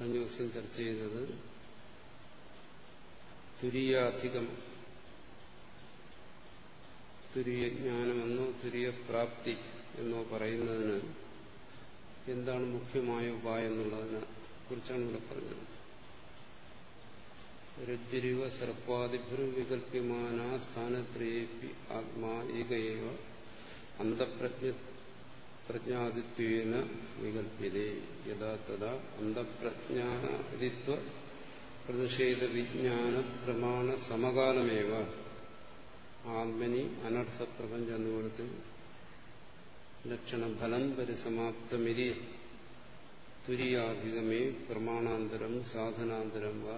കഴിഞ്ഞ ദിവസം ചർച്ച ചെയ്തത് തുരിയാധികം. തുരിയ പ്രാപ്തി എന്നോ പറയുന്നതിന് എന്താണ് മുഖ്യമായ ഉപായം എന്നുള്ളതിനെ കുറിച്ചാണ് ഇവിടെ പറഞ്ഞത്. രജ്ജുരിവ സർപ്പാദിഭ്രു വികല്പ്യമാന സ്ഥാനത്രയേപ്പി ആത്മാ ഏകൈവ അന്തപ്രജ്ഞ പ്രജ്ഞാദിത്വേന വികല്പ്യതേ യഥാ തഥാ അന്തപ്രജ്ഞാദിത്വ പ്രതിഷേധ വിജ്ഞാന പ്രമാണ സമകാലമേവ ആത്മനി അനർത്ഥ പ്രപഞ്ച എന്നുകൊടുത്ത് ലക്ഷണഫലം പരിസമാപ്തമിരി തുരിയാധികമേ പ്രമാണാന്തരം സാധനാന്തരം വ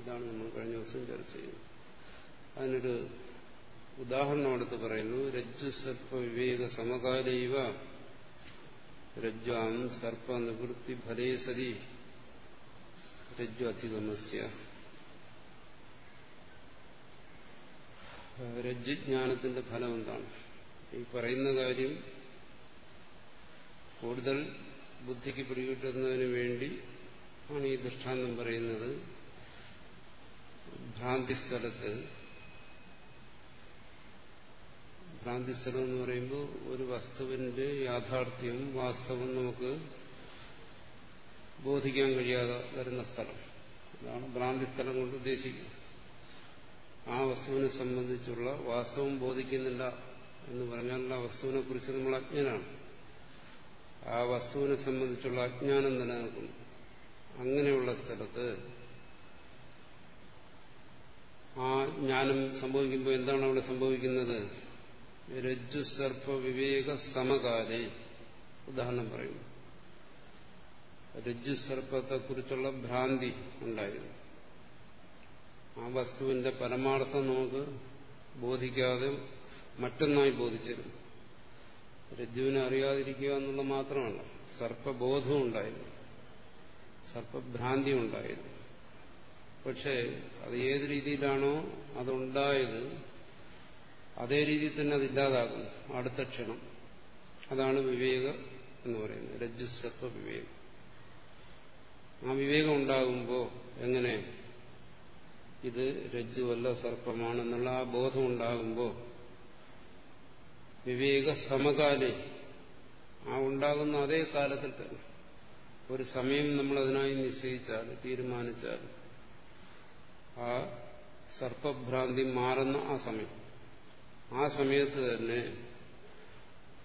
ഇതാണ് നമ്മൾ കഴിഞ്ഞ ദിവസം ചർച്ച ചെയ്തത്. അതിനൊരു ഉദാഹരണം അടുത്ത് പറയുന്നു. രജ്ജു സർപ്പ വിവേക സമകാലൈവ രജ്ജാം സർപ്പ നിവൃത്തി ഫലേ സതി രജ്ജു അധിഗമസ്യ ഫലം എന്താണ്? ഈ പറയുന്ന കാര്യം കൂടുതൽ ബുദ്ധിക്ക് പിടികിട്ടുന്നതിന് വേണ്ടി ആണ് ഈ ദൃഷ്ടാന്തം പറയുന്നത്. ഭ്രാന്തിസ്ഥലത്ത് ഭ്രാന്തിസ്ഥലം എന്ന് പറയുമ്പോൾ ഒരു വസ്തുവിന്റെ യാഥാർത്ഥ്യം വാസ്തവം നമുക്ക് ബോധിക്കാൻ കഴിയാതെ വരുന്ന സ്ഥലം. അതാണ് ഭ്രാന്തിസ്ഥലം കൊണ്ട് ഉദ്ദേശിക്കുന്നത്. ആ വസ്തുവിനെ സംബന്ധിച്ചുള്ള വാസ്തവം ബോധിക്കുന്നില്ല എന്ന് പറഞ്ഞാൽ ആ വസ്തുവിനെ കുറിച്ച് നമ്മൾ അജ്ഞനാണ്. ആ വസ്തുവിനെ സംബന്ധിച്ചുള്ള അജ്ഞാനം നിലനിൽക്കുന്നു. അങ്ങനെയുള്ള സ്ഥലത്ത് ആ ജ്ഞാനം സംഭവിക്കുമ്പോൾ എന്താണ് അവിടെ സംഭവിക്കുന്നത്? രജ്ജു സർപ്പ വിവേക സമകാലെ ഉദാഹരണം പറയുന്നു. രജ്ജു സർപ്പത്തെക്കുറിച്ചുള്ള ഭ്രാന്തി ഉണ്ടായിരുന്നു. ആ വസ്തുവിന്റെ പരമാർത്ഥം നമുക്ക് ബോധിക്കാതെ മറ്റൊന്നായി ബോധിച്ചിരുന്നു. രജ്ജുവിനെ അറിയാതിരിക്കുക എന്നുള്ളത് മാത്രമല്ല സർപ്പബോധവും ഉണ്ടായിരുന്നു. സർപ്പഭ്രാന്തി ഉണ്ടായിരുന്നു. പക്ഷേ അത് ഏത് രീതിയിലാണോ അതുണ്ടായത് അതേ രീതിയിൽ തന്നെ അതില്ലാതാകുന്നു അടുത്ത ക്ഷണം. അതാണ് വിവേകം എന്ന് പറയുന്നത്. രജ്ജുസത്വ വിവേകം. ആ വിവേകം ഉണ്ടാകുമ്പോൾ എങ്ങനെ? ഇത് രജ്ജുവല്ല സർപ്പമാണെന്നുള്ള ആ ബോധം ഉണ്ടാകുമ്പോൾ വിവേക സമകാലി ആ ഉണ്ടാകുന്ന അതേ കാലത്തിൽ തന്നെ. ഒരു സമയം നമ്മൾ അതിനായി നിശ്ചയിച്ചാൽ തീരുമാനിച്ചാൽ ആ സർപ്പഭ്രാന്തി മാറുന്ന ആ സമയം. ആ സമയത്ത് തന്നെ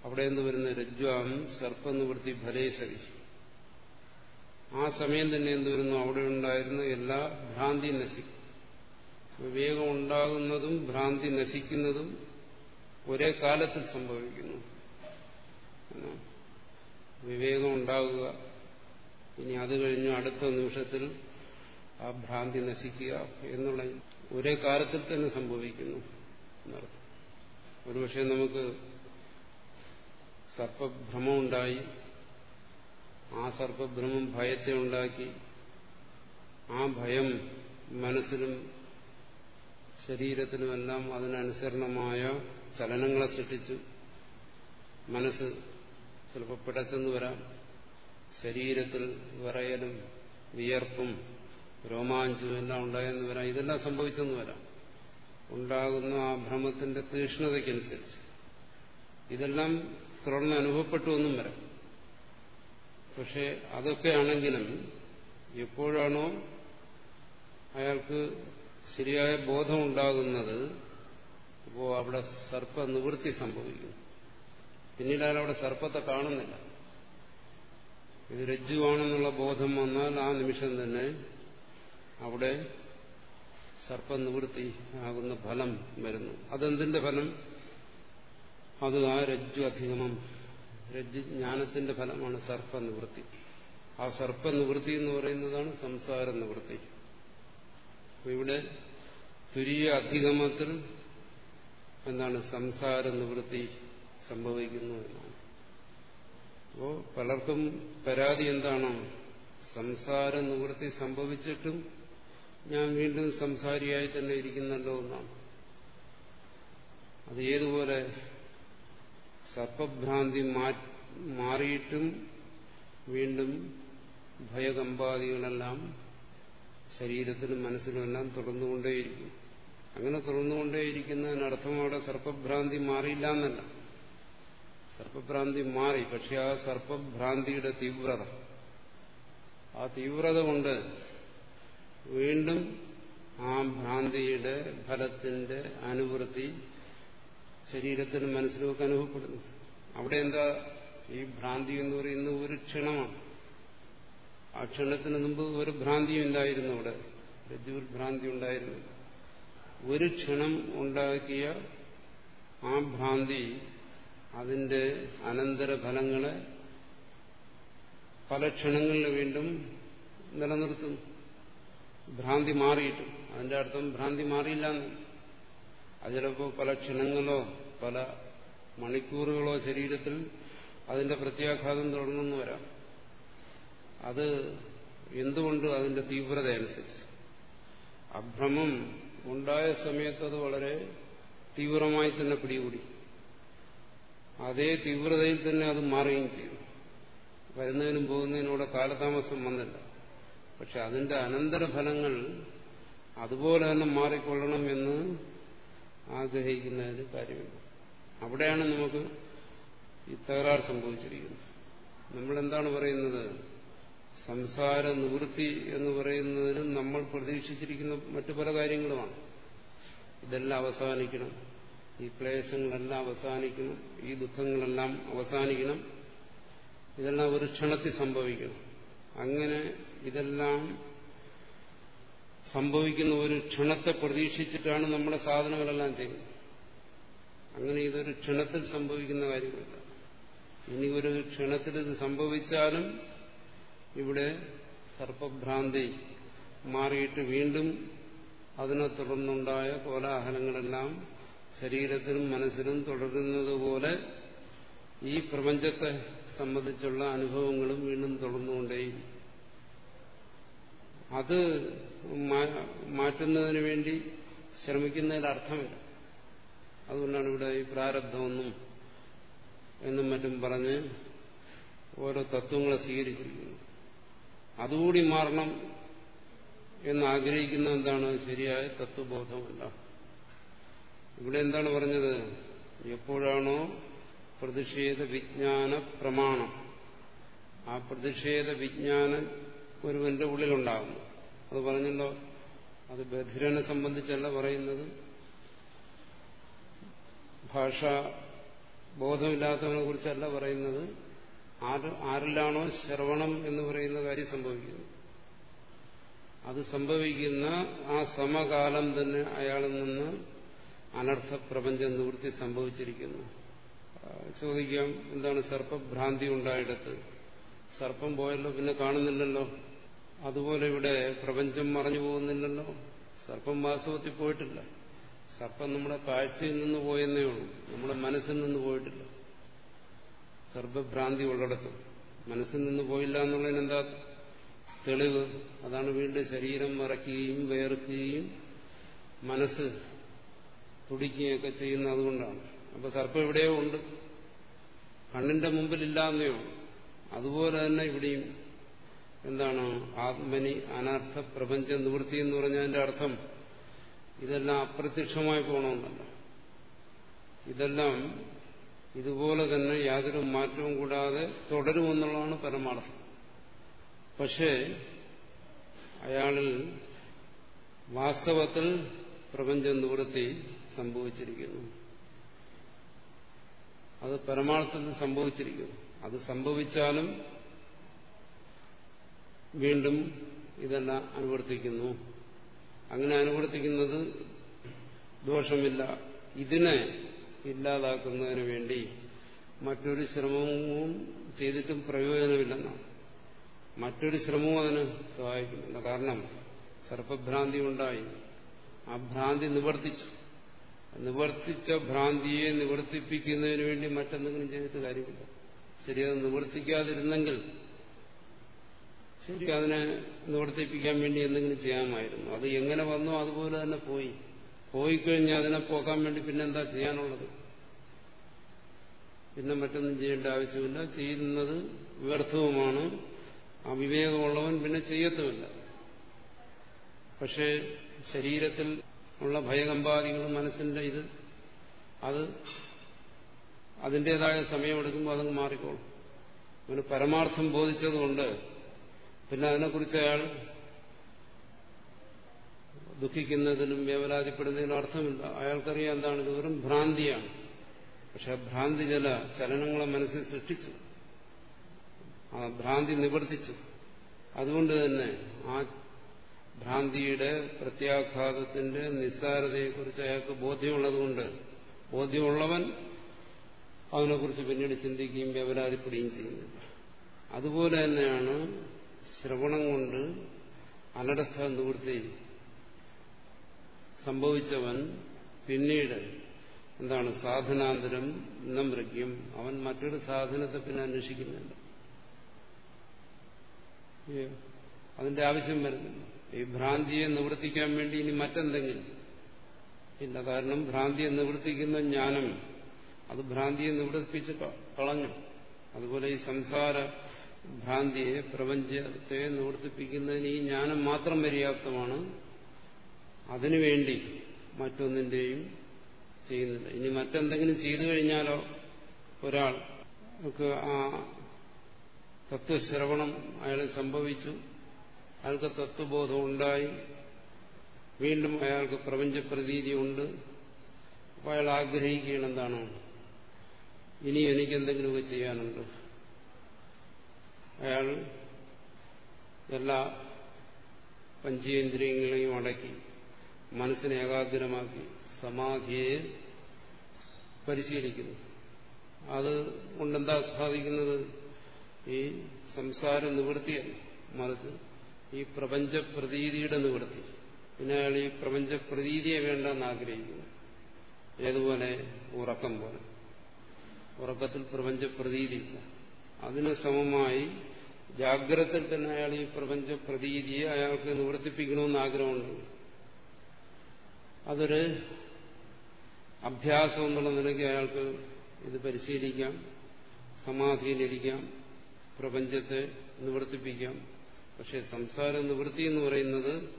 അവിടെ നിന്ന് വരുന്ന രജ്വാം സർപ്പനിവൃത്തി ഫലേസരി ആ സമയം തന്നെ എന്ത് വരുന്നു? അവിടെ ഉണ്ടായിരുന്ന എല്ലാ ഭ്രാന്തി നശിക്കും വിവേകം ഉണ്ടാകുന്നതും ഭ്രാന്തി നശിക്കുന്നതും ഒരേ കാലത്തിൽ സംഭവിക്കുന്നു. വിവേകം ഉണ്ടാകുക. ഇനി അത് കഴിഞ്ഞ് അടുത്ത നിമിഷത്തിൽ ആ ഭ്രാന്തി നശിക്കുക എന്നുള്ള ഒരേ കാലത്തിൽ തന്നെ സംഭവിക്കുന്നു എന്നർത്ഥം. ഒരുപക്ഷെ നമുക്ക് സർപ്പഭ്രമം ഉണ്ടായി ആ സർപ്പഭ്രമം ഭയത്തെ ഉണ്ടാക്കി ആ ഭയം മനസ്സിലും ശരീരത്തിനുമെല്ലാം അതിനനുസരണമായ ചലനങ്ങളെ സൃഷ്ടിച്ചു. മനസ്സ് ചിലപ്പോൾ പിടച്ചെന്ന് വരാം ശരീരത്തിൽ വിറയലും വിയർപ്പും രോമാഞ്ചും എല്ലാം ഉണ്ടായെന്ന് വരാം. ഇതെല്ലാം സംഭവിച്ചെന്ന് വരാം. ഉണ്ടാകുന്ന ആ ഭ്രമത്തിന്റെ തീഷ്ണതയ്ക്കനുസരിച്ച്. ഇതെല്ലാം തുടർന്ന് അനുഭവപ്പെട്ടു എന്നും വരാം. പക്ഷെ അതൊക്കെയാണെങ്കിലും എപ്പോഴാണോ അയാൾക്ക് ശരിയായ ബോധം ഉണ്ടാകുന്നത് അപ്പോൾ അവിടെ സർപ്പ നിവൃത്തി സംഭവിക്കുന്നു. പിന്നീട് അയാൾ അവിടെ സർപ്പത്തെ കാണുന്നില്ല. ഇത് രജ്ജുവാണെന്നുള്ള ബോധം വന്നാൽ ആ നിമിഷം തന്നെ അവിടെ സർപ്പനിവൃത്തി ആകുന്ന ഫലം വരുന്നു. അതെന്തിന്റെ ഫലം? അത് ആ രജ്ജു അധികമം രജ്ജു ജ്ഞാനത്തിന്റെ ഫലമാണ് സർപ്പനിവൃത്തി. ആ സർപ്പനിവൃത്തി എന്ന് പറയുന്നതാണ് സംസാര നിവൃത്തി ഇവിടെ തുരിയ അധിഗമത്തിൽ എന്താണ് സംസാര നിവൃത്തി സംഭവിക്കുന്നു എന്നാണ്. അപ്പോ പലർക്കും പരാതി എന്താണ്? സംസാര നിവൃത്തി സംഭവിച്ചിട്ടും ഞാൻ വീണ്ടും സംസാരിയായി തന്നെ ഇരിക്കുന്നല്ലോ എന്നാണ്. അത് ഏതുപോലെ സർപ്പഭ്രാന്തി മാറിയിട്ടും വീണ്ടും ഭയകമ്പാദികളെല്ലാം ശരീരത്തിനും മനസ്സിനും എല്ലാം തുടർന്നുകൊണ്ടേയിരിക്കും അങ്ങനെ തുടർന്നുകൊണ്ടേയിരിക്കുന്നതിനർത്ഥം അവിടെ സർപ്പഭ്രാന്തി മാറിയില്ല എന്നല്ല. സർപ്പഭ്രാന്തി മാറി പക്ഷെ ആ സർപ്പഭ്രാന്തിയുടെ തീവ്രത ആ തീവ്രത കൊണ്ട് വീണ്ടും ആ ഭ്രാന്തിയുടെ ഫലത്തിന്റെ അനുവൃത്തി ശരീരത്തിനും മനസ്സിലുമൊക്കെ അനുഭവപ്പെടുന്നു. അവിടെ എന്താ ഈ ഭ്രാന്തി എന്ന് പറയുന്നത് ഒരു ക്ഷണമാണ്. ആ ക്ഷണത്തിന് മുമ്പ് ഒരു ഭ്രാന്തിയും ഇല്ലായിരുന്നു അവിടെ. രജ്ജുവിൽ ഭ്രാന്തി ഉണ്ടായിരുന്നു. ഒരു ക്ഷണം ഉണ്ടാക്കിയ ആ ഭ്രാന്തി അതിന്റെ അനന്തര ഫലങ്ങളെ പല ക്ഷണങ്ങളിൽ വീണ്ടും നിലനിർത്തുന്നു. ഭ്രാന്തി മാറിയിട്ട്. അതിന്റെ അർത്ഥം ഭ്രാന്തി മാറിയില്ല അത് ചിലപ്പോൾ പല ക്ഷണങ്ങളോ പല മണിക്കൂറുകളോ ശരീരത്തിൽ അതിന്റെ പ്രത്യാഘാതം തുടങ്ങുന്നു വരാം. അത് എന്തുകൊണ്ട് അതിന്റെ തീവ്രത അനുസരിച്ച്? അഭ്രമം ഉണ്ടായ സമയത്ത് അത് വളരെ തീവ്രമായി തന്നെ പിടികൂടി. അതേ തീവ്രതയിൽ തന്നെ അത് മാറുകയും ചെയ്തു വരുന്നതിനും പോകുന്നതിനൂടെ കാലതാമസം വന്നില്ല. പക്ഷെ അതിന്റെ അനന്തരഫലങ്ങൾ അതുപോലെ തന്നെ മാറിക്കൊള്ളണം എന്ന് ആഗ്രഹിക്കുന്നതിന് കാര്യമില്ല. അവിടെയാണ് നമുക്ക് ഈ തകരാർ സംഭവിച്ചിരിക്കുന്നത്. നമ്മളെന്താണ് പറയുന്നത്? സംസാര നിവൃത്തി എന്ന് പറയുന്നതിന് നമ്മൾ പ്രതീക്ഷിച്ചിരിക്കുന്ന മറ്റു പല കാര്യങ്ങളുമാണ്. ഇതെല്ലാം അവസാനിക്കണം. ഈ ക്ലേശങ്ങളെല്ലാം അവസാനിക്കണം. ഈ ദുഃഖങ്ങളെല്ലാം അവസാനിക്കണം. ഇതെല്ലാം ഒരു ക്ഷണത്തിൽ സംഭവിക്കണം. അങ്ങനെ ഇതെല്ലാം സംഭവിക്കുന്ന ഒരു ക്ഷണത്തെ പ്രതീക്ഷിച്ചിട്ടാണ് നമ്മുടെ സാധനങ്ങളെല്ലാം ചെയ്യുന്നത്. അങ്ങനെ ഇതൊരു ക്ഷണത്തിൽ സംഭവിക്കുന്ന കാര്യമല്ല. ഇനി ഒരു ക്ഷണത്തിൽ ഇത് സംഭവിച്ചാലും ഇവിടെ സർപ്പഭ്രാന്തി മാറിയിട്ട് വീണ്ടും അതിനെ തുടർന്നുണ്ടായ കോലാഹലങ്ങളെല്ലാം ശരീരത്തിനും മനസ്സിനും തുടരുന്നത് പോലെ ഈ പ്രപഞ്ചത്തെ സംബന്ധിച്ചുള്ള അനുഭവങ്ങളും വീണ്ടും തുടർന്നുകൊണ്ടേയിരിക്കും. അത് മാറ്റുന്നതിന് വേണ്ടി ശ്രമിക്കുന്നതിൽ അർത്ഥമില്ല. അതുകൊണ്ടാണ് ഇവിടെ ഈ പ്രാരബ്ധമൊന്നും എന്നും മറ്റും പറഞ്ഞ് ഓരോ തത്വങ്ങളെ സ്വീകരിച്ചിരിക്കുന്നത്. അതുകൂടി മാറണം എന്നാഗ്രഹിക്കുന്ന എന്താണ്? ശരിയായ തത്വബോധമല്ല. ഇവിടെ എന്താണ് പറഞ്ഞത്? എപ്പോഴാണോ പ്രതിഷേധ വിജ്ഞാന പ്രമാണം. ആ പ്രതിഷേധ വിജ്ഞാനം ഒരുവന്റെ ഉള്ളിലുണ്ടാകുന്നു. അത് പറഞ്ഞല്ലോ അത് ബധിരനെ സംബന്ധിച്ചല്ല പറയുന്നത്. ഭാഷ ബോധമില്ലാത്തവനെ കുറിച്ചല്ല പറയുന്നത്. ആര് ആരിലാണോ ശ്രവണം എന്ന് പറയുന്ന കാര്യം സംഭവിക്കുന്നത് അത് സംഭവിക്കുന്ന ആ സമകാലം തന്നെ അയാളിൽ നിന്ന് അനർത്ഥ പ്രപഞ്ച നിവൃത്തി സംഭവിച്ചിരിക്കുന്നു. ചോദിക്കാം എന്താണ് സർപ്പഭ്രാന്തി ഉണ്ടായിടത്ത് സർപ്പം പോയല്ലോ പിന്നെ കാണുന്നില്ലല്ലോ. അതുപോലെ ഇവിടെ പ്രപഞ്ചം മറഞ്ഞു പോകുന്നില്ലല്ലോ. സർപ്പം വാസ്തവത്തിൽ പോയിട്ടില്ല. സർപ്പം നമ്മുടെ കാഴ്ചയിൽ നിന്ന് പോയെന്നേ ഉള്ളൂ. നമ്മുടെ മനസ്സിൽ നിന്ന് പോയിട്ടില്ല. സർപ്പഭ്രാന്തി ഉള്ളടക്കം മനസ്സിൽ നിന്ന് പോയില്ല എന്നുള്ളതിന് എന്താ തെളിവ്? അതാണ് വീണ്ടും ശരീരം മറക്കുകയും വേർക്കുകയും മനസ്സ് തുടിക്കുകയൊക്കെ ചെയ്യുന്ന അതുകൊണ്ടാണ് അപ്പൊ സർപ്പം എവിടെയോ ഉണ്ട്. കണ്ണിന്റെ മുമ്പിലില്ലാന്നേ ഉള്ളൂ. അതുപോലെ തന്നെ ഇവിടെയും എന്താണ് ആത്മനി അനർത്ഥ പ്രപഞ്ച നിവൃത്തി എന്ന് പറഞ്ഞതിന്റെ അർത്ഥം ഇതെല്ലാം അപ്രത്യക്ഷമായി പോകണമെന്നല്ല ഇതെല്ലാം ഇതുപോലെ തന്നെ യാതൊരു മാറ്റവും കൂടാതെ തുടരുമെന്നുള്ളതാണ് പരമാർത്ഥം. പക്ഷേ അയാളിൽ വാസ്തവത്തിൽ പ്രപഞ്ച നിവൃത്തി സംഭവിച്ചിരിക്കുന്നു. അത് പരമാർത്ഥത്തിൽ സംഭവിച്ചിരിക്കുന്നു. അത് സംഭവിച്ചാലും വീണ്ടും ഇതെല്ലാം അനുവർത്തിക്കുന്നു. അങ്ങനെ അനുവർത്തിക്കുന്നത് ദോഷമില്ല. ഇതിനെ ഇല്ലാതാക്കുന്നതിന് വേണ്ടി മറ്റൊരു ശ്രമവും ചെയ്തിട്ടും പ്രയോജനമില്ലെന്നാണ്. മറ്റൊരു ശ്രമവും അതിന് സഹായിക്കുന്നില്ല. കാരണം സർപ്പഭ്രാന്തി ഉണ്ടായി. ആ ഭ്രാന്തി നിവർത്തിച്ചു. നിവർത്തിച്ച ഭ്രാന്തിയെ നിവർത്തിപ്പിക്കുന്നതിന് വേണ്ടി മറ്റെന്തെങ്കിലും ചെയ്തിട്ട് കാര്യമില്ല. ശരി അത് നിവർത്തിക്കാതിരുന്നെങ്കിൽ ശരി അതിനെ നിവർത്തിപ്പിക്കാൻ വേണ്ടി എന്തെങ്കിലും ചെയ്യാമായിരുന്നു. അത് എങ്ങനെ വന്നോ അതുപോലെ തന്നെ പോയി. പോയി കഴിഞ്ഞാൽ അതിനെ പോക്കാൻ വേണ്ടി പിന്നെന്താ ചെയ്യാനുള്ളത്? പിന്നെ മറ്റൊന്നും ചെയ്യേണ്ട ആവശ്യമില്ല. ചെയ്യുന്നത് വ്യർത്ഥവുമാണ്. ആ വിവേകമുള്ളവൻ പിന്നെ ചെയ്യത്തുമില്ല. പക്ഷേ ശരീരത്തിൽ ഉള്ള ഭയകമ്പാദികളും മനസ്സിന്റെ ഇത് അത് അതിന്റെതായ സമയമെടുക്കുമ്പോൾ അതങ്ങ് മാറിക്കോളും. അവന് പരമാർത്ഥം ബോധിച്ചതുകൊണ്ട് പിന്നെ അതിനെക്കുറിച്ച് അയാൾ ദുഃഖിക്കുന്നതിനും വേവലാതിപ്പെടുന്നതിനും അർത്ഥമില്ല. അയാൾക്കറിയാം എന്താണ് ഇത് വെറും ഭ്രാന്തിയാണ്. പക്ഷെ ഭ്രാന്തി ചില ചലനങ്ങളെ മനസ്സിൽ സൃഷ്ടിച്ചു. ആ ഭ്രാന്തി നിവർത്തിച്ചു. അതുകൊണ്ട് തന്നെ ആ ഭ്രാന്തിയുടെ പ്രത്യാഘാതത്തിന്റെ നിസ്സാരതയെക്കുറിച്ച് അയാൾക്ക് ബോധ്യമുള്ളതുകൊണ്ട് ബോധ്യമുള്ളവൻ അതിനെക്കുറിച്ച് പിന്നീട് ചിന്തിക്കുകയും വ്യവരാതിപ്പെടുകയും ചെയ്യുന്നില്ല അതുപോലെ തന്നെയാണ് ശ്രവണം കൊണ്ട് അനടസ്ഥ നിവൃത്തി സംഭവിച്ചവൻ പിന്നീട് എന്താണ് സാധനാന്തരം നമൃഗ്യം അവൻ മറ്റൊരു സാധനത്തെ പിന്നെ അന്വേഷിക്കുന്നില്ല. അതിന്റെ ആവശ്യം വരുന്നില്ല. ഈ ഭ്രാന്തിയെ നിവർത്തിക്കാൻ വേണ്ടി ഇനി മറ്റെന്തെങ്കിലും? ഇല്ല കാരണം ഭ്രാന്തിയെ നിവർത്തിക്കുന്ന ജ്ഞാനം അത് ഭ്രാന്തിയെ നിവർത്തിപ്പിച്ച് കളഞ്ഞു. അതുപോലെ ഈ സംസാര ഭ്രാന്തിയെ പ്രപഞ്ചത്തെ നിവർത്തിപ്പിക്കുന്നതിന് ഈ ജ്ഞാനം മാത്രം പര്യാപ്തമാണ്. അതിനുവേണ്ടി മറ്റൊന്നിന്റെയും ചെയ്യുന്നില്ല. ഇനി മറ്റെന്തെങ്കിലും ചെയ്തു കഴിഞ്ഞാലോ ഒരാൾ ആ തത്വശ്രവണം അയാൾ സംഭവിച്ചു. അയാൾക്ക് തത്വബോധം ഉണ്ടായി. വീണ്ടും അയാൾക്ക് പ്രപഞ്ചപ്രതീതി ഉണ്ട്. അപ്പോൾ അയാൾ ആഗ്രഹിക്കുകയാണ് എന്താണ്? ഇനി എനിക്ക് എന്തെങ്കിലുമൊക്കെ ചെയ്യാനുണ്ട്? അയാൾ എല്ലാ പഞ്ചേന്ദ്രിയങ്ങളെയും അടക്കി മനസ്സിനെ ഏകാഗ്രമാക്കി സമാധിയെ പരിശീലിക്കുന്നു. അത് കൊണ്ടെന്താ സാധിക്കുന്നത്? ഈ സംസാര നിവൃത്തിയല്ല മറിച്ച് ഈ പ്രപഞ്ച പ്രതീതിയുടെ നിവൃത്തി. പിന്നെ അയാൾ ഈ പ്രപഞ്ച പ്രതീതിയെ വേണ്ടെന്ന് ആഗ്രഹിക്കുന്നു. ഏതുപോലെ? ഉറക്കം പോലെ. ഉറക്കത്തിൽ പ്രപഞ്ച പ്രതീതിയില്ല അതിന് സമമായി ജാഗ്രതയിൽ തന്നെ അയാൾ ഈ പ്രപഞ്ച പ്രതീതിയെ അയാൾക്ക് നിവർത്തിപ്പിക്കണമെന്ന് ആഗ്രഹമുണ്ട്. അതൊരു അഭ്യാസം എന്നുള്ള നിലയ്ക്ക് അയാൾക്ക് ഇത് പരിശീലിക്കാം സമാധിയിലിരിക്കാം പ്രപഞ്ചത്തെ നിവർത്തിപ്പിക്കാം. പക്ഷെ സംസാര നിവൃത്തി എന്ന് പറയുന്നത്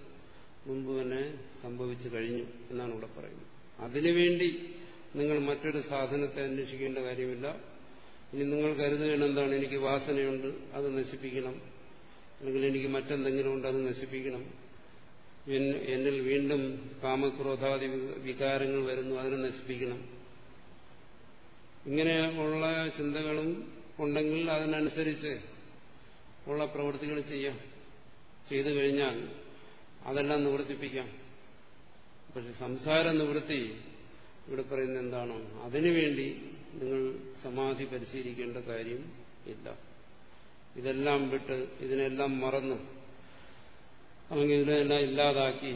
മുമ്പ് തന്നെ സംഭവിച്ചു കഴിഞ്ഞു എന്നാണ് ഇവിടെ പറയുന്നത്. അതിനുവേണ്ടി നിങ്ങൾ മറ്റൊരു സാധനത്തെ അന്വേഷിക്കേണ്ട കാര്യമില്ല. ഇനി നിങ്ങൾ കരുതുകയാണ് എന്താണ്? എനിക്ക് വാസനയുണ്ട് അത് നശിപ്പിക്കണം. അല്ലെങ്കിൽ എനിക്ക് മറ്റെന്തെങ്കിലും ഉണ്ട് അത് നശിപ്പിക്കണം. എന്നിൽ വീണ്ടും കാമക്രോധാദി വികാരങ്ങൾ വരുന്നു അതിനെ നശിപ്പിക്കണം. ഇങ്ങനെയുള്ള ചിന്തകളും ഉണ്ടെങ്കിൽ അതിനനുസരിച്ച് ഉള്ള പ്രവൃത്തികൾ ചെയ്യാം. ചെയ്തു കഴിഞ്ഞാൽ അതെല്ലാം നിവർത്തിപ്പിക്കാം. പക്ഷെ സംസാര നിവൃത്തി ഇവിടെ പറയുന്നത് എന്താണോ? അതിനുവേണ്ടി നിങ്ങൾ സമാധി പരിശീലിക്കേണ്ട കാര്യം ഇല്ല. ഇതെല്ലാം വിട്ട് ഇതിനെല്ലാം മറന്ന് അല്ലെങ്കിൽ ഇതിനെല്ലാം ഇല്ലാതാക്കി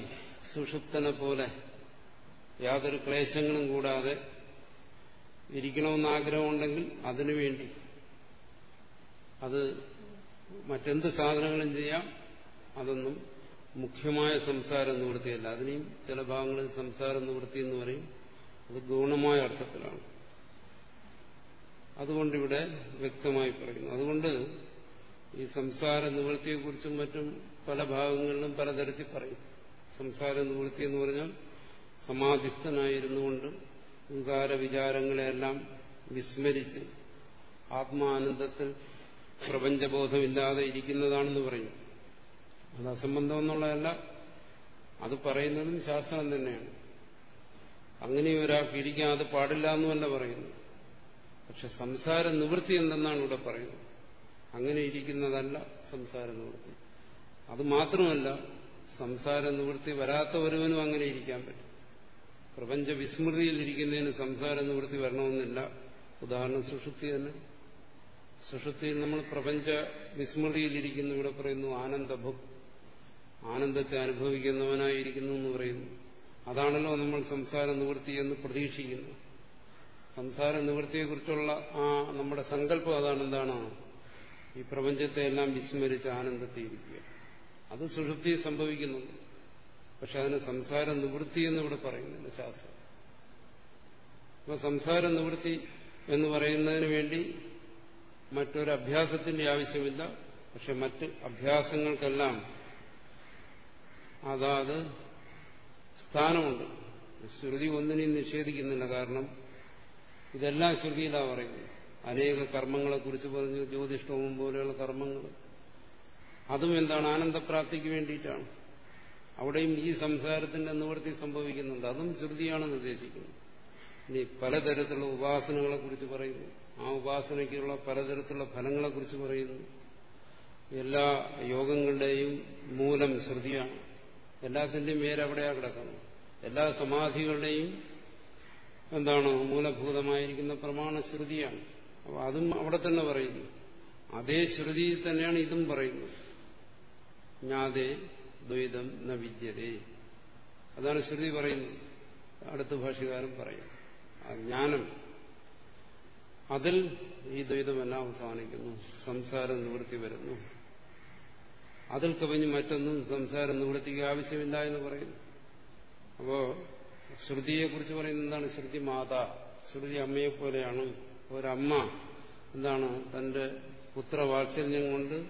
സുഷുപ്തനെ പോലെ യാതൊരു ക്ലേശങ്ങളും കൂടാതെ ഇരിക്കണമെന്ന് ആഗ്രഹമുണ്ടെങ്കിൽ അതിനുവേണ്ടി അത് മറ്റെന്ത് സാധനങ്ങളും ചെയ്യാം അതൊന്നും മുഖ്യമായ സംസാര നിവൃത്തിയല്ല. അതിനെയും ചില ഭാഗങ്ങളിൽ സംസാര നിവൃത്തി എന്ന് പറയും. അത് ഗൗണമായ അർത്ഥത്തിലാണ്. അതുകൊണ്ടിവിടെ വ്യക്തമായി പറയുന്നു. അതുകൊണ്ട് ഈ സംസാര നിവൃത്തിയെക്കുറിച്ചും മറ്റും പല ഭാഗങ്ങളിലും പലതരത്തിൽ പറയും. സംസാര നിവൃത്തി എന്ന് പറഞ്ഞാൽ സമാധിസ്ഥനായിരുന്നു കൊണ്ട് വികാര വിചാരങ്ങളെല്ലാം വിസ്മരിച്ച് ആത്മാനന്ദത്തിൽ പ്രപഞ്ചബോധമില്ലാതെ ഇരിക്കുന്നതാണെന്ന് പറയും. അത് അസംബന്ധം എന്നുള്ളതല്ല അത് പറയുന്നതും ശാസ്ത്രം തന്നെയാണ്. അങ്ങനെ ഒരാൾക്ക് ഇരിക്കാൻ അത് പാടില്ല എന്നുമല്ല പറയുന്നു പക്ഷെ സംസാര നിവൃത്തി എന്തെന്നാണ് ഇവിടെ പറയുന്നത്? അങ്ങനെ ഇരിക്കുന്നതല്ല സംസാര നിവൃത്തി. അത് മാത്രമല്ല സംസാര നിവൃത്തി വരാത്ത ഒരുവനും അങ്ങനെ ഇരിക്കാൻ പറ്റും. പ്രപഞ്ച വിസ്മൃതിയിൽ ഇരിക്കുന്നതിന് സംസാര നിവൃത്തി വരണമെന്നില്ല. ഉദാഹരണം സുഷുപ്തി തന്നെ. സുഷുപ്തിയിൽ നമ്മൾ പ്രപഞ്ച വിസ്മൃതിയിലിരിക്കുന്നു ഇവിടെ പറയുന്നു ആനന്ദഭുക് ആനന്ദത്തെ അനുഭവിക്കുന്നവനായിരിക്കുന്നു എന്ന് പറയുന്നു. അതാണല്ലോ നമ്മൾ സംസാര നിവൃത്തി എന്ന് പ്രതീക്ഷിക്കുന്നു സംസാര നിവൃത്തിയെക്കുറിച്ചുള്ള ആ നമ്മുടെ സങ്കല്പം അതാണ് ഈ പ്രപഞ്ചത്തെ എല്ലാം വിസ്മരിച്ച് ആനന്ദത്തിയിരിക്കുക. അത് സുഷുപ്തി സംഭവിക്കുന്നുണ്ട്. പക്ഷെ അതിന് സംസാര നിവൃത്തി എന്ന് ഇവിടെ പറയുന്നില്ല ശാസ്ത്രം. അപ്പൊ സംസാര നിവൃത്തി എന്ന് പറയുന്നതിന് വേണ്ടി മറ്റൊരു അഭ്യാസത്തിന്റെ ആവശ്യമില്ല. പക്ഷെ മറ്റ് അഭ്യാസങ്ങൾക്കെല്ലാം അതാത് സ്ഥാനമുണ്ട്. ശ്രുതി ഒന്നിനെയും നിഷേധിക്കുന്നില്ല. കാരണം ഇതെല്ലാം ശ്രുതിയിലാണ് പറയുന്നത്. അനേക കർമ്മങ്ങളെ കുറിച്ച് പറഞ്ഞു ജ്യോതിഷ്ടവും പോലെയുള്ള കർമ്മങ്ങൾ. അതും എന്താണ്? ആനന്ദപ്രാപ്തിക്ക് വേണ്ടിയിട്ടാണ്. അവിടെയും ഈ സംസാരത്തിന്റെ നിവൃത്തി സംഭവിക്കുന്നുണ്ട്. അതും ശ്രുതിയാണ് നിർദ്ദേശിക്കുന്നത്. ഇനി പലതരത്തിലുള്ള ഉപാസനകളെ കുറിച്ച് പറയുന്നു. ആ ഉപാസനയ്ക്കുള്ള പലതരത്തിലുള്ള ഫലങ്ങളെ കുറിച്ച് പറയുന്നു. എല്ലാ യോഗങ്ങളുടെയും മൂലം ശ്രുതിയാണ്. എല്ലാത്തിന്റെയും മേലവിടെയാ കിടക്കുന്നത്. എല്ലാ സമാധികളുടെയും എന്താണ് മൂലഭൂതമായിരിക്കുന്ന പ്രമാണ ശ്രുതിയാണ്. അപ്പോൾ അതും അവിടെ തന്നെ പറയുന്നു. അതേ ശ്രുതിയിൽ തന്നെയാണ് ഇതും പറയുന്നത്. ജ്ഞാതേ ദ്വൈതം ന വിദ്യതേ. അതാണ് ശ്രുതി പറയുന്നത്. അടുത്ത ഭാഷകാരൻ പറയും ആ ജ്ഞാനം. അതിൽ ഈ ദ്വൈതമെല്ലാം അവസാനിക്കുന്നു. സംസാര നിവൃത്തി വരുന്നു. അതിൽ കവിഞ്ഞ് മറ്റൊന്നും സംസാര നിവൃത്തിക്ക് ആവശ്യമില്ല എന്ന് പറയുന്നു. അപ്പോ ശ്രുതിയെക്കുറിച്ച് പറയുന്നത് എന്താണ്? ശ്രുതി മാതാ. ശ്രുതി അമ്മയെ പോലെയാണ്. ഒരമ്മ എന്താണ്? തന്റെ പുത്രവാത്സല്യം കൊണ്ട്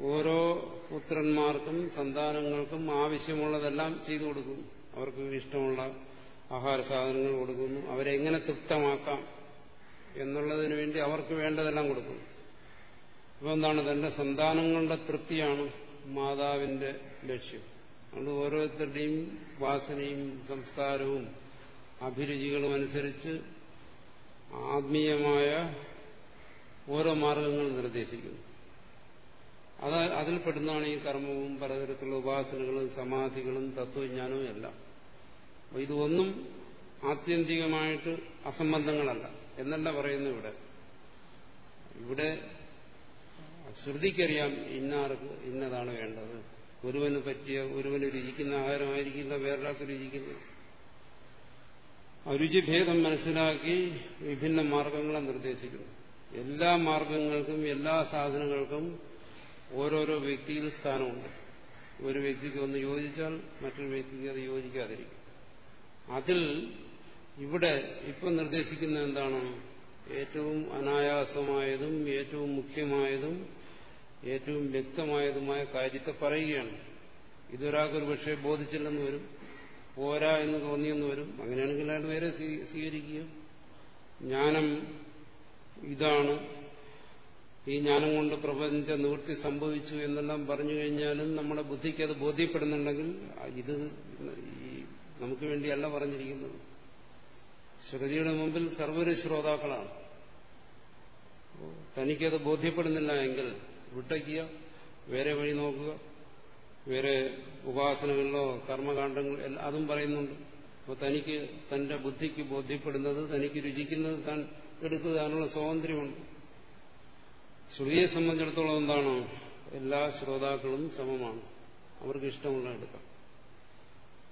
ഓരോ പുത്രന്മാർക്കും സന്താനങ്ങൾക്കും ആവശ്യമുള്ളതെല്ലാം ചെയ്തു കൊടുക്കും അവർക്ക് ഇഷ്ടമുള്ള ആഹാര സാധനങ്ങൾ കൊടുക്കുന്നു. അവരെ എങ്ങനെ തൃപ്തമാക്കാം എന്നുള്ളതിന് വേണ്ടി അവർക്ക് വേണ്ടതെല്ലാം കൊടുക്കുന്നു. അപ്പോൾ എന്താണ്? തന്റെ സന്താനങ്ങളുടെ തൃപ്തിയാണ് മാതാവിന്റെ ലക്ഷ്യം. അതുകൊണ്ട് ഓരോരുത്തരുടെയും വാസനയും സംസ്കാരവും അഭിരുചികളും അനുസരിച്ച് ആത്മീയമായ ഓരോ മാർഗങ്ങൾ നിർദ്ദേശിക്കുന്നു. അത് അതിൽപ്പെടുന്നതാണ് ഈ കർമ്മവും പലതരത്തിലുള്ള ഉപാസനകളും സമാധികളും തത്വജ്ഞാനവും എല്ലാം. അപ്പോൾ ഇതൊന്നും ആത്യന്തികമായിട്ട് അസംബന്ധങ്ങളല്ല. എന്നല്ല പറയുന്നു ഇവിടെ. ഇവിടെ ശ്രുതിക്കറിയാം ഇന്നാർക്ക് ഇന്നതാണ് വേണ്ടത്. ഒരുവന് പറ്റിയ ഒരുവന് രുചിക്കുന്ന ആഹാരമായിരിക്കില്ല വേറൊരാൾക്ക് രുചിക്കുന്നത് രുചിഭേദം മനസ്സിലാക്കി വിഭിന്ന മാർഗങ്ങളെ നിർദ്ദേശിക്കുന്നു. എല്ലാ മാർഗങ്ങൾക്കും എല്ലാ സാധനങ്ങൾക്കും ഓരോരോ വ്യക്തിയിൽ സ്ഥാനമുണ്ട്. ഒരു വ്യക്തിക്ക് ഒന്ന് യോജിച്ചാൽ മറ്റൊരു വ്യക്തിക്ക് അത് യോജിക്കാതിരിക്കും. അതിൽ ഇവിടെ ഇപ്പം നിർദ്ദേശിക്കുന്ന എന്താണ്? ഏറ്റവും അനായാസമായതും ഏറ്റവും മുഖ്യമായതും ഏറ്റവും വ്യക്തമായതുമായ കാര്യത്തെ പറയുകയാണ്. ഇതൊരാൾക്കൊരു പക്ഷേ ബോധിച്ചില്ലെന്ന് വരും. പോരാ എന്ന് തോന്നിയെന്ന് വരും. അങ്ങനെയാണെങ്കിൽ അയാൾ വേറെ സ്വീകരിക്കുക. ജ്ഞാനം ഇതാണ്. ഈ ജ്ഞാനം കൊണ്ട് പ്രപഞ്ച നിവൃത്തി സംഭവിച്ചു എന്നെല്ലാം പറഞ്ഞു കഴിഞ്ഞാലും നമ്മുടെ ബുദ്ധിക്ക് അത് ബോധ്യപ്പെടുന്നുണ്ടെങ്കിൽ ഇത് നമുക്ക് വേണ്ടിയല്ല പറഞ്ഞിരിക്കുന്നത്. ശ്രുതിയുടെ മുമ്പിൽ സർവര് ശ്രോതാക്കളാണ്. തനിക്കത് ബോധ്യപ്പെടുന്നില്ല എങ്കിൽ വിട്ടയ്ക്കുക വേറെ വഴി നോക്കുക. വേറെ ഉപാസനകളിലോ കർമ്മകാണ്ഡങ്ങൾ അതും പറയുന്നുണ്ട്. അപ്പോൾ തനിക്ക് തന്റെ ബുദ്ധിക്ക് ബോധ്യപ്പെടുന്നത് തനിക്ക് രുചിക്കുന്നത് താൻ എടുക്കാനുള്ള സ്വാതന്ത്ര്യമുണ്ട്. ശ്രുതിയെ സംബന്ധിച്ചിടത്തോളം എന്താണ് എല്ലാ ശ്രോതാക്കളും സമമാണ്. അവർക്ക് ഇഷ്ടമുള്ള എടുക്കാം.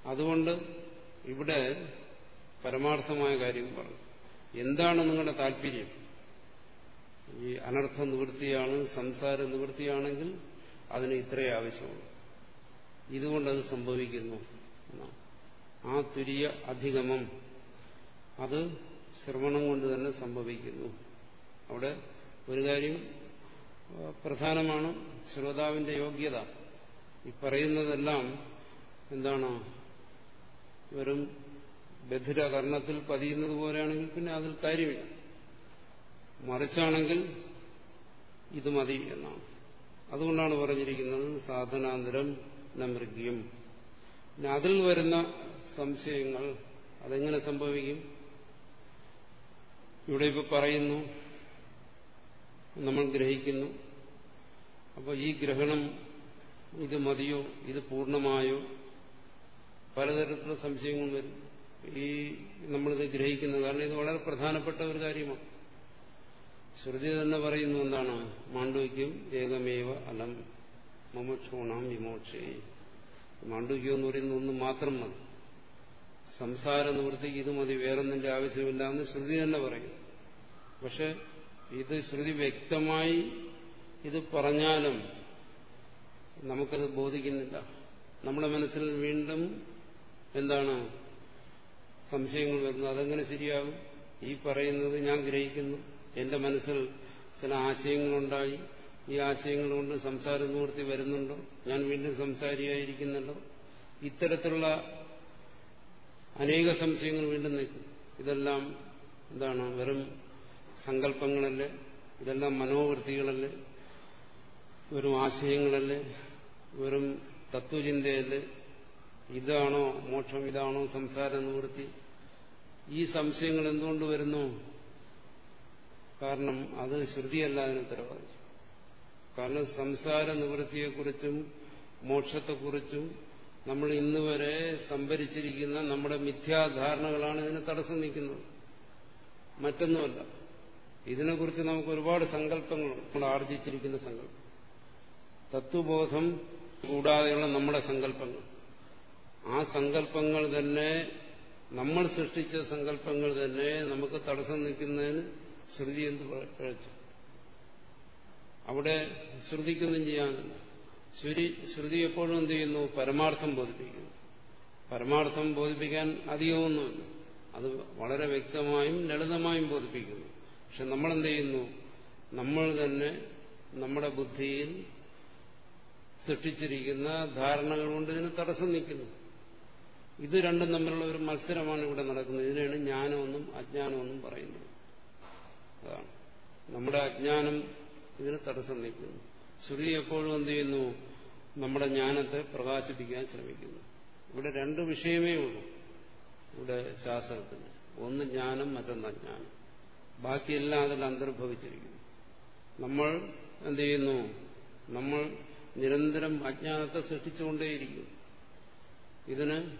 അതുകൊണ്ട് ഇവിടെ പരമാർത്ഥമായ കാര്യം പറഞ്ഞു. എന്താണ് നിങ്ങളുടെ താല്പര്യം? ഈ അനർത്ഥ നിവൃത്തിയാണ് സംസാര നിവൃത്തിയാണെങ്കിൽ അതിന് ഇത്രയേ ആവശ്യമുള്ളൂ. ഇതുകൊണ്ടത് സംഭവിക്കുന്നു ആ തുരിയ അധിഗമം അത് ശ്രവണം കൊണ്ട് തന്നെ സംഭവിക്കുന്നു. അവിടെ ഒരു കാര്യം പ്രധാനമാണ് ശ്രോതാവിന്റെ യോഗ്യത. ഈ പറയുന്നതെല്ലാം എന്താണ്? വെറും ബധിര കർണത്തിൽ പതിയുന്നത് പോലെയാണെങ്കിൽ പിന്നെ അതിൽ കാര്യമില്ല. മറിച്ചാണെങ്കിൽ ഇത് മതി എന്നാണ്. അതുകൊണ്ടാണ് പറഞ്ഞിരിക്കുന്നത് സാധനാന്തരം നമൃഗ്യം. പിന്നെ അതിൽ വരുന്ന സംശയങ്ങൾ അതെങ്ങനെ സംഭവിക്കും? ഇവിടെ ഇപ്പൊ പറയുന്നു നമ്മൾ ഗ്രഹിക്കുന്നു. അപ്പോൾ ഈ ഗ്രഹണം ഇത് മതിയോ? ഇത് പൂർണമായോ? പലതരത്തിലുള്ള സംശയങ്ങൾ വരും. ഈ നമ്മളിത് ഗ്രഹിക്കുന്നത് കാരണം ഇത് വളരെ പ്രധാനപ്പെട്ട ഒരു കാര്യമാണ്. ശ്രുതി തന്നെ പറയുന്നു എന്താണ്? മാണ്ഡവ്യം ഏകമേവ അലം മമുക്ഷോണാം വിമോക്ഷേ. മാണ്ഡവ്യം എന്ന് പറയുന്ന ഒന്ന് മാത്രം മതി. സംസാര നിവൃത്തിക്ക് ഇത് മതി വേറൊന്നിന്റെ ആവശ്യമില്ല എന്ന് ശ്രുതി തന്നെ പറയും. പക്ഷെ ഇത് ശ്രുതി വ്യക്തമായി ഇത് പറഞ്ഞാലും നമുക്കത് ബോധിക്കുന്നില്ല. നമ്മുടെ മനസ്സിൽ വീണ്ടും എന്താണ് സംശയങ്ങൾ വരുന്നത്? അതെങ്ങനെ ശരിയാകും? ഈ പറയുന്നത് ഞാൻ ഗ്രഹിക്കുന്നു. എന്റെ മനസ്സിൽ ചില ആശയങ്ങളുണ്ടായി. ഈ ആശയങ്ങൾ കൊണ്ട് സംസാര നിവൃത്തി വരുന്നുണ്ടോ. ഞാൻ വീണ്ടും സംസാരിയായിരിക്കുന്നുണ്ടോ. ഇത്തരത്തിലുള്ള അനേക സംശയങ്ങൾ വീണ്ടും നിൽക്കും. ഇതെല്ലാം എന്താണ്? വെറും സങ്കല്പങ്ങളല്ലേ? ഇതെല്ലാം മനോവൃത്തികളല്ലേ? വെറും ആശയങ്ങളല്ലേ? വെറും തത്വചിന്തയല്ലേ? ഇതാണോ മോക്ഷം? ഇതാണോ സംസാര നിവൃത്തി? ഈ സംശയങ്ങൾ എന്തുകൊണ്ട് വരുന്നു? കാരണം അത് ശ്രുതിയല്ല അതിന് ഉത്തരവാദിച്ചു കാരണം സംസാര നിവൃത്തിയെക്കുറിച്ചും മോക്ഷത്തെക്കുറിച്ചും നമ്മൾ ഇന്ന് വരെ സംഭരിച്ചിരിക്കുന്ന നമ്മുടെ മിഥ്യാധാരണകളാണ് ഇതിന് തടസ്സം നിൽക്കുന്നത്. മറ്റൊന്നുമല്ല ഇതിനെക്കുറിച്ച് നമുക്ക് ഒരുപാട് സങ്കല്പങ്ങൾ നമ്മൾ ആർജിച്ചിരിക്കുന്ന സങ്കല്പം. തത്വബോധം കൂടാതെയുള്ള നമ്മുടെ സങ്കല്പങ്ങൾ. ആ സങ്കല്പങ്ങൾ തന്നെ നമ്മൾ സൃഷ്ടിച്ച സങ്കല്പങ്ങൾ തന്നെ നമുക്ക് തടസ്സം നിൽക്കുന്നതിന് ശ്രുതി എന്ത് പഴച്ചു അവിടെ ശ്രുതിക്കൊന്നും ചെയ്യാനില്ല. ശ്രുതി ശ്രുതി എപ്പോഴും എന്ത് ചെയ്യുന്നു? പരമാർത്ഥം ബോധിപ്പിക്കുന്നു. പരമാർത്ഥം ബോധിപ്പിക്കാൻ അധികമൊന്നുമില്ല. അത് വളരെ വ്യക്തമായും ലളിതമായും ബോധിപ്പിക്കുന്നു. പക്ഷെ നമ്മൾ എന്ത് ചെയ്യുന്നു? നമ്മൾ തന്നെ നമ്മുടെ ബുദ്ധിയിൽ സൃഷ്ടിച്ചിരിക്കുന്ന ധാരണകൾ കൊണ്ട് ഇതിന് തടസ്സം നിൽക്കുന്നു. ഇത് രണ്ടും തമ്മിലുള്ള ഒരു മത്സരമാണ് ഇവിടെ നടക്കുന്നത്. ഇതിനാണ് ജ്ഞാനമെന്നും അജ്ഞാനമെന്നും പറയുന്നത്. അതാണ്. നമ്മുടെ അജ്ഞാനം ഇതിന് തടസ്സം നിൽക്കുന്നു ശ്രുതി എപ്പോഴും എന്ത് ചെയ്യുന്നു? നമ്മുടെ ജ്ഞാനത്തെ പ്രകാശിപ്പിക്കാൻ ശ്രമിക്കുന്നു. ഇവിടെ രണ്ട് വിഷയമേ ഉള്ളൂ ഇവിടെ ശാസ്ത്രത്തിന്. ഒന്ന് ജ്ഞാനം മറ്റൊന്ന് അജ്ഞാനം. ബാക്കിയെല്ലാം അതിൽ അന്തർഭവിച്ചിരിക്കുന്നു. നമ്മൾ എന്ത് ചെയ്യുന്നു? നമ്മൾ നിരന്തരം അജ്ഞാനത്തെ സൃഷ്ടിച്ചുകൊണ്ടേയിരിക്കും ഇതിന്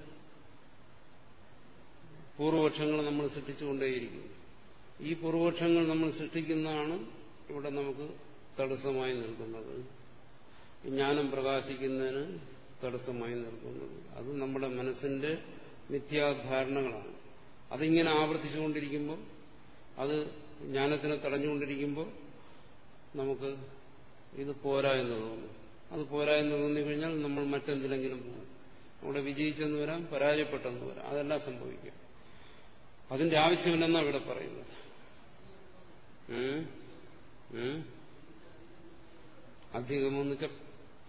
പൂർവപക്ഷങ്ങൾ നമ്മൾ സൃഷ്ടിച്ചുകൊണ്ടേയിരിക്കും ഈ പൂർവക്ഷങ്ങൾ നമ്മൾ സൃഷ്ടിക്കുന്നതാണ് ഇവിടെ നമുക്ക് തടസ്സമായി നിൽക്കുന്നത്. ജ്ഞാനം പ്രകാശിക്കുന്നതിന് തടസ്സമായി നിൽക്കുന്നത്. അത് നമ്മുടെ മനസ്സിന്റെ മിഥ്യാധാരണകളാണ്. അതിങ്ങനെ ആവർത്തിച്ചുകൊണ്ടിരിക്കുമ്പോൾ അത് ജ്ഞാനത്തിനെ തടഞ്ഞുകൊണ്ടിരിക്കുമ്പോൾ നമുക്ക് ഇത് പോരാ എന്ന് തോന്നും. അത് പോരാ എന്ന് തോന്നിക്കഴിഞ്ഞാൽ നമ്മൾ മറ്റെന്തിലെങ്കിലും പോകും അവിടെ വിജയിച്ചെന്ന് വരാം പരാജയപ്പെട്ടെന്ന് വരാം. അതെല്ലാം സംഭവിക്കും. അതിന്റെ ആവശ്യമില്ലെന്നാണ് ഇവിടെ പറയുന്നത്. അധികമെന്ന് വെച്ചാൽ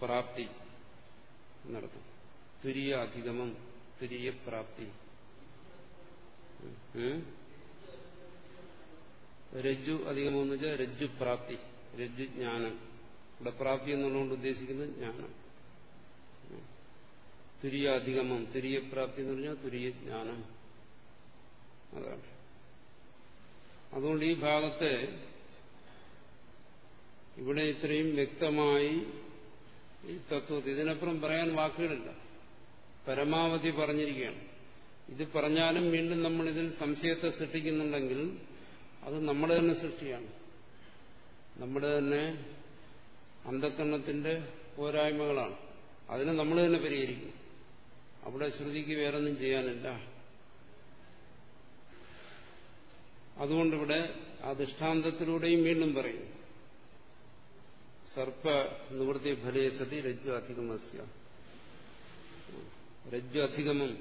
പ്രാപ്തി നടത്തും. തുരിയ അധികമം തുരിയ പ്രാപ്തി. രജ്ജു അധികമെന്ന് വെച്ചാൽ രജ്ജു പ്രാപ്തി രജ്ജു ജ്ഞാനം. ഇവിടെ പ്രാപ്തി എന്നുള്ളതുകൊണ്ട് ഉദ്ദേശിക്കുന്നത് ജ്ഞാനം. തുരിയ അധികമം തുരിയ പ്രാപ്തി എന്ന് പറഞ്ഞാൽ തുരിയ ജ്ഞാനം. അതാണ്. അതുകൊണ്ട് ഈ ഭാഗത്തെ ഇവിടെ ഇത്രയും വ്യക്തമായി ഈ തത്വത്തെ ഇതിനപ്പുറം പറയാൻ വാക്കുകളില്ല. പരമാവധി പറഞ്ഞിരിക്കുകയാണ്. ഇത് പറഞ്ഞാലും വീണ്ടും നമ്മൾ ഇതിൽ സംശയത്തെ സൃഷ്ടിക്കുന്നുണ്ടെങ്കിൽ അത് നമ്മുടെ തന്നെ സൃഷ്ടിയാണ്. നമ്മുടെ തന്നെ അന്ധക്കരണത്തിന്റെ പോരായ്മകളാണ്. അതിനെ നമ്മൾ തന്നെ പരിഹരിക്കും. അവിടെ ശ്രുതിക്ക് വേറൊന്നും ചെയ്യാനില്ല. അതുകൊണ്ടിവിടെ ആ ദൃഷ്ടാന്തത്തിലൂടെയും വീണ്ടും പറയും. സർപ്പ നിവൃത്തി ഫലേ സതി രജ്ജു അധികമസ്യ. രജ്ജു അധികമം.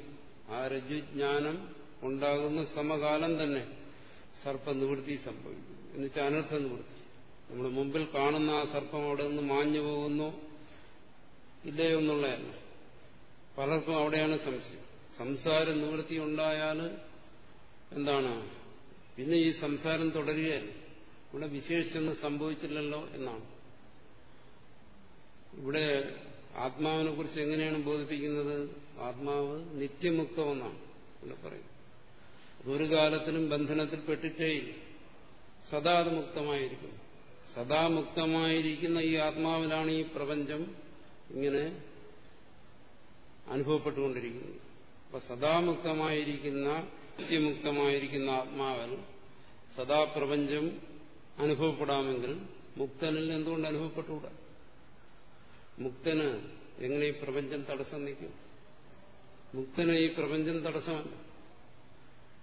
ആ രജ്ജുജ്ഞാനം ഉണ്ടാകുന്ന സമകാലം തന്നെ സർപ്പ നിവൃത്തി സംഭവിക്കുന്നു. എന്നുവെച്ചാൽ അനർത്ഥ നിവൃത്തി. നമ്മൾ മുമ്പിൽ കാണുന്ന ആ സർപ്പം അവിടെ നിന്ന് മാഞ്ഞു പോകുന്നു ഇല്ലയോ എന്നുള്ളതല്ല. പലർക്കും അവിടെയാണ് സംശയം. സംസാര നിവൃത്തി ഉണ്ടായാൽ എന്താണ്? പിന്നെ ഈ സംസാരം തുടരുകയല്ല ഇവിടെ വിശേഷിച്ചൊന്നും സംഭവിച്ചില്ലല്ലോ എന്നാണ്. ഇവിടെ ആത്മാവിനെ കുറിച്ച് എങ്ങനെയാണ് ബോധിപ്പിക്കുന്നത്? ആത്മാവ് നിത്യമുക്തമെന്നാണ് ഇവിടെ പറയും ഒരു കാലത്തിനും ബന്ധനത്തിൽ പെട്ടിട്ടേയില്ല സദാ മുക്തമായിരിക്കും സദാ മുക്തമായിരിക്കുന്ന ഈ ആത്മാവിലാണ് ഈ പ്രപഞ്ചം ഇങ്ങനെ അനുഭവപ്പെട്ടുകൊണ്ടിരിക്കുന്നത്. അപ്പൊ സദാമുക്തമായിരിക്കുന്ന നിത്യമുക്തമായിരിക്കുന്ന ആത്മാവിൽ സദാ പ്രപഞ്ചം അനുഭവപ്പെടാമെങ്കിൽ മുക്തനിൽ എന്തുകൊണ്ട് അനുഭവപ്പെട്ടുകൂടാ? മുക്തന് എങ്ങനെ ഈ പ്രപഞ്ചം തടസ്സം നിൽക്കും മുക്തന് ഈ പ്രപഞ്ചം തടസ്സമല്ല.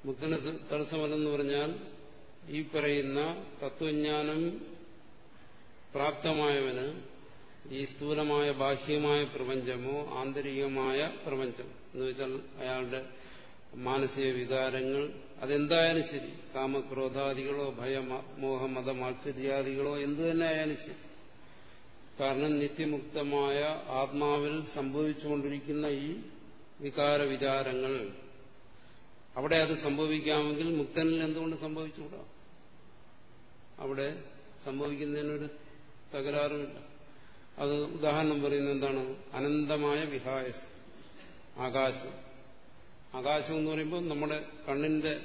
മുക്തന് തടസ്സമല്ലെന്ന് പറഞ്ഞാൽ ഈ പറയുന്ന തത്വജ്ഞാനം പ്രാപ്തമായവന് ഈ സ്ഥൂലമായ ബാഹ്യമായ പ്രപഞ്ചമോ ആന്തരികമായ പ്രപഞ്ചം എന്ന് വെച്ചാൽ അയാളുടെ മാനസിക വികാരങ്ങൾ അതെന്തായാലും ശരി. കാമക്രോധാദികളോ ഭയ മോഹ മത മാത്സര്യാദികളോ എന്തു തന്നെ ആയാലും ശരി. കാരണം നിത്യമുക്തമായ ആത്മാവിൽ സംഭവിച്ചുകൊണ്ടിരിക്കുന്ന ഈ വികാര വിചാരങ്ങൾ അവിടെ അത് സംഭവിക്കാമെങ്കിൽ മുക്തനിൽ എന്തുകൊണ്ട് സംഭവിച്ചുകൂടാ? അവിടെ സംഭവിക്കുന്നതിനൊരു തകരാറുമില്ല അത് ഉദാഹരണം പറയുന്നത് എന്താണ്? അനന്തമായ വിഹായസ് ആകാശം. ആകാശം എന്ന് പറയുമ്പോൾ നമ്മുടെ കണ്ണിന്റെ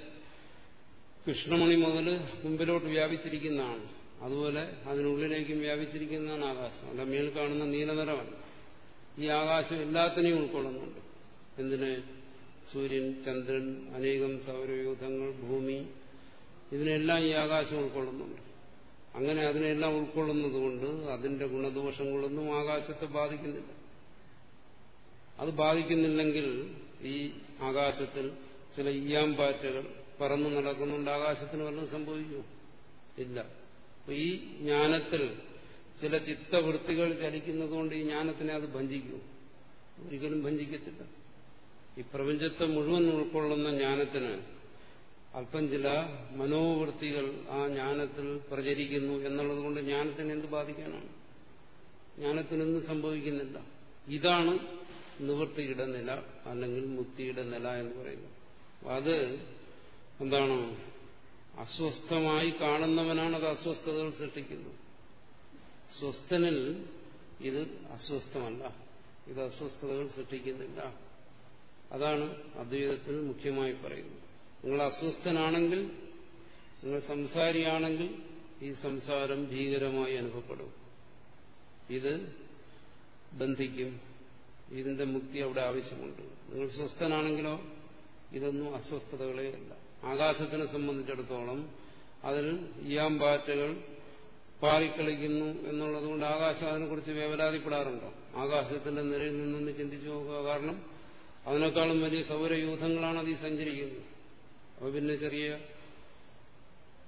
കൃഷ്ണമണി മുതൽ മുമ്പിലോട്ട് വ്യാപിച്ചിരിക്കുന്നതാണ്. അതുപോലെ അതിനുള്ളിലേക്കും വ്യാപിച്ചിരിക്കുന്നതാണ് ആകാശം. അല്ല മേൽ കാണുന്ന നീലനിറമല്ല ഈ ആകാശം എല്ലാത്തിനെയും ഉൾക്കൊള്ളുന്നുണ്ട്. എന്തിന്? സൂര്യൻ ചന്ദ്രൻ അനേകം സൗരയൂഥങ്ങൾ ഭൂമി ഇതിനെല്ലാം ഈ ആകാശം ഉൾക്കൊള്ളുന്നുണ്ട്. അങ്ങനെ അതിനെല്ലാം ഉൾക്കൊള്ളുന്നതുകൊണ്ട് അതിന്റെ ഗുണദോഷങ്ങളൊന്നും ആകാശത്തെ ബാധിക്കുന്നില്ല. അത് ബാധിക്കുന്നില്ലെങ്കിൽ ഈ ആകാശത്തിൽ ചില ഇയാമ്പാറ്റകൾ പറന്നു നടക്കുന്നുണ്ട്. ആകാശത്തിന് വല്ലതും സംഭവിക്കുമോ? ഇല്ല. ഈ ജ്ഞാനത്തിൽ ചില ചിത്തവൃത്തികൾ ചലിക്കുന്നതുകൊണ്ട് ഈ ജ്ഞാനത്തിനെ അത് ഭഞ്ചിക്കും. ഒരിക്കലും ഭഞ്ചിക്കത്തില്ല. ഈ പ്രപഞ്ചത്തെ മുഴുവൻ ഉൾക്കൊള്ളുന്ന ജ്ഞാനത്തിന് അല്പം ചില മനോവൃത്തികൾ ആ ജ്ഞാനത്തിൽ പ്രചരിക്കുന്നു എന്നുള്ളത് കൊണ്ട് ജ്ഞാനത്തിന് എന്ത് ബാധിക്കാനാണ്? ജ്ഞാനത്തിനൊന്നും സംഭവിക്കുന്നില്ല. ഇതാണ് നിവൃത്തിയുടെ നില അല്ലെങ്കിൽ മുക്തിയുടെ നില എന്ന് പറയുന്നു. അത് എന്താണ്? അസ്വസ്ഥമായി കാണുന്നവനാണ് അത് അസ്വസ്ഥതകൾ സൃഷ്ടിക്കുന്നത്. സ്വസ്ഥനിൽ ഇത് അസ്വസ്ഥമല്ല. ഇത് അസ്വസ്ഥതകൾ സൃഷ്ടിക്കുന്നില്ല. അതാണ് അദ്വൈതത്തിൽ മുഖ്യമായി പറയുന്നത്. നിങ്ങൾ അസ്വസ്ഥനാണെങ്കിൽ നിങ്ങൾ സംസാരിയാണെങ്കിൽ ഈ സംസാരം ഭീകരമായി അനുഭവപ്പെടും. ഇത് ബന്ധിക്കും. ഇതിന്റെ മുക്തി അവിടെ ആവശ്യമുണ്ട്. നിങ്ങൾ സ്വസ്ഥനാണെങ്കിലോ ഇതൊന്നും അസ്വസ്ഥതകളെ അല്ല. ആകാശത്തിനെ സംബന്ധിച്ചിടത്തോളം അതിൽ ഇയാമ്പാറ്റകൾ പാറിക്കളിക്കുന്നു എന്നുള്ളത് കൊണ്ട് ആകാശം അതിനെക്കുറിച്ച് വേവലാതിപ്പെടാറുണ്ടോ? ആകാശത്തിന്റെ നിരയിൽ നിന്നൊന്ന് ചിന്തിച്ചു നോക്കുക. കാരണം അതിനേക്കാളും വലിയ സൗരയൂഥങ്ങളാണ് അതിൽ സഞ്ചരിക്കുന്നത്. അപ്പൊ പിന്നെ ചെറിയ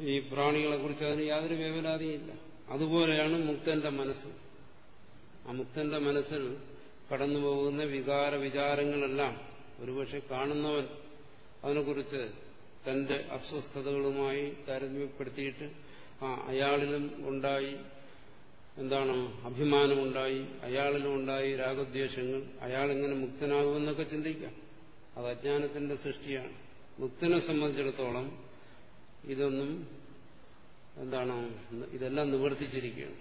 ഈ പ്രാണികളെ കുറിച്ച് അതിന് യാതൊരു വേവലാതിയില്ല അതുപോലെയാണ് മുക്തന്റെ മനസ്സ്. ആ മുക്തന്റെ മനസ്സിൽ കടന്നുപോകുന്ന വികാര വിചാരങ്ങളെല്ലാം ഒരുപക്ഷെ കാണുന്നവൻ അതിനെക്കുറിച്ച് തന്റെ അസ്വസ്ഥതകളുമായി താരതമ്യപ്പെടുത്തിയിട്ട് ആ അയാളിലും ഉണ്ടായി എന്താണ് അഭിമാനമുണ്ടായി അയാളിലും ഉണ്ടായി രാഗദ്വേഷങ്ങൾ അയാളിങ്ങനെ മുക്തനാകുമെന്നൊക്കെ ചിന്തിക്കാം. അത് അജ്ഞാനത്തിന്റെ സൃഷ്ടിയാണ്. മുക്തനെ സംബന്ധിച്ചിടത്തോളം ഇതൊന്നും എന്താണ് ഇതെല്ലാം നിവർത്തിച്ചിരിക്കുകയാണ്.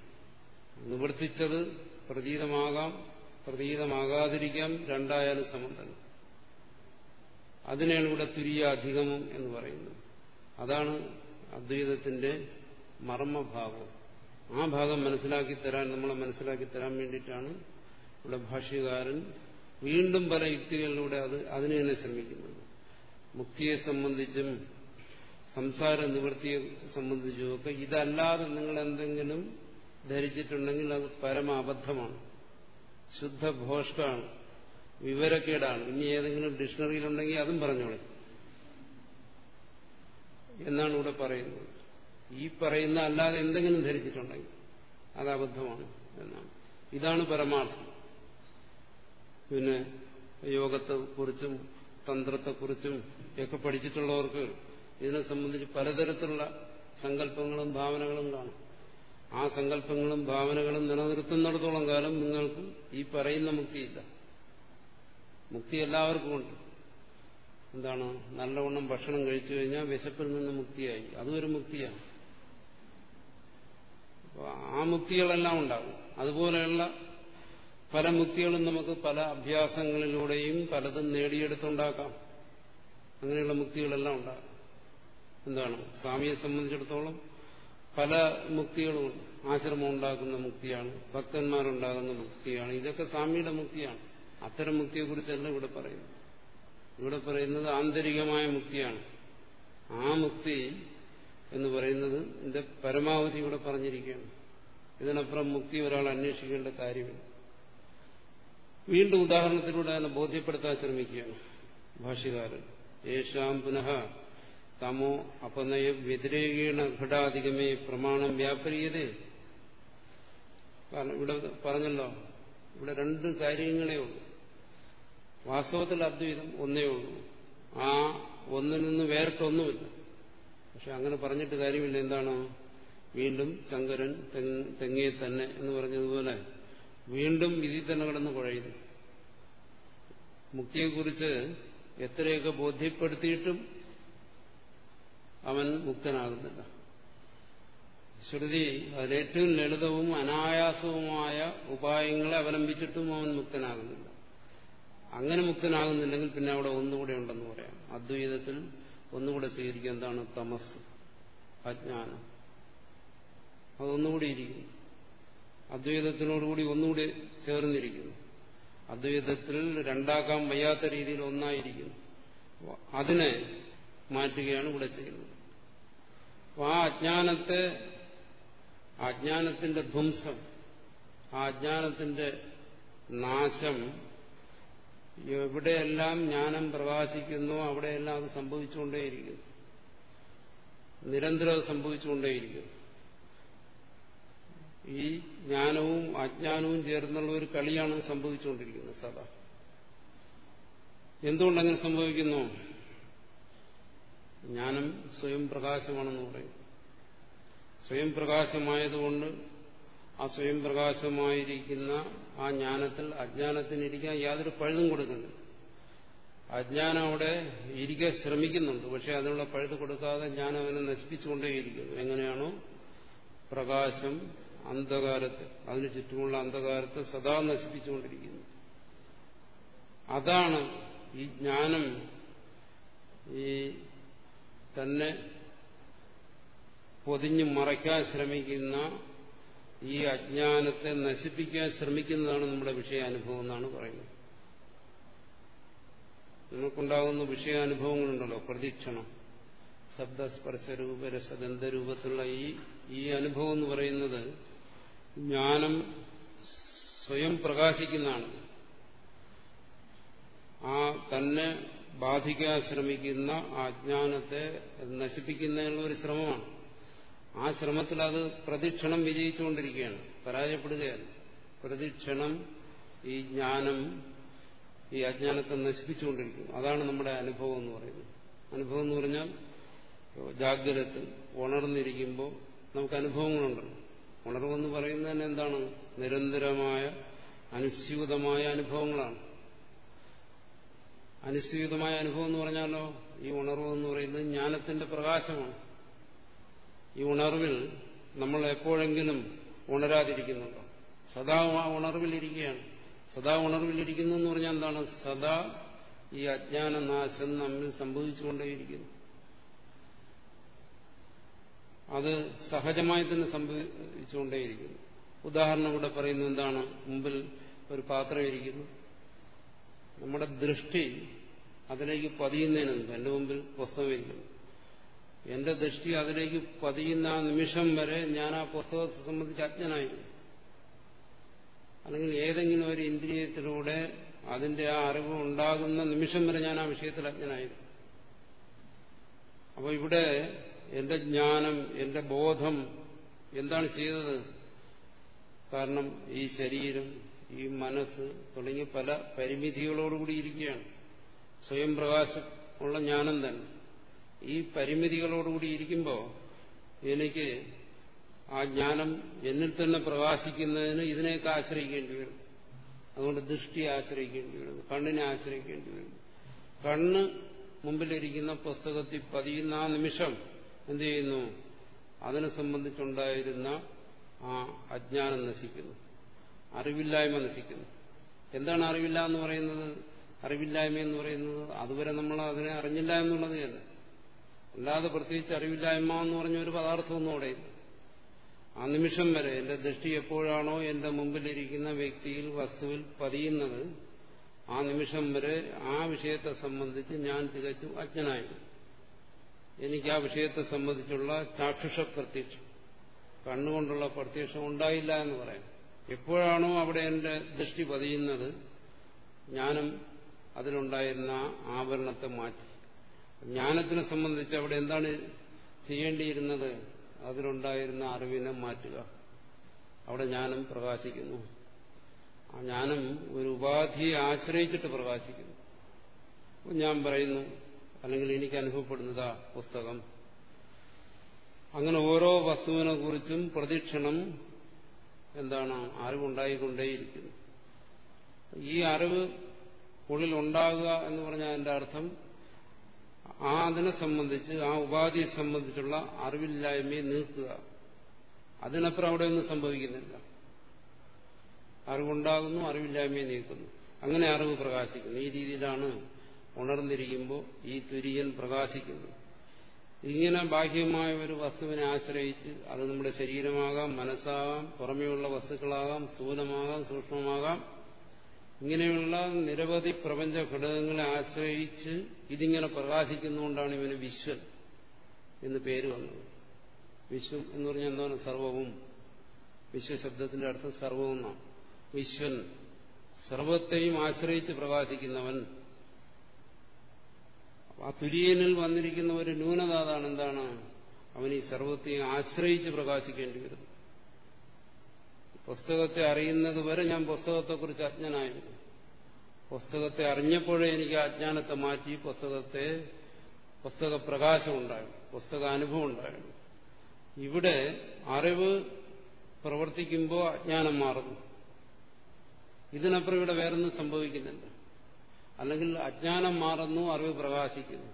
നിവർത്തിച്ചത് പ്രതീതമാകാം പ്രതീതമാകാതിരിക്കാം രണ്ടായാലും സമം തന്നെ അതിനെയാണ് ഇവിടെ തുര്യാധികമം എന്ന് പറയുന്നത് അതാണ് അദ്വൈതത്തിന്റെ മർമ്മഭാവം. ആ ഭാഗം മനസ്സിലാക്കി തരാൻ നമ്മളെ മനസ്സിലാക്കി തരാൻ വേണ്ടിയിട്ടാണ് ഇവിടെ ഭാഷ്യകാരൻ വീണ്ടും പല യുക്തികളിലൂടെ അത് അതിനെ തന്നെ ശ്രമിക്കുന്നത്. മുക്തിയെ സംബന്ധിച്ചും സംസാര നിവൃത്തിയെ സംബന്ധിച്ചുമൊക്കെ ഇതല്ലാതെ നിങ്ങൾ എന്തെങ്കിലും ധരിച്ചിട്ടുണ്ടെങ്കിൽ അത് പരമ അബദ്ധമാണ് ശുദ്ധ ഭോഷ്കാണ് വിവരക്കേടാണ്. ഇനി ഏതെങ്കിലും ഡിക്ഷണറിയിലുണ്ടെങ്കിൽ അതും പറഞ്ഞോളെ. എന്നാണ് ഇവിടെ പറയുന്നത്. ഈ പറയുന്ന അല്ലാതെ എന്തെങ്കിലും ധരിച്ചിട്ടുണ്ടെങ്കിൽ അത് അബദ്ധമാണ് എന്നാണ്. ഇതാണ് പരമാർത്ഥം. പിന്നെ യോഗത്തെക്കുറിച്ചും തന്ത്രത്തെക്കുറിച്ചും ഒക്കെ പഠിച്ചിട്ടുള്ളവർക്ക് ഇതിനെ സംബന്ധിച്ച് പലതരത്തിലുള്ള സങ്കല്പങ്ങളും ഭാവനകളും കാണും. ആ സങ്കല്പങ്ങളും ഭാവനകളും നിലനിർത്തുന്നിടത്തോളം കാലം നിങ്ങൾക്കും ഈ പറയുന്ന മുക്തിയില്ല. മുക്തി എല്ലാവർക്കും ഉണ്ട്. എന്താണ്? നല്ലവണ്ണം ഭക്ഷണം കഴിച്ചു കഴിഞ്ഞാൽ വിശപ്പിൽ നിന്ന് മുക്തിയായി. അതും ഒരു മുക്തിയാണ് ആ മുക്തികളെല്ലാം ഉണ്ടാകും. അതുപോലെയുള്ള പല മുക്തികളും നമുക്ക് പല അഭ്യാസങ്ങളിലൂടെയും പലതും നേടിയെടുത്തുണ്ടാക്കാം. അങ്ങനെയുള്ള മുക്തികളെല്ലാം ഉണ്ടാകും. എന്താണ്? സ്വാമിയെ സംബന്ധിച്ചിടത്തോളം പല മുക്തികളുമുണ്ട് ആശ്രമം ഉണ്ടാക്കുന്ന മുക്തിയാണ് ഭക്തന്മാരുണ്ടാകുന്ന മുക്തിയാണ് ഇതൊക്കെ സ്വാമിയുടെ മുക്തിയാണ്. അത്തരം മുക്തിയെക്കുറിച്ചല്ല ഇവിടെ പറയുന്നത്. ഇവിടെ പറയുന്നത് ആന്തരികമായ മുക്തിയാണ്. ആ മുക്തി എന്ന് പറയുന്നത് ഇതിന്റെ പരമാവധി ഇവിടെ പറഞ്ഞിരിക്കുകയാണ്. ഇതിനപ്പുറം മുക്തി ഒരാൾ അന്വേഷിക്കേണ്ട കാര്യമില്ല. വീണ്ടും ഉദാഹരണത്തിലൂടെ അതിനെ ബോധ്യപ്പെടുത്താൻ ശ്രമിക്കുകയാണ് ഭാഷ്യകാരൻ. യേശാം പുനഃ തമോ അപനയ വ്യതിരേകീണ ഘടാധികമേ പ്രമാണം വ്യാപരീയതേ. കാരണം ഇവിടെ പറഞ്ഞല്ലോ ഇവിടെ രണ്ട് കാര്യങ്ങളേ ഉള്ളൂ. വാസ്തവത്തിൽ അദ്വൈതം ഒന്നേ ഉള്ളൂ. ആ ഒന്നിൽ നിന്ന് വേറിട്ടൊന്നുമില്ല പക്ഷെ അങ്ങനെ പറഞ്ഞിട്ട് കാര്യമില്ല. എന്താണ്? വീണ്ടും ശങ്കരൻ തെങ്ങേ തന്നെ എന്ന് പറഞ്ഞതുപോലെ വീണ്ടും ഇതിൽ തന്നെ കിടന്ന് കുഴയുന്നു. മുക്തിയെക്കുറിച്ച് എത്രയൊക്കെ ബോധ്യപ്പെടുത്തിയിട്ടും അവൻ മുക്തനാകുന്നില്ല. ശ്രുതി അതിലേറ്റവും ലളിതവും അനായാസവുമായ ഉപായങ്ങളെ അവലംബിച്ചിട്ടും അവൻ മുക്തനാകുന്നില്ല. അങ്ങനെ മുക്തനാകുന്നില്ലെങ്കിൽ പിന്നെ അവിടെ ഒന്നുകൂടെ ഉണ്ടെന്ന് പറയാം. അദ്വൈതത്തിൽ ഒന്നുകൂടെ സ്വീകരിക്കുക എന്താണ്? തമസ് അജ്ഞാനം. അതൊന്നുകൂടി ഇരിക്കുന്നു. അദ്വൈതത്തിനോടുകൂടി ഒന്നുകൂടി ചേർന്നിരിക്കുന്നു. അദ്വൈതത്തിൽ രണ്ടാക്കാൻ വയ്യാത്ത രീതിയിൽ ഒന്നായിരിക്കുന്നു. അതിനെ മാറ്റുകയാണ് ഇവിടെ ചെയ്യുന്നത്. അപ്പൊ ആ അജ്ഞാനത്തെ അജ്ഞാനത്തിന്റെ ധ്വംസം ആ അജ്ഞാനത്തിന്റെ നാശം എവിടെയെല്ലാം ജ്ഞാനം പ്രകാശിക്കുന്നു അവിടെയെല്ലാം അത് സംഭവിച്ചുകൊണ്ടേയിരിക്കുന്നു. നിരന്തരം അത് സംഭവിച്ചുകൊണ്ടേയിരിക്കുന്നു. ഈ ജ്ഞാനവും അജ്ഞാനവും ചേർന്നുള്ള ഒരു കളിയാണ് സംഭവിച്ചുകൊണ്ടിരിക്കുന്നത് സദാ എന്തുകൊണ്ടങ്ങനെ സംഭവിക്കുന്നു? ജ്ഞാനം സ്വയം പ്രകാശമാണെന്ന് പറയും. സ്വയം പ്രകാശമായതുകൊണ്ട് ആ സ്വയം പ്രകാശമായിരിക്കുന്ന ആ ജ്ഞാനത്തിൽ അജ്ഞാനത്തിനിരിക്കാൻ യാതൊരു പഴുതും കൊടുക്കുന്നില്ല. അജ്ഞാനം അവിടെ ഇരിക്കാൻ ശ്രമിക്കുന്നുണ്ട്. പക്ഷെ അതിനുള്ള പഴുത് കൊടുക്കാതെ ജ്ഞാനം അവനെ നശിപ്പിച്ചുകൊണ്ടേയിരിക്കുന്നു. എങ്ങനെയാണോ? പ്രകാശം അന്ധകാരത്തെ അതിനു ചുറ്റുമുള്ള അന്ധകാരത്തെ സദാ നശിപ്പിച്ചുകൊണ്ടിരിക്കുന്നു. അതാണ് ഈ ജ്ഞാനം ഈ തന്നെ പൊതിഞ്ഞു മറയ്ക്കാൻ ശ്രമിക്കുന്ന ഈ അജ്ഞാനത്തെ നശിപ്പിക്കാൻ ശ്രമിക്കുന്നതാണ് നമ്മുടെ വിഷയാനുഭവം എന്നാണ് പറയുന്നത്. നമുക്കുണ്ടാകുന്ന വിഷയാനുഭവങ്ങളുണ്ടല്ലോ പ്രതീക്ഷണം ശബ്ദസ്പർശരൂപ രസഗന്ധരൂപത്തിലുള്ള ഈ ഈ അനുഭവം എന്ന് പറയുന്നത് ജ്ഞാനം സ്വയം പ്രകാശിക്കുന്നതാണ്. ആ തന്നെ ബാധിക്കാൻ ശ്രമിക്കുന്ന അജ്ഞാനത്തെ നശിപ്പിക്കുന്നതിനുള്ള ഒരു ശ്രമമാണ്. ആ ശ്രമത്തിൽ അത് പ്രതിക്ഷണം വിജയിച്ചുകൊണ്ടിരിക്കുകയാണ്. പരാജയപ്പെടുകയാണ്. പ്രതിക്ഷണം ഈ ജ്ഞാനം ഈ അജ്ഞാനത്തെ നശിപ്പിച്ചുകൊണ്ടിരിക്കും അതാണ് നമ്മുടെ അനുഭവം എന്ന് പറയുന്നത്. അനുഭവം എന്ന് പറഞ്ഞാൽ ജാഗ്രത ഉണർന്നിരിക്കുമ്പോൾ നമുക്ക് അനുഭവങ്ങളുണ്ടല്ലോ ഉണർവെന്ന് പറയുന്നതന്നെ എന്താണ്? നിരന്തരമായ അനുസ്യൂതമായ അനുഭവങ്ങളാണ്. അനുസ്യൂതമായ അനുഭവം എന്ന് പറഞ്ഞാലോ ഈ ഉണർവ് എന്ന് പറയുന്നത് ജ്ഞാനത്തിന്റെ പ്രകാശമാണ്. ഈ ഉണർവിൽ നമ്മൾ എപ്പോഴെങ്കിലും ഉണരാതിരിക്കുന്നുണ്ടോ? സദാ ആ ഉണർവിലിരിക്കുകയാണ്. സദാ ഉണർവിലിരിക്കുന്നു എന്ന് പറഞ്ഞാൽ എന്താണ്? സദാ ഈ അജ്ഞാന നാശം നമ്മിൽ സംഭവിച്ചുകൊണ്ടേയിരിക്കുന്നു. അത് സഹജമായി തന്നെ സംഭവിച്ചുകൊണ്ടേയിരിക്കുന്നു. ഉദാഹരണം ഇവിടെ പറയുന്നത് എന്താണ്? മുമ്പിൽ ഒരു പാത്രം ഇരിക്കുന്നു. നമ്മുടെ ദൃഷ്ടി അതിലേക്ക് പതിയുന്നതിന് എന്റെ മുമ്പിൽ പുസ്തകം ഇരിക്കുന്നു എന്റെ ദൃഷ്ടി അതിലേക്ക് പതിയുന്ന ആ നിമിഷം വരെ ഞാൻ ആ പുസ്തകത്തെ സംബന്ധിച്ച് അജ്ഞനായിരുന്നു. അല്ലെങ്കിൽ ഏതെങ്കിലും ഒരു ഇന്ദ്രിയത്തിലൂടെ അതിന്റെ ആ അറിവ് ഉണ്ടാകുന്ന നിമിഷം വരെ ഞാൻ ആ വിഷയത്തിൽ അജ്ഞനായിരുന്നു. അപ്പോൾ ഇവിടെ എന്റെ ജ്ഞാനം എന്റെ ബോധം എന്താണ് ചെയ്തത്? കാരണം ഈ ശരീരം ഈ മനസ്സ് തുടങ്ങിയ പല പരിമിതികളോടുകൂടി ഇരിക്കുകയാണ്. സ്വയം പ്രകാശം ഉള്ള ജ്ഞാനം തന്നെ. ഈ പരിമിതികളോടുകൂടി ഇരിക്കുമ്പോൾ എനിക്ക് ആ ജ്ഞാനം എന്നിൽ തന്നെ പ്രകാശിക്കുന്നതിന് ഇതിനെയൊക്കെ ആശ്രയിക്കേണ്ടി വരും. അതുകൊണ്ട് ദൃഷ്ടിയെ ആശ്രയിക്കേണ്ടി വരും. കണ്ണിനെ ആശ്രയിക്കേണ്ടി വരും. കണ്ണ് മുമ്പിലിരിക്കുന്ന പുസ്തകത്തിൽ പതിയുന്ന ആ നിമിഷം എന്ത് ചെയ്യുന്നു? അതിനെ സംബന്ധിച്ചുണ്ടായിരുന്ന ആ അജ്ഞാനം നശിക്കുന്നു. അറിവില്ലായ്മ നശിക്കുന്നു. എന്താണ് അറിവില്ല എന്ന് പറയുന്നത്? അറിവില്ലായ്മ എന്ന് പറയുന്നത് അതുവരെ നമ്മൾ അതിനെ അറിഞ്ഞില്ല എന്നുള്ളത് തന്നെ അല്ലാതെ പ്രത്യേകിച്ച് അറിവില്ലായ്മ എന്ന് പറഞ്ഞ ഒരു പദാർത്ഥമൊന്നും അവിടെ ആ നിമിഷം വരെ എന്റെ ദൃഷ്ടി എപ്പോഴാണോ എന്റെ മുമ്പിലിരിക്കുന്ന വ്യക്തിയിൽ വസ്തുവിൽ പതിയുന്നത് ആ നിമിഷം വരെ ആ വിഷയത്തെ സംബന്ധിച്ച് ഞാൻ തികച്ചും അജ്ഞനായിരുന്നു. എനിക്ക് ആ വിഷയത്തെ സംബന്ധിച്ചുള്ള ചാക്ഷുഷ പ്രത്യക്ഷം കണ്ണുകൊണ്ടുള്ള പ്രത്യക്ഷം ഉണ്ടായില്ല എന്ന് പറയാം. എപ്പോഴാണോ അവിടെ എന്റെ ദൃഷ്ടി പതിയുന്നത് ജ്ഞാനം അതിലുണ്ടായിരുന്ന ആവരണത്തെ മാറ്റി. ജ്ഞാനത്തിനെ സംബന്ധിച്ച് അവിടെ എന്താണ് ചെയ്യേണ്ടിയിരുന്നത് അതിലുണ്ടായിരുന്ന അറിവിനെ മാറ്റുക. അവിടെ ജ്ഞാനം പ്രകാശിക്കുന്നു. ആ ജ്ഞാനം ഒരു ഉപാധിയെ ആശ്രയിച്ചിട്ട് പ്രകാശിക്കുന്നു. ഞാൻ പറയുന്നു അല്ലെങ്കിൽ എനിക്ക് അനുഭവപ്പെടുന്നതാ പുസ്തകം. അങ്ങനെ ഓരോ വസ്തുവിനെ കുറിച്ചും പ്രതീക്ഷണം എന്താണ് അറിവുണ്ടായിക്കൊണ്ടേയിരിക്കുന്നു. ഈ അറിവ് ഉള്ളിൽ ഉണ്ടാകുക എന്ന് പറഞ്ഞാൽ അതിന്റെ അർത്ഥം ആ അതിനെ സംബന്ധിച്ച് ആ ഉപാധിയെ സംബന്ധിച്ചുള്ള അറിവില്ലായ്മയെ നീക്കുക. അതിനപ്പുറം അവിടെ ഒന്നും സംഭവിക്കുന്നില്ല. അറിവുണ്ടാകുന്നു അറിവില്ലായ്മയെ നീക്കുന്നു. അങ്ങനെ അറിവ് പ്രകാശിക്കുന്നു. ഈ രീതിയിലാണ് ഉണർന്നിരിക്കുമ്പോൾ ഈ തുര്യൻ പ്രകാശിക്കുന്നത്. ഇങ്ങനെ ബാഹ്യമായ ഒരു വസ്തുവിനെ ആശ്രയിച്ച് അത് നമ്മുടെ ശരീരമാകാം മനസ്സാകാം പുറമെയുള്ള വസ്തുക്കളാകാം സ്ഥൂലമാകാം സൂക്ഷ്മമാകാം. ഇങ്ങനെയുള്ള നിരവധി പ്രപഞ്ച ഘടകങ്ങളെ ആശ്രയിച്ച് ഇതിങ്ങനെ പ്രകാശിക്കുന്നുകൊണ്ടാണ് ഇവന് വിശ്വൻ എന്ന് പേര് വന്നത്. വിശ്വം എന്ന് പറഞ്ഞാൽ എന്താണ്? സർവവും. വിശ്വശബ്ദത്തിന്റെ അർത്ഥം സർവവും വിശ്വൻ. സർവത്തെയും ആശ്രയിച്ച് പ്രകാശിക്കുന്നവൻ. ആ തുര്യനിൽ വന്നിരിക്കുന്ന ഒരു ന്യൂനത അതാണ് എന്താണ്? അവൻ ഈ സർവത്തെയും ആശ്രയിച്ച് പ്രകാശിക്കേണ്ടി വരുന്നു. പുസ്തകത്തെ അറിയുന്നത് വരെ ഞാൻ പുസ്തകത്തെക്കുറിച്ച് അജ്ഞനായിരുന്നു. പുസ്തകത്തെ അറിഞ്ഞപ്പോഴേ എനിക്ക് അജ്ഞാനത്തെ മാറ്റി പുസ്തകത്തെ പുസ്തക പ്രകാശം ഉണ്ടായിരുന്നു പുസ്തക അനുഭവം ഉണ്ടായിരുന്നു. ഇവിടെ അറിവ് പ്രവർത്തിക്കുമ്പോൾ അജ്ഞാനം മാറുന്നു. ഇതിനപ്പുറം ഇവിടെ വേറൊന്നും സംഭവിക്കുന്നില്ല. അല്ലെങ്കിൽ അജ്ഞാനം മാറുന്നു അറിവ് പ്രകാശിക്കുന്നു.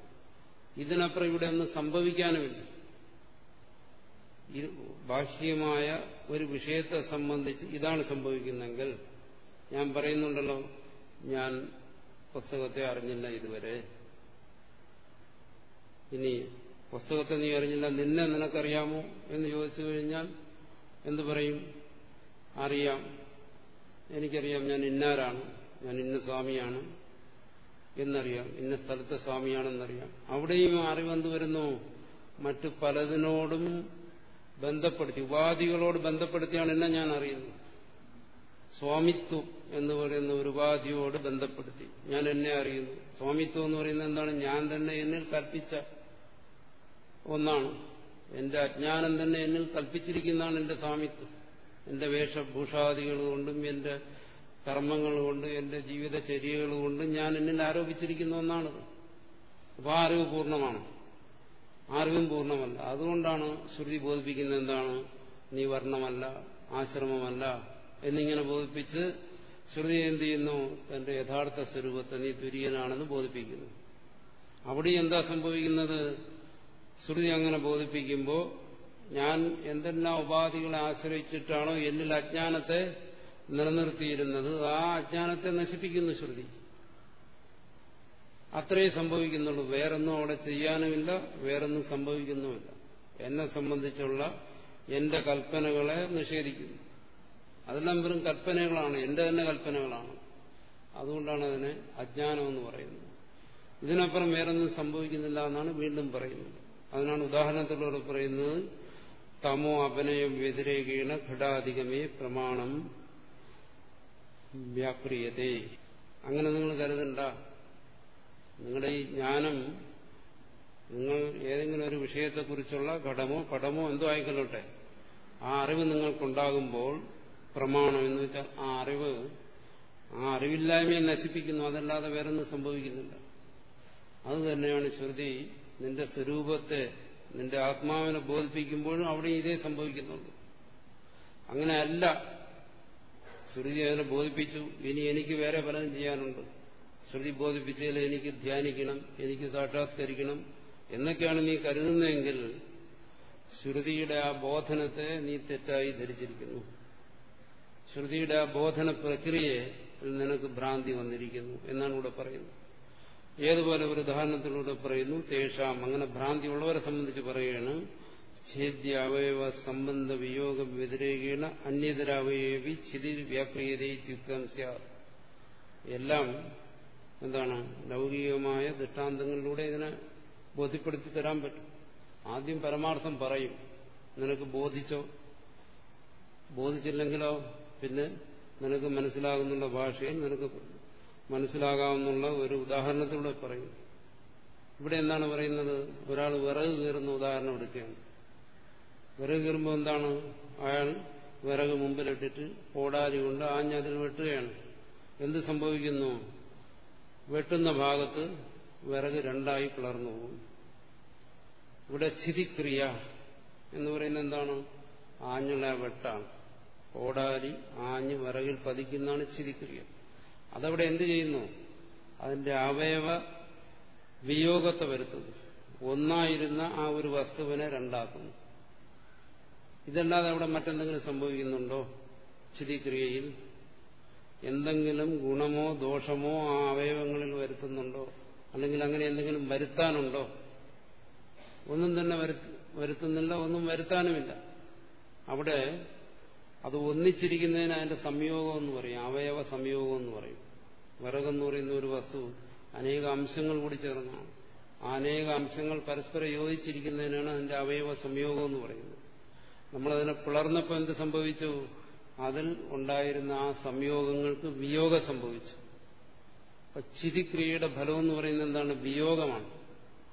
ഇതിനപ്പുറം ഇവിടെ ഒന്നും സംഭവിക്കാനുമില്ല. ബാഹ്യമായ ഒരു വിഷയത്തെ സംബന്ധിച്ച് ഇതാണ് സംഭവിക്കുന്നെങ്കിൽ ഞാൻ പറയുന്നുണ്ടല്ലോ ഞാൻ പുസ്തകത്തെ അറിഞ്ഞില്ല ഇതുവരെ. ഇനി പുസ്തകത്തെ നീ അറിഞ്ഞില്ല നിന്നെ നിനക്കറിയാമോ എന്ന് ചോദിച്ചു കഴിഞ്ഞാൽ എന്തു പറയും? അറിയാം. എനിക്കറിയാം ഞാൻ ഇന്നാരാണ് ഞാൻ ഇന്ന സ്വാമിയാണ്. എന്നറിയാം. ഇന്ന സ്ഥലത്തെ സ്വാമിയാണെന്നറിയാം. അവിടെയും അറിവെന്ത് വരുന്നു. മറ്റു പലതിനോടും ബന്ധപ്പെടുത്തി ഉപാധികളോട് ബന്ധപ്പെടുത്തിയാണ് എന്നെ ഞാൻ അറിയുന്നത്. സ്വാമിത്വം എന്ന് പറയുന്ന ഒരു ഉപാധിയോട് ബന്ധപ്പെടുത്തി ഞാൻ എന്നെ അറിയുന്നു. സ്വാമിത്വം എന്ന് പറയുന്നത് എന്താണ്? ഞാൻ തന്നെ എന്നിൽ കൽപ്പിച്ച ഒന്നാണ്. എന്റെ അജ്ഞാനം തന്നെ എന്നിൽ കൽപ്പിച്ചിരിക്കുന്നതാണ് എന്റെ സ്വാമിത്വം. എന്റെ വേഷഭൂഷാദികൾ കൊണ്ടും എന്റെ കർമ്മങ്ങൾ കൊണ്ട് എന്റെ ജീവിതചര്യകൾ കൊണ്ട് ഞാൻ എന്നിൽ ആരോപിച്ചിരിക്കുന്ന ഒന്നാണത്. അപ്പോൾ ആ അറിവ് പൂർണമാണ്. അറിവും പൂർണമല്ല. അതുകൊണ്ടാണ് ശ്രുതി ബോധിപ്പിക്കുന്നത് എന്താണ്? നീ വർണമല്ല ആശ്രമമല്ല എന്നിങ്ങനെ ബോധിപ്പിച്ച് ശ്രുതി എന്ത് ചെയ്യുന്നു? തന്റെ യഥാർത്ഥ സ്വരൂപത്തെ നീ തുര്യനാണെന്ന് ബോധിപ്പിക്കുന്നു. അവിടെ എന്താ സംഭവിക്കുന്നത്? ശ്രുതി അങ്ങനെ ബോധിപ്പിക്കുമ്പോൾ ഞാൻ എന്തെല്ലാം ഉപാധികളെ ആശ്രയിച്ചിട്ടാണോ എന്നിൽ അജ്ഞാനത്തെ നിലനിർത്തിയിരുന്നത് ആ അജ്ഞാനത്തെ നശിപ്പിക്കുന്നു ശ്രുതി. അത്രേ സംഭവിക്കുന്നുള്ളൂ. വേറൊന്നും അവിടെ ചെയ്യാനുമില്ല വേറൊന്നും സംഭവിക്കുന്നുമില്ല. എന്നെ സംബന്ധിച്ചുള്ള എന്റെ കൽപ്പനകളെ നിഷേധിക്കുന്നു. അതെല്ലാം വെറും കൽപ്പനകളാണ് എന്റെ തന്നെ കൽപ്പനകളാണ്. അതുകൊണ്ടാണ് അതിനെ അജ്ഞാനമെന്ന് പറയുന്നത്. ഇതിനപ്പുറം വേറൊന്നും സംഭവിക്കുന്നില്ല എന്നാണ് വീണ്ടും പറയുന്നത്. അതിനാണ് ഉദാഹരണത്തിലൂടെ പറയുന്നത് തമോ അപനയം വ്യതിരേകീണ ഘടാധികമേ പ്രമാണം. വ്യാപ്രിയതേ. അങ്ങനെ നിങ്ങൾ കരുതണ്ട. നിങ്ങളുടെ ഈ ജ്ഞാനം നിങ്ങൾ ഏതെങ്കിലും ഒരു വിഷയത്തെക്കുറിച്ചുള്ള ഘടമോ പടമോ എന്തോ ആയിക്കൊള്ളട്ടെ. ആ അറിവ് നിങ്ങൾക്കുണ്ടാകുമ്പോൾ പ്രമാണം എന്ന് വെച്ചാൽ ആ അറിവ് ആ അറിവില്ലായ്മയെ നശിപ്പിക്കുന്നു. അതല്ലാതെ വേറൊന്നും സംഭവിക്കുന്നില്ല. അത് തന്നെയാണ് ശ്രുതി നിന്റെ സ്വരൂപത്തെ നിന്റെ ആത്മാവിനെ ബോധിപ്പിക്കുമ്പോഴും അവിടെ ഇതേ സംഭവിക്കുന്നുള്ളൂ. അങ്ങനെയല്ല ശ്രുതി അതിനെ ബോധിപ്പിച്ചു. ഇനി എനിക്ക് വേറെ പലതും ചെയ്യാനുണ്ട്. ശ്രുതി ബോധിപ്പിച്ചതിൽ എനിക്ക് ധ്യാനിക്കണം എനിക്ക് സാക്ഷാത്കരിക്കണം എന്നൊക്കെയാണ് നീ കരുതുന്നതെങ്കിൽ ശ്രുതിയുടെ ആ ബോധനത്തെ നീ തെറ്റായി ധരിച്ചിരിക്കുന്നു. ശ്രുതിയുടെ ആ ബോധന പ്രക്രിയയെ നിനക്ക് ഭ്രാന്തി വന്നിരിക്കുന്നു എന്നാണ് ഇവിടെ പറയുന്നത്. ഏതുപോലെ ഒരു ഉദാഹരണത്തിലൂടെ പറയുന്നു തേഷാം അങ്ങനെ ഭ്രാന്തി ഉള്ളവരെ സംബന്ധിച്ച് പറയുകയാണ് ഛേദ്യ അവയവ സംബന്ധ വിയോഗ വ്യതിരേകേണ അന്യതരാവയവി ചിതി വ്യാപ്രിയതയുക്തം എല്ലാം എന്താണ്? ലൗകികമായ ദൃഷ്ടാന്തങ്ങളിലൂടെ ഇതിനെ ബോധ്യപ്പെടുത്തി തരാൻ പറ്റും. ആദ്യം പരമാർത്ഥം പറയും. നിനക്ക് ബോധിച്ചോ? ബോധിച്ചില്ലെങ്കിലോ? പിന്നെ നിനക്ക് മനസ്സിലാകുന്നുള്ള ഭാഷയിൽ നിനക്ക് മനസ്സിലാകാവുന്ന ഒരു ഉദാഹരണത്തിലൂടെ പറയും. ഇവിടെ എന്താണ് പറയുന്നത്? ഒരാൾ വിറക് കീറുന്ന ഉദാഹരണം എടുക്കുകയാണ്. വിറക് കീറുമ്പോൾ എന്താണ്? അയാൾ വിറക് മുമ്പിലിട്ടിട്ട് കോടാലി കൊണ്ട് ആഞ്ഞതിൽ വെട്ടുകയാണ്. എന്ത് സംഭവിക്കുന്നു? വെട്ടുന്ന ഭാഗത്ത് വിറക് രണ്ടായി പിളർന്നു പോകും. ഇവിടെ ചിതിക്രിയ എന്ന് പറയുന്നത് എന്താണ്? ആഞ്ഞുള്ള വെട്ടാണ് ഓടാരി ആഞ്ഞ് വിറകിൽ പതിക്കുന്നതാണ് ചിരിക്രിയ അതവിടെ എന്ത് ചെയ്യുന്നു? അതിന്റെ അവയവ വിയോഗത്തെ വരുത്തുന്നു. ഒന്നായിരുന്ന ആ ഒരു വസ്തുവിനെ രണ്ടാക്കുന്നു. ഇതല്ലാതെ അവിടെ മറ്റെന്തെങ്കിലും സംഭവിക്കുന്നുണ്ടോ? ചിതിക്രിയയിൽ എന്തെങ്കിലും ഗുണമോ ദോഷമോ ആ അവയവങ്ങളിൽ വരുത്തുന്നുണ്ടോ? അല്ലെങ്കിൽ അങ്ങനെ എന്തെങ്കിലും വരുത്താനുണ്ടോ? ഒന്നും തന്നെ വരുത്തുന്നില്ല ഒന്നും വരുത്താനുമില്ല. അവിടെ അത് ഒന്നിച്ചിരിക്കുന്നതിന് അതിന്റെ സംയോഗം എന്ന് പറയും അവയവ സംയോഗം എന്ന് പറയും. വിറകെന്ന് പറയുന്ന ഒരു വസ്തു അനേക അംശങ്ങൾ കൂടി ചേർന്നാണ്. ആ അനേക അംശങ്ങൾ പരസ്പരം യോജിച്ചിരിക്കുന്നതിനാണ് അതിന്റെ അവയവ സംയോഗം എന്ന് പറയുന്നത്. നമ്മളതിനെ പിളർന്നപ്പോൾ എന്ത് സംഭവിച്ചു? അതിൽ ഉണ്ടായിരുന്ന ആ സംയോഗങ്ങൾക്ക് വിയോഗം സംഭവിച്ചു. അപ്പൊ ചിരിക്രിയയുടെ ഫലം എന്ന് പറയുന്നത് എന്താണ്? വിയോഗമാണ്.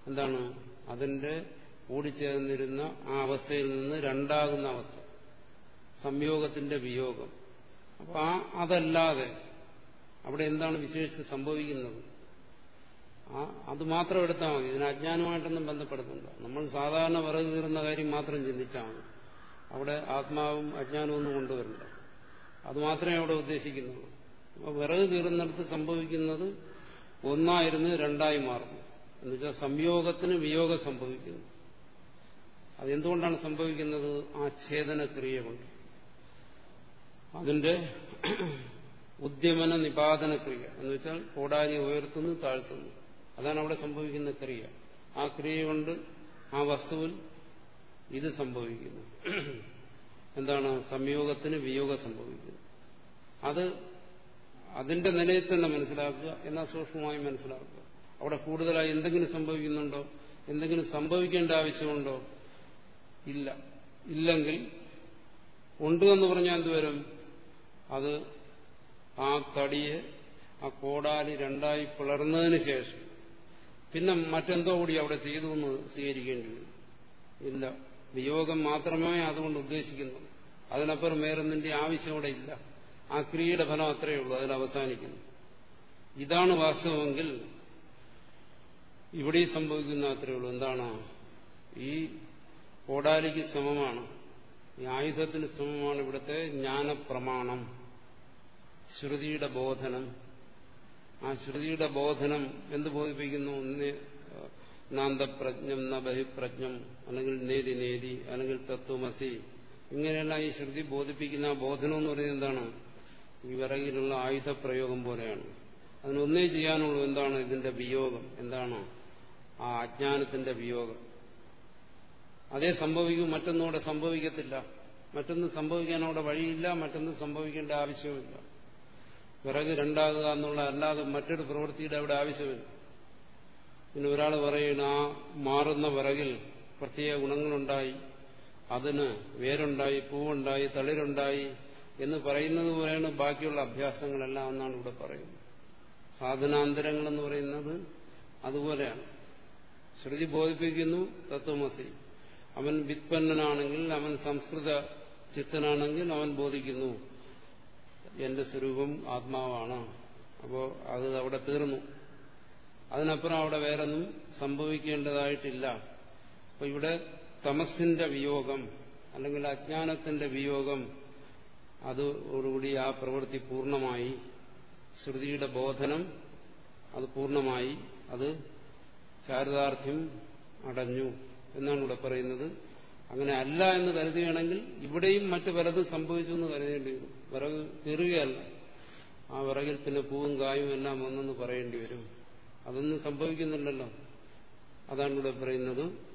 എന്താണ്? അതിന്റെ ഓടിച്ചേർന്നിരുന്ന ആ അവസ്ഥയിൽ നിന്ന് രണ്ടാകുന്ന അവസ്ഥ. സംയോഗത്തിന്റെ വിയോഗം. അപ്പൊ ആ അതല്ലാതെ അവിടെ എന്താണ് വിശേഷിച്ച് സംഭവിക്കുന്നത്? ആ അത് മാത്രം എടുത്താൽ മതി. ഇതിന് അജ്ഞാനമായിട്ടൊന്നും ബന്ധപ്പെടുന്നുണ്ട് നമ്മൾ സാധാരണ വിറക് കീറുന്ന കാര്യം മാത്രം ചിന്തിച്ചാൽ മതി. അവിടെ ആത്മാവും അജ്ഞാനവും ഒന്നും കൊണ്ടുവരില്ല. അത് മാത്രമേ അവിടെ ഉദ്ദേശിക്കുന്നുള്ളൂ. വിറക് തീർന്നിടത്ത് സംഭവിക്കുന്നത് ഒന്നായിരുന്നു രണ്ടായി മാറുന്നു. എന്നുവെച്ചാൽ സംയോഗത്തിന് വിയോഗം സംഭവിക്കുന്നു. അതെന്തുകൊണ്ടാണ് സംഭവിക്കുന്നത്? ആ ഛേദനക്രിയ കൊണ്ട്. അതിന്റെ ഉദ്യമന നിപാതന ക്രിയ എന്ന് വെച്ചാൽ കോടാരി ഉയർത്തുന്നു താഴ്ത്തുന്നു. അതാണ് അവിടെ സംഭവിക്കുന്ന ക്രിയ. ആ ക്രിയ കൊണ്ട് ആ വസ്തുവിൽ ഇത് സംഭവിക്കുന്നു. എന്താണ്? സംയോഗത്തിന് വിയോഗം സംഭവിക്കുന്നു. അത് അതിന്റെ നിലയിൽ തന്നെ മനസ്സിലാക്കുക എന്നാൽ സൂക്ഷ്മമായി മനസ്സിലാക്കുക. അവിടെ കൂടുതലായി എന്തെങ്കിലും സംഭവിക്കുന്നുണ്ടോ? എന്തെങ്കിലും സംഭവിക്കേണ്ട ആവശ്യമുണ്ടോ? ഇല്ല. ഇല്ലെങ്കിൽ ഉണ്ട് എന്ന് പറഞ്ഞാൽ എന്തുവരും അത് ആ തടിയെ ആ കോടാലി രണ്ടായി പിളർന്നതിന് ശേഷം. പിന്നെ മറ്റെന്തോ കൂടി അവിടെ ചെയ്തു എന്ന് സ്വീകരിക്കേണ്ടി വരും. ഇല്ല. വിയോഗം മാത്രമേ അതുകൊണ്ട് ഉദ്ദേശിക്കുന്നു. അതിനപ്പുറം വേറൊന്നിന്റെ ആവശ്യം അവിടെ ഇല്ല. ആ ക്രിയയുടെ ഫലം അത്രയേ ഉള്ളൂ അതിൽ അവസാനിക്കുന്നു. ഇതാണ് വാസ്തവമെങ്കിൽ ഇവിടെ സംഭവിക്കുന്ന അത്രയേ ഉള്ളൂ. എന്താണ്? ഈ കോടാലിക്ക് സമമാണ് ഈ ആയുധത്തിന് സമമാണ് ഇവിടുത്തെ ജ്ഞാനപ്രമാണം ശ്രുതിയുടെ ബോധനം. ആ ശ്രുതിയുടെ ബോധനം എന്ത് ബോധിപ്പിക്കുന്നു? നാന്തപ്രജ്ഞം ന ബഹിപ്രജ്ഞം അല്ലെങ്കിൽ നേരി നേരി അല്ലെങ്കിൽ തത്വമസി. ഇങ്ങനെയെല്ലാം ഈ ശ്രുതി ബോധിപ്പിക്കുന്ന ബോധനം എന്ന് പറയുന്നത് എന്താണ്? ഈ വിറകിലുള്ള ആയുധ പ്രയോഗം പോലെയാണ്. അതിനൊന്നേ ചെയ്യാനുള്ളൂ എന്താണ് ഇതിന്റെ വിയോഗം. എന്താണ്? ആ അജ്ഞാനത്തിന്റെ വിയോഗം. അതേ സംഭവിക്കും മറ്റൊന്നും സംഭവിക്കത്തില്ല. മറ്റൊന്നും സംഭവിക്കാൻ അവിടെ വഴിയില്ല മറ്റൊന്നും സംഭവിക്കേണ്ട ആവശ്യവുമില്ല. വിറക് രണ്ടാകുക എന്നുള്ള അല്ലാതെ മറ്റൊരു പ്രവൃത്തിയുടെ അവിടെ ആവശ്യമില്ല. പിന്നെ ഒരാൾ പറയുന്ന ആ മാറുന്ന വിറകിൽ പ്രത്യേക ഗുണങ്ങളുണ്ടായി. അതിന് വേരുണ്ടായി പൂവുണ്ടായി തളിരുണ്ടായി എന്ന് പറയുന്നത് പോലെയാണ് ബാക്കിയുള്ള അഭ്യാസങ്ങളെല്ലാം എന്നാണ് ഇവിടെ പറയുന്നത്. സാധനാന്തരങ്ങൾ എന്ന് പറയുന്നത് അതുപോലെയാണ്. ശ്രുതി ബോധിപ്പിക്കുന്നു തത്വമസി. അവൻ വിത്പന്നനാണെങ്കിൽ അവൻ സംസ്കൃത ചിത്തനാണെങ്കിൽ അവൻ ബോധിക്കുന്നു. എന്റെ സ്വരൂപം ആത്മാവാണ്. അപ്പോ അത് അവിടെ തീർന്നു. അതിനപ്പുറം അവിടെ വേറൊന്നും സംഭവിക്കേണ്ടതായിട്ടില്ല. അപ്പൊ ഇവിടെ തമസിന്റെ വിയോഗം അല്ലെങ്കിൽ അജ്ഞാനത്തിന്റെ വിയോഗം അതോടുകൂടി ആ പ്രവൃത്തി പൂർണമായി. ശ്രുതിയുടെ ബോധനം അത് പൂർണമായി. അത് ചാരിതാർത്ഥ്യം അടഞ്ഞു എന്നാണ് ഇവിടെ പറയുന്നത്. അങ്ങനെ അല്ല എന്ന് കരുതുകയാണെങ്കിൽ ഇവിടെയും മറ്റു പലതും സംഭവിച്ചു എന്ന് കരുതേണ്ടി വരും. വിറക് തീരുകയല്ല ആ വിറകിൽ പിന്നെ പൂവും കായും എല്ലാം വന്നെന്ന് പറയേണ്ടി വരും. അതൊന്നും സംഭവിക്കുന്നില്ലല്ലോ. അതാണ് ഇവിടെ പറയുന്നത്.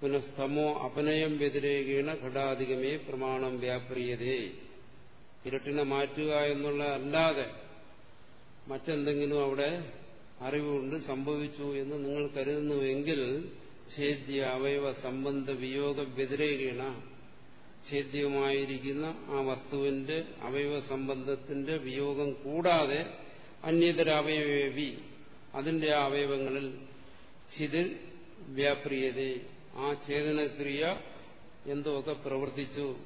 പുനഃസ്തമോ അപനയം വ്യതിരേകീണ ഘടാധികമേ പ്രമാണം വ്യാപ്രിയതേ. ഇരട്ടിനെ മാറ്റുക എന്നുള്ള അല്ലാതെ മറ്റെന്തെങ്കിലും അവിടെ അറിവുകൊണ്ട് സംഭവിച്ചു എന്ന് നിങ്ങൾ കരുതുന്നുവെങ്കിൽ ഛേദ്യ അവയവ സംബന്ധ വിയോഗ വ്യതിരേകീണ ഛേദ്യമായിരിക്കുന്ന ആ വസ്തുവിന്റെ അവയവ സംബന്ധത്തിന്റെ വിയോഗം കൂടാതെ അന്യതര അവയവേവി അതിന്റെ അവയവങ്ങളിൽ ചിതിൽ വ്യാപ്രിയത. ആ ഛേദനക്രിയ എന്തൊക്കെ പ്രവർത്തിച്ചു?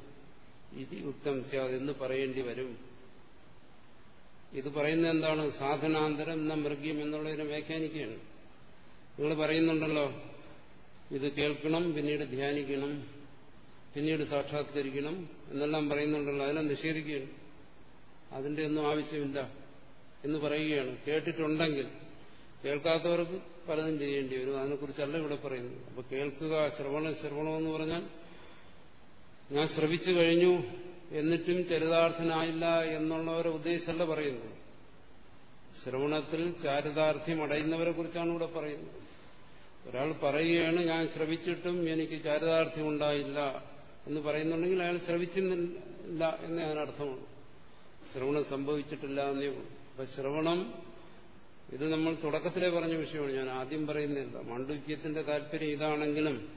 ഇത് യുക്തം എന്ന് പറയേണ്ടി വരും. ഇത് പറയുന്നത് എന്താണ്? സാധനാന്തരം എന്ന മൃഗ്യം എന്നുള്ളതിനെ വ്യാഖ്യാനിക്കുകയാണ്. നിങ്ങൾ പറയുന്നുണ്ടല്ലോ ഇത് കേൾക്കണം പിന്നീട് ധ്യാനിക്കണം പിന്നീട് സാക്ഷാത്കരിക്കണം എന്നെല്ലാം പറയുന്നുണ്ടല്ലോ അതിനെ നിഷേധിക്കുകയാണ്. അതിന്റെ ഒന്നും ആവശ്യമില്ല എന്ന് പറയുകയാണ്. കേട്ടിട്ടുണ്ടെങ്കിൽ കേൾക്കാത്തവർക്ക് പലതും ചെയ്യേണ്ടി വരും. അതിനെക്കുറിച്ചല്ല ഇവിടെ പറയുന്നത്. അപ്പൊ കേൾക്കുക ശ്രവണ ശ്രവണം എന്ന് പറഞ്ഞാൽ ഞാൻ ശ്രവിച്ചു കഴിഞ്ഞു എന്നിട്ടും ചരിതാർത്ഥനായില്ല എന്നുള്ളവരെ ഉദ്ദേശമല്ല പറയുന്നത്. ശ്രവണത്തിൽ ചാരിതാർത്ഥ്യം അടയുന്നവരെ കുറിച്ചാണ് ഇവിടെ പറയുന്നത്. ഒരാൾ പറയുകയാണ് ഞാൻ ശ്രവിച്ചിട്ടും എനിക്ക് ചാരിതാർത്ഥ്യം ഉണ്ടായില്ല എന്ന് പറയുന്നുണ്ടെങ്കിൽ അയാൾ ശ്രവിച്ചില്ല എന്നേ അതിനർത്ഥമാണ് ശ്രവണം സംഭവിച്ചിട്ടില്ല എന്നേ ഉള്ളൂ. അപ്പൊ ശ്രവണം ഇത് നമ്മൾ തുടക്കത്തിലേ പറഞ്ഞ വിഷയമാണ്. ഞാൻ ആദ്യം പറയുന്നില്ല മാണ്ഡുക്യത്തിന്റെ താല്പര്യം ഇതാണെങ്കിലും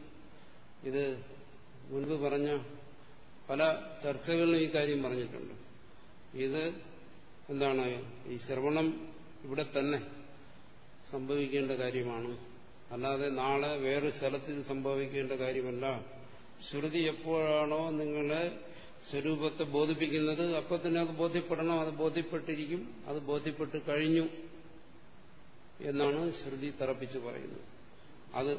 ഇത് മുൻപ് പറഞ്ഞ പല ചർച്ചകളിലും ഈ കാര്യം പറഞ്ഞിട്ടുണ്ട്. ഇത് എന്താണ്? ഈ ശ്രവണം ഇവിടെ തന്നെ സംഭവിക്കേണ്ട കാര്യമാണ്. അല്ലാതെ നാളെ വേറൊരു സ്ഥലത്ത് ഇത് സംഭവിക്കേണ്ട കാര്യമല്ല. ശ്രുതി എപ്പോഴാണോ നിങ്ങളെ സ്വരൂപത്തെ ബോധിപ്പിക്കുന്നത് അപ്പോൾ തന്നെ അത് ബോധ്യപ്പെടണം. അത് ബോധ്യപ്പെട്ടിരിക്കും. അത് ബോധ്യപ്പെട്ട് കഴിഞ്ഞു. എന്നാണ് ശ്രുതി തറപ്പിച്ച് പറയുന്നത്. അത്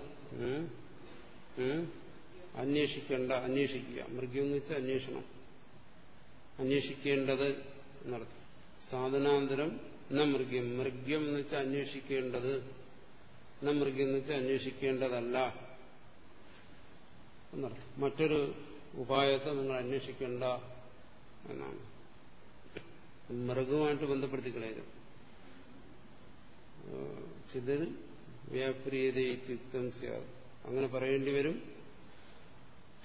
അന്വേഷിക്കേണ്ട അന്വേഷിക്കുക. മൃഗം എന്ന് വെച്ചാൽ അന്വേഷണം. അന്വേഷിക്കേണ്ടത് എന്നർത്ഥം. സാധനാന്തരം ന മൃഗ്യം മൃഗ്യം എന്ന് വെച്ചാൽ അന്വേഷിക്കേണ്ടത്. ന മൃഗ്യം എന്ന് വെച്ചാൽ അന്വേഷിക്കേണ്ടതല്ല. എന്നർത്ഥം. മറ്റൊരു ഉപായത്തെ നിങ്ങൾ അന്വേഷിക്കേണ്ട എന്നാണ്. മൃഗവുമായിട്ട് ബന്ധപ്പെടുത്തി കളയരുത് ചിതിൽ വ്യാപ്രിയതയുക്തം സ്യാത് അങ്ങനെ പറയേണ്ടി വരും.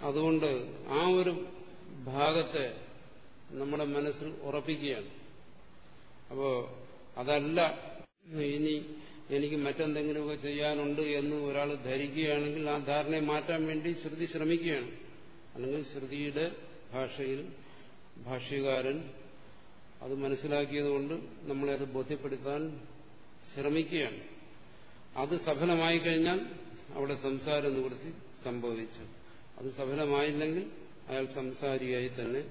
അതുകൊണ്ട് ആ ഒരു ഭാഗത്തെ നമ്മുടെ മനസ്സിൽ ഉറപ്പിക്കുകയാണ്. അപ്പോ അതല്ല ഇനി എനിക്ക് മറ്റെന്തെങ്കിലുമൊക്കെ ചെയ്യാനുണ്ട് എന്ന് ഒരാൾ ധരിക്കുകയാണെങ്കിൽ ആ ധാരണയെ മാറ്റാൻ വേണ്ടി ശ്രുതി ശ്രമിക്കുകയാണ്. അല്ലെങ്കിൽ ശ്രുതിയുടെ ഭാഷയിൽ ഭാഷ്യകാരൻ അത് മനസ്സിലാക്കിയതുകൊണ്ട് നമ്മളെ അത് ബോധ്യപ്പെടുത്താൻ ശ്രമിക്കുകയാണ്. അത് സഫലമായി കഴിഞ്ഞാൽ അവിടെ സംസാര നിവൃത്തി സംഭവിച്ചു. അത് സഫലമായില്ലെങ്കിൽ അയാൾ സംസാരിയായി തന്നെ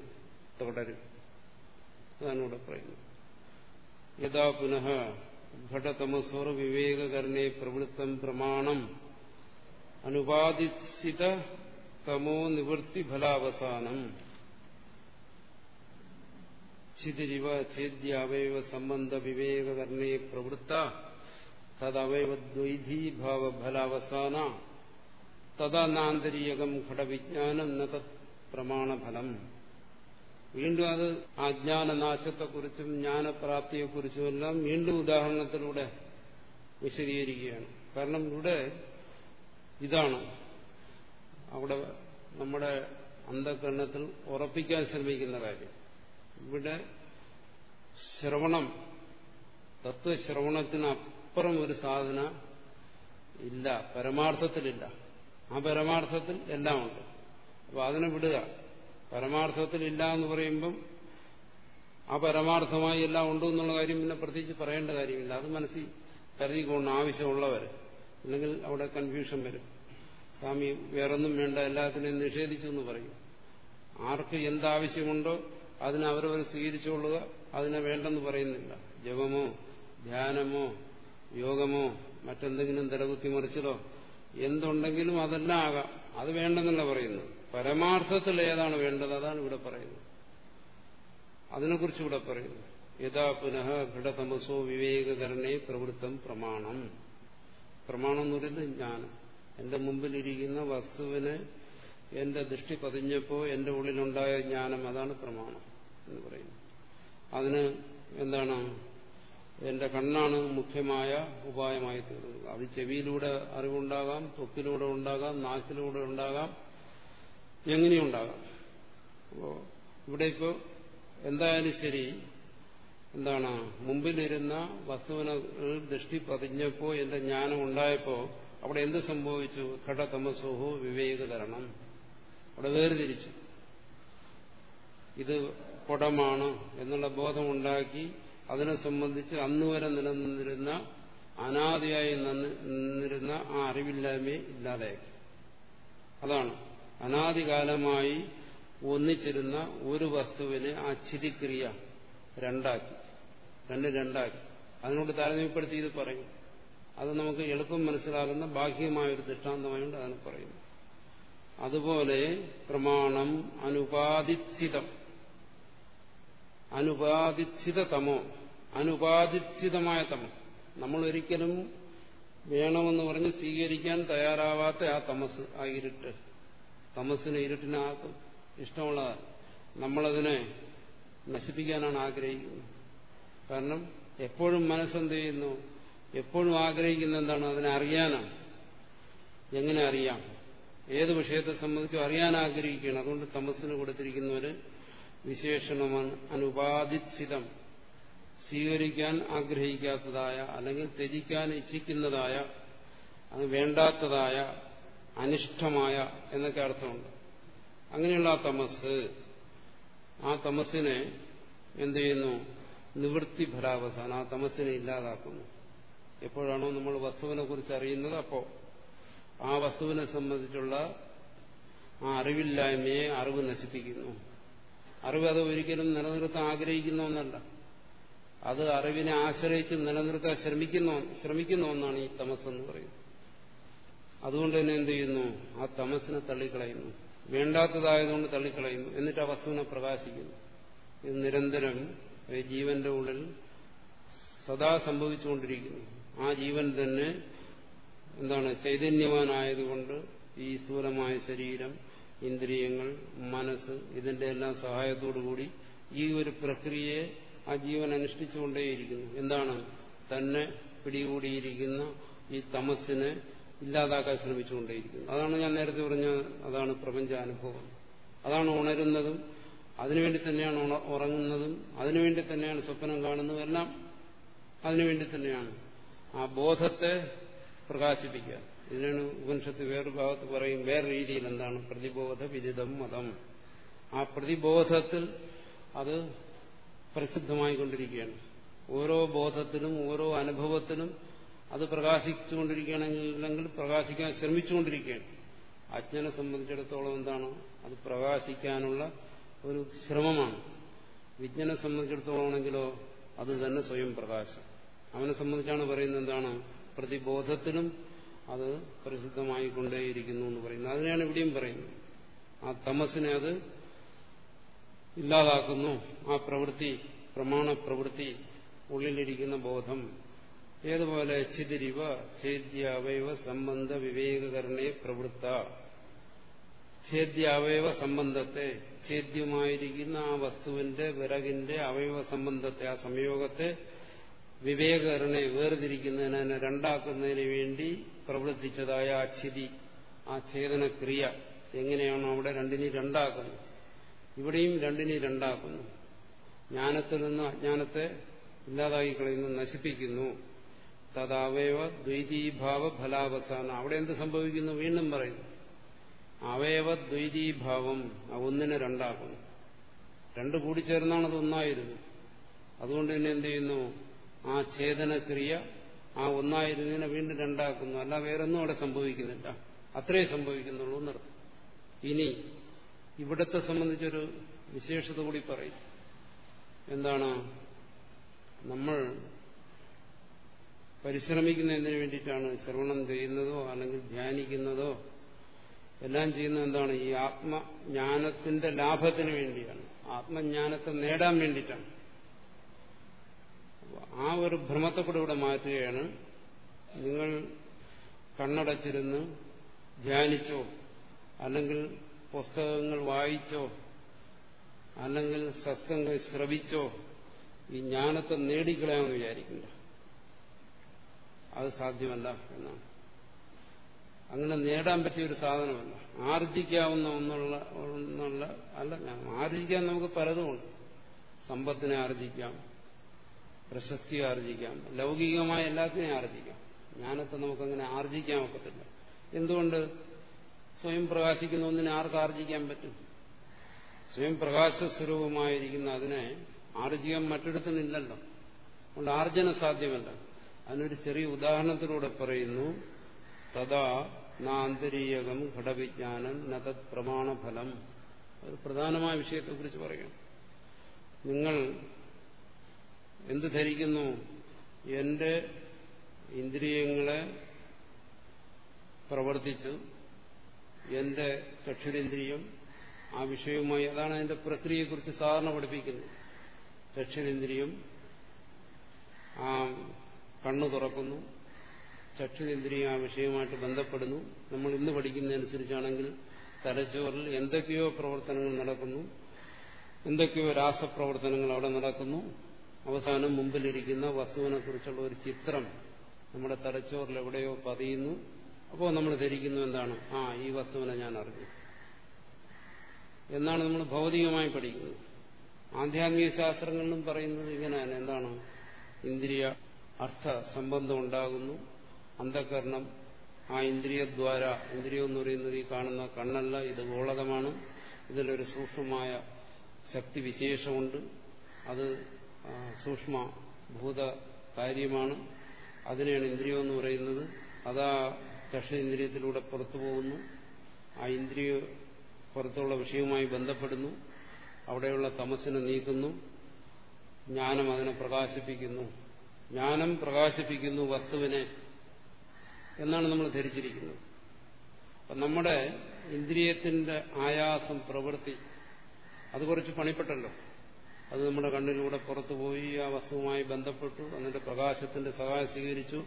തുടരും. അതാണ് ഇവിടെ പറയുന്നത്. യഥാ പുനഃ ഘടതമസോർ വിവേകകരണേ പ്രവൃത്തം പ്രമാണം അനുപാദിത തമോ നിവൃത്തി ഫലാവസാനം. ചിതിരിവ ഛേദ്യാവയവ സംബന്ധ വിവേകകരണേ പ്രവൃത്ത തദവയവദ്വൈധീഭാവ ഫലാവസാന തഥാ ഘടവിജ്ഞാനം ന തത് പ്രമാണഫലം വീണ്ടും അത് അജ്ഞാനനാശത്തെക്കുറിച്ചും ജ്ഞാനപ്രാപ്തിയെക്കുറിച്ചുമെല്ലാം വീണ്ടും ഉദാഹരണത്തിലൂടെ വിശദീകരിക്കുകയാണ്. കാരണം ഇവിടെ ഇതാണ്. അവിടെ നമ്മുടെ അന്ധകരണത്തിൽ ഉറപ്പിക്കാൻ ശ്രമിക്കുന്ന കാര്യം. ഇവിടെ ശ്രവണം തത്വശ്രവണത്തിനപ്പുറം ഒരു സാധന ഇല്ല പരമാർത്ഥത്തിലില്ല. ആ പരമാർത്ഥത്തിൽ എല്ലാം ഉണ്ട് അപ്പൊ അതിനെ വിടുക. പരമാർത്ഥത്തിൽ ഇല്ല എന്ന് പറയുമ്പം ആ പരമാർത്ഥമായി എല്ലാം ഉണ്ടോ എന്നുള്ള കാര്യം പിന്നെ പ്രത്യേകിച്ച് പറയേണ്ട കാര്യമില്ല. അത് മനസ്സിൽ കരുതിക്കൊണ്ട് ആവശ്യമുള്ളവർ അല്ലെങ്കിൽ അവിടെ കൺഫ്യൂഷൻ വരും. സ്വാമി വേറൊന്നും വേണ്ട എല്ലാത്തിനെയും നിഷേധിച്ചു എന്ന് പറയും. ആർക്ക് എന്താവശ്യമുണ്ടോ അതിനെ അവരവർ സ്വീകരിച്ചുകൊള്ളുക അതിനെ വേണ്ടെന്ന് പറയുന്നില്ല. ജപമോ ധ്യാനമോ യോഗമോ മറ്റെന്തെങ്കിലും തലകുത്തി മറിച്ചതോ എന്തുണ്ടെങ്കിലും അതെല്ലാം ആകാം. അത് വേണ്ടെന്നല്ല പറയുന്നത്. പരമാർത്ഥത്തിൽ ഏതാണ് വേണ്ടത് അതാണ് ഇവിടെ പറയുന്നത്. അതിനെക്കുറിച്ച് ഇവിടെ പറയുന്നു. യഥാ പുനഃ ഘടതമസോ വിവേകകരണേ പ്രവൃത്തം പ്രമാണം. പ്രമാണം എന്ന് പറയുന്നത് ജ്ഞാനം. എന്റെ മുമ്പിലിരിക്കുന്ന വസ്തുവിനെ എന്റെ ദൃഷ്ടി പതിഞ്ഞപ്പോൾ എന്റെ ഉള്ളിലുണ്ടായ ജ്ഞാനം അതാണ് പ്രമാണം. എന്ന് പറയുന്നു. അതിന് എന്താണ്? എന്റെ കണ്ണാണ് മുഖ്യമായ ഉപായമായി തീർന്നത്. അത് ചെവിയിലൂടെ അറിവുണ്ടാകാം തൊക്കിലൂടെ ഉണ്ടാകാം നാക്കിലൂടെ ഉണ്ടാകാം എങ്ങനെയുണ്ടാകാം? അപ്പോ ഇവിടെ ഇപ്പോ എന്തായാലും ശരി എന്താണ്? മുമ്പിലിരുന്ന വസ്തുവിനെ ദൃഷ്ടി പതിഞ്ഞപ്പോ എന്റെ ജ്ഞാനം ഉണ്ടായപ്പോ അവിടെ എന്ത് സംഭവിച്ചു? ഘടതമസോഹോ വിവേകതരണം അവിടെ വേർതിരിച്ചു. ഇത് കുടമാണ് എന്നുള്ള ബോധമുണ്ടാക്കി അതിനെ സംബന്ധിച്ച് അന്നുവരെ നിലനിന്നിരുന്ന അനാദിയായി നിന്നിരുന്ന ആ അറിവില്ലായ്മയെ ഇല്ലാതാക്കി. അതാണ്. അനാദികാലമായി ഒന്നിച്ചിരുന്ന ഒരു വസ്തുവിനെ ആ ചിതിക്രിയ രണ്ടാക്കി. രണ്ട് രണ്ടാക്കി. അതിനോട് താരതമ്യപ്പെടുത്തി ഇത് പറയും. അത് നമുക്ക് എളുപ്പം മനസ്സിലാകുന്ന ബാഹ്യമായ ഒരു ദൃഷ്ടാന്തമായുണ്ട് അതിന് പറയുന്നു. അതുപോലെ പ്രമാണം അനുപാദിച്ചിതം അനുപാദിച്ചിത തമോ അനുപാതിച്ഛിതമായ തമോ നമ്മൾ ഒരിക്കലും വേണമെന്ന് പറഞ്ഞ് സ്വീകരിക്കാൻ തയ്യാറാവാത്ത ആ തമസ് ആ ഇരുട്ട്. തമസിന് ഇരുട്ടിനെ ഇഷ്ടമുള്ള നമ്മളതിനെ നശിപ്പിക്കാനാണ് ആഗ്രഹിക്കുന്നത്. കാരണം എപ്പോഴും മനസ്സെന്ത് ചെയ്യുന്നു? എപ്പോഴും ആഗ്രഹിക്കുന്ന എന്താണ്? അതിനെ അറിയാനാണ്. എങ്ങനെ അറിയാം? ഏത് വിഷയത്തെ സംബന്ധിച്ചും അറിയാൻ ആഗ്രഹിക്കുകയാണ്. അതുകൊണ്ട് തമസ്സിന് കൊടുത്തിരിക്കുന്ന ഒരു വിശേഷണമാണ് അനുപാദിച്ചിതം. സ്വീകരിക്കാൻ ആഗ്രഹിക്കാത്തതായ അല്ലെങ്കിൽ ത്യജിക്കാൻ ഇച്ഛിക്കുന്നതായ അത് വേണ്ടാത്തതായ അനിഷ്ടമായ എന്നൊക്കെ അർത്ഥമുണ്ട്. അങ്ങനെയുള്ള ആ തമസ് ആ തമസ്സിനെ എന്ത് ചെയ്യുന്നു? നിവൃത്തി ഫലാവസാനം. ആ തമസ്സിനെ ഇല്ലാതാക്കുന്നു. എപ്പോഴാണോ നമ്മൾ വസ്തുവിനെ കുറിച്ച് അറിയുന്നത് അപ്പോ ആ വസ്തുവിനെ സംബന്ധിച്ചുള്ള ആ അറിവില്ലായ്മയെ അറിവ് നശിപ്പിക്കുന്നു. അറിവ് അത് ഒരിക്കലും നിലനിർത്താൻ ആഗ്രഹിക്കുന്ന ഒന്നല്ല അത് അറിവിനെ ആശ്രയിച്ച് നിലനിർത്താൻ ശ്രമിക്കുന്ന ശ്രമിക്കുന്ന ഒന്നാണ് ഈ തമസ് എന്ന് പറയുന്നത്. അതുകൊണ്ട് തന്നെ എന്ത് ചെയ്യുന്നു? ആ തമസിനെ തള്ളിക്കളയുന്നു. വേണ്ടാത്തതായതുകൊണ്ട് തള്ളിക്കളയുന്നു. എന്നിട്ട് ആ വസ്തുവിനെ പ്രകാശിക്കുന്നു. ഇത് നിരന്തരം ജീവന്റെ ഉള്ളിൽ സദാ സംഭവിച്ചുകൊണ്ടിരിക്കുന്നു. ആ ജീവൻ തന്നെ എന്താണ്? ചൈതന്യവാനായതുകൊണ്ട് ഈ സ്ഥൂലമായ ശരീരം ഇന്ദ്രിയങ്ങൾ മനസ്സ് ഇതിന്റെ എല്ലാം സഹായത്തോടുകൂടി ഈ ഒരു പ്രക്രിയയെ ആ ജീവൻ അനുഷ്ഠിച്ചുകൊണ്ടേയിരിക്കുന്നു. എന്താണ്? തന്നെ പിടികൂടിയിരിക്കുന്ന ഈ തമസ്സിനെ ഇല്ലാതാക്കാൻ ശ്രമിച്ചുകൊണ്ടേയിരിക്കുന്നു. അതാണ് ഞാൻ നേരത്തെ പറഞ്ഞ അതാണ് പ്രപഞ്ചാനുഭവം. അതാണ് ഉണരുന്നതും അതിനുവേണ്ടി തന്നെയാണ് ഉറങ്ങുന്നതും അതിനുവേണ്ടി തന്നെയാണ് സ്വപ്നം കാണുന്നതും എല്ലാം അതിനുവേണ്ടി തന്നെയാണ് ആ ബോധത്തെ പ്രകാശിപ്പിക്കുക. ഇതിനാണ് ഉപനിഷത്ത് വേറൊരു ഭാഗത്ത് പറയും വേറെ രീതിയിൽ എന്താണ്? പ്രതിബോധ വിദിതം മതം. ആ പ്രതിബോധത്തിൽ അത് പ്രസിദ്ധമായിക്കൊണ്ടിരിക്കുകയാണ്. ഓരോ ബോധത്തിനും ഓരോ അനുഭവത്തിനും അത് പ്രകാശിച്ചുകൊണ്ടിരിക്കുകയാണെങ്കിൽ പ്രകാശിക്കാൻ ശ്രമിച്ചുകൊണ്ടിരിക്കുകയാണ്. അജ്ഞനെ സംബന്ധിച്ചിടത്തോളം എന്താണ്? അത് പ്രകാശിക്കാനുള്ള ഒരു ശ്രമമാണ്. വിജ്ഞനെ സംബന്ധിച്ചിടത്തോളം ആണെങ്കിലോ അത് തന്നെ സ്വയം പ്രകാശം. അവനെ സംബന്ധിച്ചാണ് പറയുന്നത് എന്താണ്? പ്രതിബോധത്തിലും അത് പ്രസിദ്ധമായിക്കൊണ്ടേയിരിക്കുന്നു എന്ന് പറയുന്നത് അതിനെയാണ് ഇവിടെയും പറയുന്നത്. ആ തമസിനെ അത് ഇല്ലാതാക്കുന്നു. ആ പ്രവൃത്തി പ്രമാണ പ്രവൃത്തി ഉള്ളിലിരിക്കുന്ന ബോധം ഏതുപോലെ ചിതിരിവ ഛേദ്യാവയവ സംബന്ധ വിവേകകരണെ പ്രവൃത്ത. ഛേദ്യാവയവ സംബന്ധത്തെ ഛേദ്യമായിരിക്കുന്ന ആ വസ്തുവിന്റെ വിറകിന്റെ അവയവ സംബന്ധത്തെ ആ സംയോഗത്തെ വിവേകകരണെ വേർതിരിക്കുന്നതിനെ രണ്ടാക്കുന്നതിന് വേണ്ടി പ്രവർത്തിച്ചതായ ആ ചിതി ആ ഛേദനക്രിയ എങ്ങനെയാണോ അവിടെ രണ്ടിനെ രണ്ടാക്കുന്നത് ഇവിടെയും രണ്ടിനെ രണ്ടാക്കുന്നു. ജ്ഞാനത്തിൽ നിന്ന് അജ്ഞാനത്തെ ഇല്ലാതാക്കി കളയുന്നു നശിപ്പിക്കുന്നു. തദവയവ ദ്വൈതീഭാവ ഫലാവസാനം അവിടെ എന്ത് സംഭവിക്കുന്നു? വീണ്ടും പറയുന്നു. അവയവ ദ്വൈതീഭാവം ഒന്നിനെ രണ്ടാക്കുന്നു. രണ്ട് കൂടിച്ചേർന്നാണ് അത് ഒന്നായിരുന്നു. അതുകൊണ്ട് തന്നെ എന്ത് ചെയ്യുന്നു? ആ ഛേദനക്രിയ ആ ഒന്നായിരുന്നതിനെ വീണ്ടും രണ്ടാക്കുന്നു. അല്ല വേറൊന്നും അവിടെ സംഭവിക്കുന്നില്ല. അത്രേ സംഭവിക്കുന്നുള്ളൂ എന്നർത്ഥം. ഇനി ഇവിടത്തെ സംബന്ധിച്ചൊരു വിശേഷത കൂടി പറയും. എന്താണ്? നമ്മൾ പരിശ്രമിക്കുന്നതിന് വേണ്ടിയിട്ടാണ് ശ്രവണം ചെയ്യുന്നതോ അല്ലെങ്കിൽ ധ്യാനിക്കുന്നതോ എല്ലാം ചെയ്യുന്നത് എന്താണ്? ഈ ആത്മജ്ഞാനത്തിന്റെ ലാഭത്തിന് വേണ്ടിയാണ്. ആത്മജ്ഞാനത്തെ നേടാൻ വേണ്ടിയിട്ടാണ്. ആ ഒരു ഭ്രമത്തെ കൂടെ ഇവിടെ മാറ്റുകയാണ്. നിങ്ങൾ കണ്ണടച്ചിരുന്ന് ധ്യാനിച്ചോ അല്ലെങ്കിൽ പുസ്തകങ്ങൾ വായിച്ചോ അല്ലെങ്കിൽ സത്സംഗം ശ്രവിച്ചോ ഈ ജ്ഞാനത്തെ നേടിക്കളയാമെന്ന് വിചാരിക്കില്ല അത് സാധ്യമല്ല എന്നാണ്. അങ്ങനെ നേടാൻ പറ്റിയ ഒരു സാധനമല്ല. ആർജിക്കാവുന്ന ഒന്നുള്ള ഒന്നുള്ള അല്ല ആർജിക്കാൻ നമുക്ക് പലതുമുണ്ട്. സമ്പത്തിനെ ആർജിക്കാം പ്രശസ്തി ആർജിക്കാം. ലൗകികമായ എല്ലാത്തിനെയും ആർജിക്കാം. ജ്ഞാനത്തെ നമുക്കങ്ങനെ ആർജിക്കാൻ ഒക്കത്തില്ല. എന്തുകൊണ്ട്? സ്വയം പ്രകാശിക്കുന്ന ഒന്നിനെ ആർക്ക് ആർജിക്കാൻ പറ്റും? സ്വയം പ്രകാശ സ്വരൂപമായിരിക്കുന്ന അതിനെ ആർജിക്കാൻ മറ്റിടത്തിനില്ലല്ലോ. അതുകൊണ്ട് ആർജന സാധ്യമല്ല. അതിനൊരു ചെറിയ ഉദാഹരണത്തിലൂടെ പറയുന്നു. തഥാ നാന്തരീയകം ഘടവിജ്ഞാനം നതത് പ്രമാണഫലം. ഒരു പ്രധാനമായ വിഷയത്തെക്കുറിച്ച് പറയണം നിങ്ങൾ എന്ത് ധരിക്കുന്നു? എന്റെ ഇന്ദ്രിയങ്ങളെ പ്രവർത്തിച്ചു. എന്റെ ചക്ഷുരേന്ദ്രിയം ആ വിഷയവുമായി അതാണ് അതിന്റെ പ്രക്രിയയെക്കുറിച്ച് സാധാരണ പഠിപ്പിക്കുന്നത്. ചക്ഷുരേന്ദ്രിയം ആ കണ്ണു തുറക്കുന്നു. ചക്ഷുരേന്ദ്രിയം ആ വിഷയവുമായിട്ട് ബന്ധപ്പെടുന്നു. നമ്മൾ ഇന്ന് പഠിക്കുന്നതനുസരിച്ചാണെങ്കിൽ തലച്ചോറിൽ എന്തൊക്കെയോ പ്രവർത്തനങ്ങൾ നടക്കുന്നു. എന്തൊക്കെയോ രാസപ്രവർത്തനങ്ങൾ അവിടെ നടക്കുന്നു. അവസാനം മുമ്പിലിരിക്കുന്ന വസ്തുവിനെ കുറിച്ചുള്ള ഒരു ചിത്രം നമ്മുടെ തലച്ചോറിൽ എവിടെയോ പതിയുന്നു. അപ്പോൾ നമ്മൾ ധരിക്കുന്നു എന്താണ്? ആ ഈ വസ്തുവിനെ ഞാൻ അറിഞ്ഞു. എന്നാണ് നമ്മൾ ഭൗതികമായി പഠിക്കുന്നത്. ആധ്യാത്മിക ശാസ്ത്രങ്ങളിലും പറയുന്നത് ഇങ്ങനെയാണ്. എന്താണ്? ഇന്ദ്രിയ അർത്ഥ സംബന്ധം ഉണ്ടാകുന്നു. അന്ധകരണം ആ ഇന്ദ്രിയദ്വാര ഇന്ദ്രിയം എന്ന് പറയുന്നത് ഈ കാണുന്ന കണ്ണല്ല ഇത് ഗോളകമാണ്. ഇതിലൊരു സൂക്ഷ്മമായ ശക്തി വിശേഷമുണ്ട് അത് സൂക്ഷ്മ ഭൂത കാര്യമാണ്. അതിനെയാണ് ഇന്ദ്രിയം എന്ന് പറയുന്നത്. അതാ ചക്ഷേന്ദ്രിയത്തിലൂടെ പുറത്തു പോകുന്നു. ആ ഇന്ദ്രിയ പുറത്തുള്ള വിഷയവുമായി ബന്ധപ്പെടുന്നു. അവിടെയുള്ള തമസിനെ നീക്കുന്നു. ജ്ഞാനം അതിനെ പ്രകാശിപ്പിക്കുന്നു. ജ്ഞാനം പ്രകാശിപ്പിക്കുന്നു വസ്തുവിനെ എന്നാണ് നമ്മൾ ധരിച്ചിരിക്കുന്നത്. അപ്പം നമ്മുടെ ഇന്ദ്രിയത്തിന്റെ ആയാസം പ്രവൃത്തി അത് കുറച്ച് പണിപ്പെട്ടല്ലോ. അത് നമ്മുടെ കണ്ണിലൂടെ പുറത്തുപോയി ആ വസ്തുവുമായി ബന്ധപ്പെട്ടു അതിന്റെ പ്രകാശത്തിന്റെ സഹായം സ്വീകരിച്ചു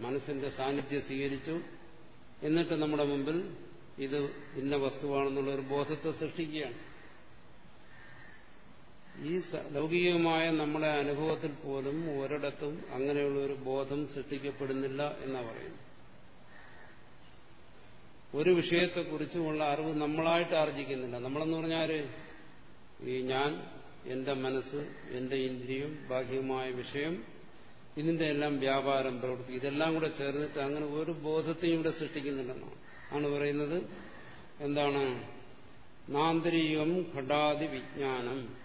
മനസ്സിന്റെ സാന്നിധ്യം സ്വീകരിച്ചു. എന്നിട്ട് നമ്മുടെ മുമ്പിൽ ഇത് ഇന്ന വസ്തുവാണെന്നുള്ള ഒരു ബോധത്തെ സൃഷ്ടിക്കുകയാണ്. ഈ ലൗകികമായ നമ്മുടെ അനുഭവത്തിൽ പോലും ഒരിടത്തും അങ്ങനെയുള്ള ഒരു ബോധം സൃഷ്ടിക്കപ്പെടുന്നില്ല എന്നാ പറയുന്നു ഒരു വിഷയത്തെക്കുറിച്ചുമുള്ള അറിവ് നമ്മളായിട്ട് ആർജിക്കുന്നില്ല. നമ്മളെന്ന് പറഞ്ഞാൽ ഈ ഞാൻ എന്റെ മനസ്സ് എന്റെ ഇന്ദ്രിയം ബാഹ്യമായ വിഷയം ഇതിന്റെ എല്ലാം വ്യാപാരം പ്രവൃത്തി ഇതെല്ലാം കൂടെ ചേർന്നിട്ട് അങ്ങനെ ഒരു ബോധത്തെയും ഇവിടെ സൃഷ്ടിക്കുന്നില്ലെന്നാണ് ആണ് പറയുന്നത് എന്താണ്? നാന്തരീകം ഘടാതി വിജ്ഞാനം.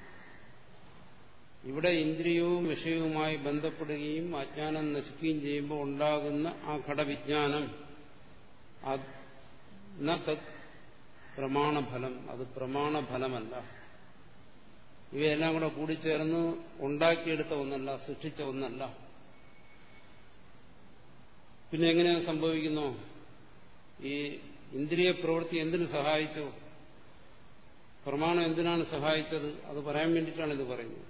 ഇവിടെ ഇന്ദ്രിയവും വിഷയവുമായി ബന്ധപ്പെടുകയും അജ്ഞാനം നശിക്കുകയും ചെയ്യുമ്പോൾ ഉണ്ടാകുന്ന ആ ഘടവിജ്ഞാനം. പ്രമാണഫലം. അത് പ്രമാണഫലമല്ല. ഇവയെല്ലാം കൂടെ കൂടിച്ചേർന്ന് ഉണ്ടാക്കിയെടുത്ത ഒന്നല്ല സൃഷ്ടിച്ച ഒന്നല്ല. പിന്നെ എങ്ങനെ സംഭവിക്കുന്നു? ഈ ഇന്ദ്രിയ പ്രവൃത്തി എന്തിനു സഹായിച്ചു? പ്രമാണം എന്തിനാണ് സഹായിച്ചത്? അത് പറയാൻ വേണ്ടിയിട്ടാണ് ഇത് പറയുന്നത്.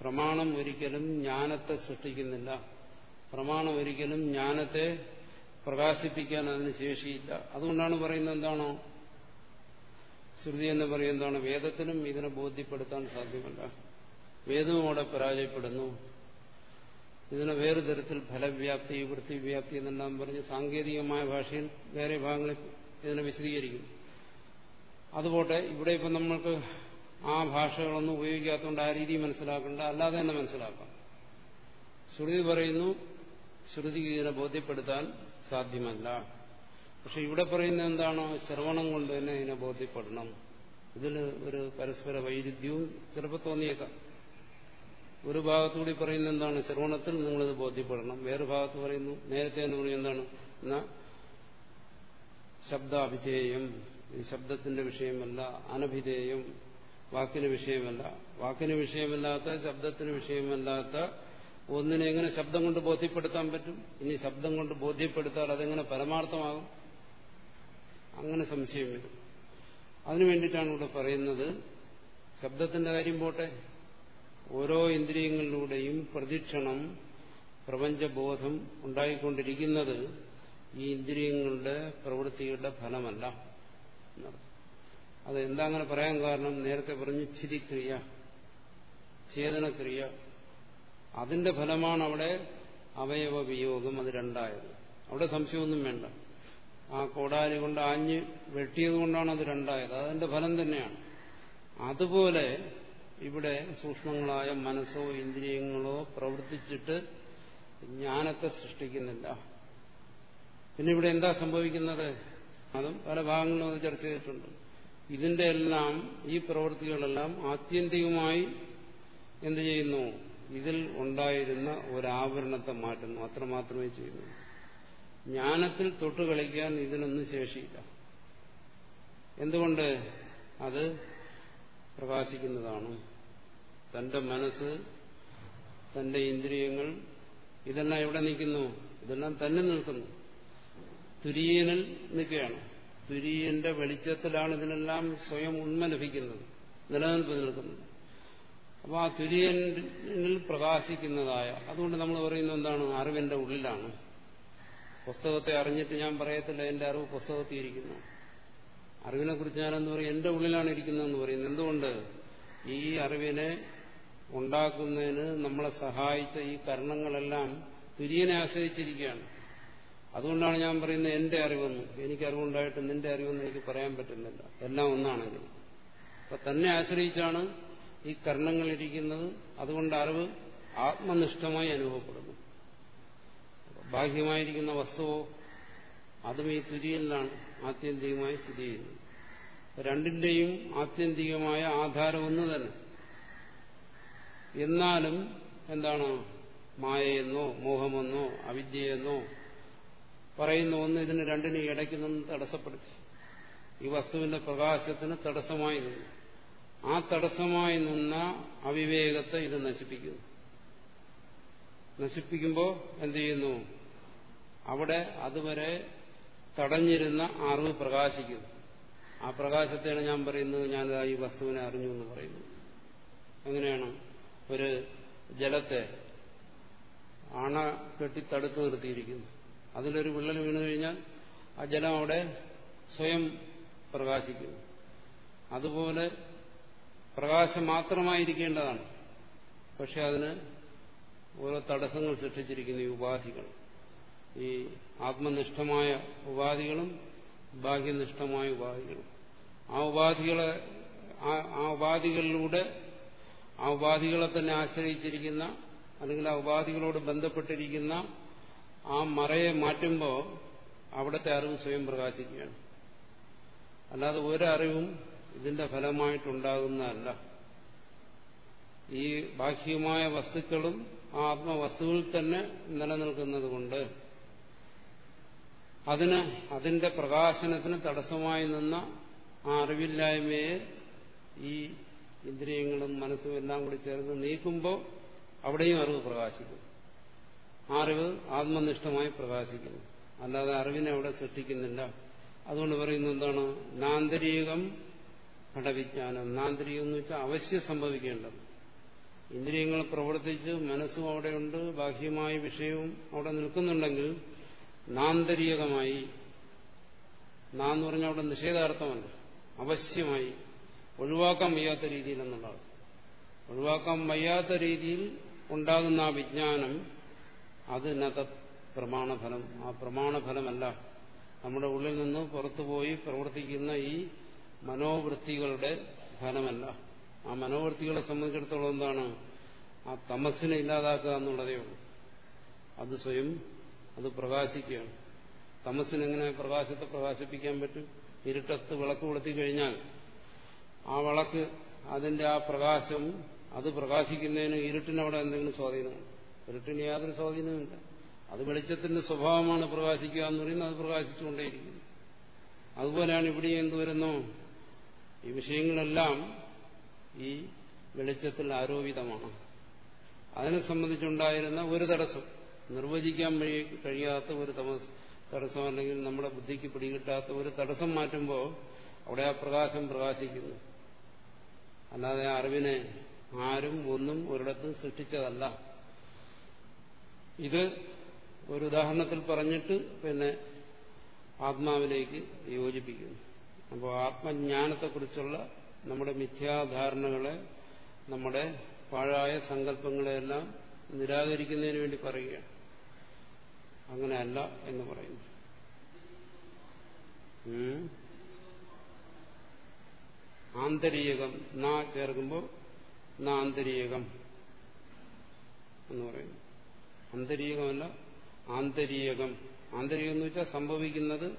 പ്രമാണം ഒരിക്കലും ജ്ഞാനത്തെ സൃഷ്ടിക്കുന്നില്ല. പ്രമാണം ഒരിക്കലും ജ്ഞാനത്തെ പ്രകാശിപ്പിക്കാൻ അതിന് ശേഷിയില്ല. അതുകൊണ്ടാണ് പറയുന്നത് എന്താണോ? ശ്രുതി എന്ന് പറയുന്നതാണ് വേദത്തിനും ഇതിനെ ബോധ്യപ്പെടുത്താൻ സാധ്യമല്ല. വേദവും അവിടെ പരാജയപ്പെടുന്നു. ഇതിനെ വേറെ തരത്തിൽ ഫലവ്യാപ്തി വൃത്തിവ്യാപ്തി എന്നെല്ലാം പറഞ്ഞ് സാങ്കേതികമായ ഭാഷയിൽ വേറെ ഭാഗങ്ങളിൽ ഇതിനെ വിശദീകരിക്കും അതുപോട്ടെ ഇവിടെ ഇപ്പം നമ്മൾക്ക് ആ ഭാഷകളൊന്നും ഉപയോഗിക്കാത്തതുകൊണ്ട് ആ രീതി മനസ്സിലാക്കണ്ട. അല്ലാതെ തന്നെ മനസ്സിലാക്കാം. ശ്രുതി പറയുന്നു ശ്രുതിക്ക് ഇതിനെ ബോധ്യപ്പെടുത്താൻ സാധ്യമല്ല. പക്ഷെ ഇവിടെ പറയുന്നത് എന്താണോ? ശ്രവണം കൊണ്ട് തന്നെ അതിനെ ബോധ്യപ്പെടണം. ഇതിൽ ഒരു പരസ്പര വൈരുദ്ധ്യവും ചിലപ്പോൾ തോന്നിയേക്കാം. ഒരു ഭാഗത്തുകൂടി പറയുന്ന എന്താണ്? ശ്രവണത്തിൽ നിങ്ങളിത് ബോധ്യപ്പെടണം. വേറെ ഭാഗത്ത് പറയുന്നു നേരത്തെ എന്ന് പറയുന്നത് എന്താണ്? എന്നാ ശബ്ദാഭിധേയം. ഈ ശബ്ദത്തിന്റെ വിഷയമല്ല അനഭിധേയം. വാക്കിന് വിഷയമല്ല. വാക്കിന് വിഷയമല്ലാത്ത ശബ്ദത്തിന് വിഷയമല്ലാത്ത ഒന്നിനെ എങ്ങനെ ശബ്ദം കൊണ്ട് ബോധ്യപ്പെടുത്താൻ പറ്റും? ഇനി ശബ്ദം കൊണ്ട് ബോധ്യപ്പെടുത്താൽ അതെങ്ങനെ പരമാർത്ഥമാകും? അങ്ങനെ സംശയം വരും. അതിനു വേണ്ടിയിട്ടാണ് ഇവിടെ പറയുന്നത് ശബ്ദത്തിന്റെ കാര്യം പോട്ടെ. ഓരോ ഇന്ദ്രിയങ്ങളിലൂടെയും പ്രതിക്ഷണം പ്രപഞ്ചബോധം ഉണ്ടായിക്കൊണ്ടിരിക്കുന്നത് ഈ ഇന്ദ്രിയങ്ങളുടെ പ്രവൃത്തിയുടെ ഫലമല്ല അത് എന്താ അങ്ങനെ പറയാൻ കാരണം? നേരത്തെ പറഞ്ഞു ചിരിക്രിയ ചേതനക്രിയ അതിന്റെ ഫലമാണ് അവിടെ അവയവ വിയോഗം അത് രണ്ടായത്. അവിടെ സംശയമൊന്നും വേണ്ട. ആ കോടാലി കൊണ്ട് ആഞ്ഞ് വെട്ടിയത് കൊണ്ടാണ് അത് രണ്ടായത്. അതിന്റെ ഫലം തന്നെയാണ്. അതുപോലെ ഇവിടെ സൂക്ഷ്മങ്ങളായ മനസ്സോ ഇന്ദ്രിയങ്ങളോ പ്രവർത്തിച്ചിട്ട് ജ്ഞാനത്തെ സൃഷ്ടിക്കുന്നില്ല. പിന്നെ ഇവിടെ എന്താ സംഭവിക്കുന്നത്? അതും പല ഭാഗങ്ങളും ചർച്ച ചെയ്തിട്ടുണ്ട്. ഇതിന്റെ എല്ലാം ഈ പ്രവൃത്തികളെല്ലാം ആത്യന്തികമായി എന്ത് ചെയ്യുന്നു? ഇതിൽ ഉണ്ടായിരുന്ന ഒരാവരണത്തെ മാറ്റുന്നു. അത്രമാത്രമേ ചെയ്യുന്നു ജ്ഞാനത്തിൽ തൊട്ട് കളിക്കാൻ ഇതിനൊന്നും ശേഷിയില്ല. എന്തുകൊണ്ട്? അത് പ്രകാശിക്കുന്നതാണ്. തന്റെ മനസ്സ് തന്റെ ഇന്ദ്രിയങ്ങൾ ഇതെല്ലാം എവിടെ നിൽക്കുന്നു? ഇതെല്ലാം തന്നെ നിൽക്കുന്നു. തുര്യനിൽ നിൽക്കുകയാണ്. തുര്യന്റെ വെളിച്ചത്തിലാണ് ഇതിനെല്ലാം സ്വയം ഉണ്മ ലഭിക്കുന്നത്. നിലനിൽപ്പ് നിൽക്കുന്നത്. അപ്പോൾ ആ തുര്യനിൽ പ്രകാശിക്കുന്നതായ അതുകൊണ്ട് നമ്മൾ പറയുന്നത് എന്താണ്? അറിവിന്റെ ഉള്ളിലാണ്. പുസ്തകത്തെ അറിഞ്ഞിട്ട് ഞാൻ പറയത്തില്ല എന്റെ അറിവ് പുസ്തകത്തിൽ ഇരിക്കുന്നു. അറിവിനെ കുറിച്ച് ഞാനെന്ന് പറയും എന്റെ ഉള്ളിലാണ് ഇരിക്കുന്നതെന്ന് പറയുന്നത് എന്തുകൊണ്ട്? ഈ അറിവിനെ ഉണ്ടാക്കുന്നതിന് നമ്മളെ സഹായിച്ച ഈ കരണങ്ങളെല്ലാം തുര്യനെ ആശ്രയിച്ചിരിക്കുകയാണ്. അതുകൊണ്ടാണ് ഞാൻ പറയുന്നത് എന്റെ അറിവെന്ന്. എനിക്ക് അറിവുണ്ടായിട്ട് നിന്റെ അറിവെന്ന് എനിക്ക് പറയാൻ പറ്റുന്നില്ല. എല്ലാം ഒന്നാണെങ്കിൽ അപ്പൊ തന്നെ ആശ്രയിച്ചാണ് ഈ കർണങ്ങളിരിക്കുന്നത് അതുകൊണ്ട് അറിവ് ആത്മനിഷ്ഠമായി അനുഭവപ്പെടുന്നു. ബാഹ്യമായിരിക്കുന്ന വസ്തുവോ അതും ഈ തുര്യനിലാണ് ആത്യന്തികമായി സ്ഥിതി ചെയ്യുന്നത്. രണ്ടിന്റെയും ആത്യന്തികമായ ആധാരം ഒന്ന് തന്നെ. എന്നാലും എന്താണ്? മായയെന്നോ മോഹമെന്നോ അവിദ്യയെന്നോ പറയുന്ന ഒന്ന് ഇതിന് രണ്ടിനെ ഇടയ്ക്ക് നിന്ന് തടസ്സപ്പെടുത്തി. ഈ വസ്തുവിന്റെ പ്രകാശത്തിന് തടസ്സമായി നിന്നു. ആ തടസ്സമായി നിന്ന അവിവേകത്തെ ഇത് നശിപ്പിക്കുന്നു. നശിപ്പിക്കുമ്പോൾ എന്ത് ചെയ്യുന്നു? അവിടെ അതുവരെ തടഞ്ഞിരുന്ന അറിവ് പ്രകാശിക്കുന്നു. ആ പ്രകാശത്തെയാണ് ഞാൻ പറയുന്നത് ഞാൻ ഈ വസ്തുവിനെ അറിഞ്ഞു എന്ന് പറയുന്നു. അങ്ങനെയാണ് ഒരു ജലത്തെ അണ കെട്ടി തടുത്തു നിർത്തിയിരിക്കുന്നു. അതിലൊരു വിള്ളൽ വീണു കഴിഞ്ഞാൽ ആ ജലം അവിടെ സ്വയം പ്രകാശിക്കുന്നു. അതുപോലെ പ്രകാശം മാത്രമായിരിക്കേണ്ടതാണ്. പക്ഷെ അതിന് ഓരോ തടസ്സങ്ങൾ സൃഷ്ടിച്ചിരിക്കുന്നു ഈ ഉപാധികൾ. ഈ ആത്മനിഷ്ഠമായ ഉപാധികളും ബാഹ്യനിഷ്ഠമായ ഉപാധികളും. ആ ഉപാധികളെ ആ ഉപാധികളിലൂടെ ആ ഉപാധികളെ തന്നെ ആശ്രയിച്ചിരിക്കുന്ന അല്ലെങ്കിൽ ആ ഉപാധികളോട് ബന്ധപ്പെട്ടിരിക്കുന്ന ആ മറയെ മാറ്റുമ്പോൾ അവിടുത്തെ അറിവ് സ്വയം പ്രകാശിക്കുകയാണ്. അല്ലാതെ ഒരറിവും ഇതിന്റെ ഫലമായിട്ടുണ്ടാകുന്നതല്ല. ഈ ബാഹ്യമായ വസ്തുക്കളും ആ ആത്മവസ്തുവിൽ തന്നെ നിലനിൽക്കുന്നത് കൊണ്ട് അതിന് അതിന്റെ പ്രകാശനത്തിന് തടസ്സമായി നിന്ന ആ അറിവില്ലായ്മയെ ഈ ഇന്ദ്രിയങ്ങളും മനസ്സും എല്ലാം കൂടി ചേർന്ന് നീക്കുമ്പോൾ അവിടെയും അറിവ് പ്രകാശിക്കും അറിവ് ആത്മനിഷ്ഠമായി പ്രകാശിക്കുന്നു. അല്ലാതെ അറിവിനെ അവിടെ സൃഷ്ടിക്കുന്നില്ല. അതുകൊണ്ട് പറയുന്നത് എന്താണ്? നാന്തരീകം ഘടവിജ്ഞാനം. നാന്തരീകം എന്ന് വെച്ചാൽ അവശ്യം സംഭവിക്കേണ്ടത്. ഇന്ദ്രിയങ്ങൾ പ്രവർത്തിച്ച് മനസ്സും അവിടെയുണ്ട് ബാഹ്യമായ വിഷയവും അവിടെ നിൽക്കുന്നുണ്ടെങ്കിൽ നാന്തരീകമായി നാന്ന് പറഞ്ഞ അവിടെ നിഷേധാർത്ഥമല്ല അവശ്യമായി ഒഴിവാക്കാൻ വയ്യാത്ത രീതിയിൽ എന്നുള്ളതാണ്. ഒഴിവാക്കാൻ വയ്യാത്ത രീതിയിൽ ഉണ്ടാകുന്ന ആ വിജ്ഞാനം അത് നത പ്രമാണഫലം ആ പ്രമാണഫലമല്ല. നമ്മുടെ ഉള്ളിൽ നിന്ന് പുറത്തുപോയി പ്രവർത്തിക്കുന്ന ഈ മനോവൃത്തികളുടെ ഫലമല്ല. ആ മനോവൃത്തികളെ സംബന്ധിച്ചിടത്തോളം എന്താണ്? ആ തമസ്സിനെ ഇല്ലാതാക്കുക എന്നുള്ളതേ ഉള്ളൂ. അത് സ്വയം അത് പ്രകാശിക്കുകയാണ്. തമസിനെങ്ങനെ പ്രകാശത്തെ പ്രകാശിപ്പിക്കാൻ പറ്റും? ഇരുട്ടത്ത് വിളക്ക് കൊളുത്തി കഴിഞ്ഞാൽ ആ വിളക്ക് അതിന്റെ ആ പ്രകാശം അത് പ്രകാശിക്കുന്നതിന് ഇരുട്ടിനവിടെ എന്തെങ്കിലും സ്വാധീനമാണ് ഇരുട്ടിന് യാതൊരു സ്വാധീനവുമില്ല. അത് വെളിച്ചത്തിന്റെ സ്വഭാവമാണ് പ്രകാശിക്കുക എന്ന് പറയുന്നത് അത് പ്രകാശിച്ചുകൊണ്ടേയിരിക്കുന്നു. അതുപോലെയാണ് ഇവിടെ എന്ത് വരുന്നു? ഈ വിഷയങ്ങളെല്ലാം ഈ വെളിച്ചത്തിൽ ആരോപിതമാണ്. അതിനെ സംബന്ധിച്ചുണ്ടായിരുന്ന ഒരു തടസ്സം. നിർവചിക്കാൻ കഴിയാത്ത ഒരു തമസ് തടസ്സം അല്ലെങ്കിൽ നമ്മുടെ ബുദ്ധിക്ക് പിടികിട്ടാത്ത ഒരു തടസ്സം മാറ്റുമ്പോൾ അവിടെ ആ പ്രകാശം പ്രകാശിക്കുന്നു. അല്ലാതെ ആ അറിവിനെ ആരും ഒന്നും ഒരിടത്തും സൃഷ്ടിച്ചതല്ല. ഇത് ഒരു ഉദാഹരണത്തിൽ പറഞ്ഞിട്ട് പിന്നെ ആത്മാവിലേക്ക് യോജിപ്പിക്കുന്നു. അപ്പോൾ ആത്മജ്ഞാനത്തെക്കുറിച്ചുള്ള നമ്മുടെ മിഥ്യാധാരണകളെ നമ്മുടെ പാഴായ സങ്കല്പങ്ങളെയെല്ലാം നിരാകരിക്കുന്നതിന് വേണ്ടി പറയുകയാണ്. അങ്ങനെയല്ല എന്ന് പറയുന്നു. ആന്തരീകം നാ ചേർക്കുമ്പോൾ നാന്തരീകം എന്ന് പറയുന്നു. ആന്തരീകമല്ല ആന്തരീകം. ആന്തരികം എന്ന് വെച്ചാൽ സംഭവിക്കുന്നത്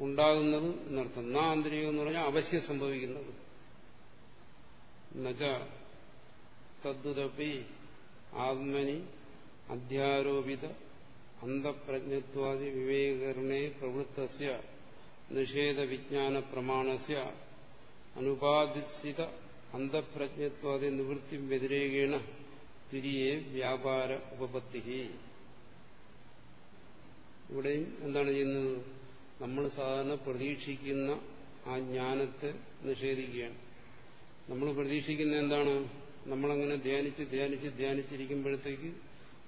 ഉണ്ടാകുന്നത് എന്നർത്ഥം. നാ ആന്തരികം എന്ന് പറഞ്ഞാൽ അവശ്യം സംഭവിക്കുന്നത്. നജ തദ്ദുതപ്പി ആത്മനി അധ്യാരോപിത അന്തപ്രജ്ഞത്വാദി വിവേകരണേ പ്രവൃത്തസ്യ നിഷേധ വിജ്ഞാന പ്രമാണസ്യ അനുപാദിത അന്തപ്രജ്ഞത്വാദി നിവൃത്തി വ്യതിരേകേണ തിരിയെ വ്യാപാര ഉപപത്തി ഇവിടെയും എന്താണ് ചെയ്യുന്നത്? നമ്മൾ സാധാരണ പ്രതീക്ഷിക്കുന്ന ആ ജ്ഞാനത്തെ നിഷേധിക്കുകയാണ്. നമ്മൾ പ്രതീക്ഷിക്കുന്ന എന്താണ്? നമ്മളങ്ങനെ ധ്യാനിച്ച് ധ്യാനിച്ച് ധ്യാനിച്ചിരിക്കുമ്പോഴത്തേക്ക്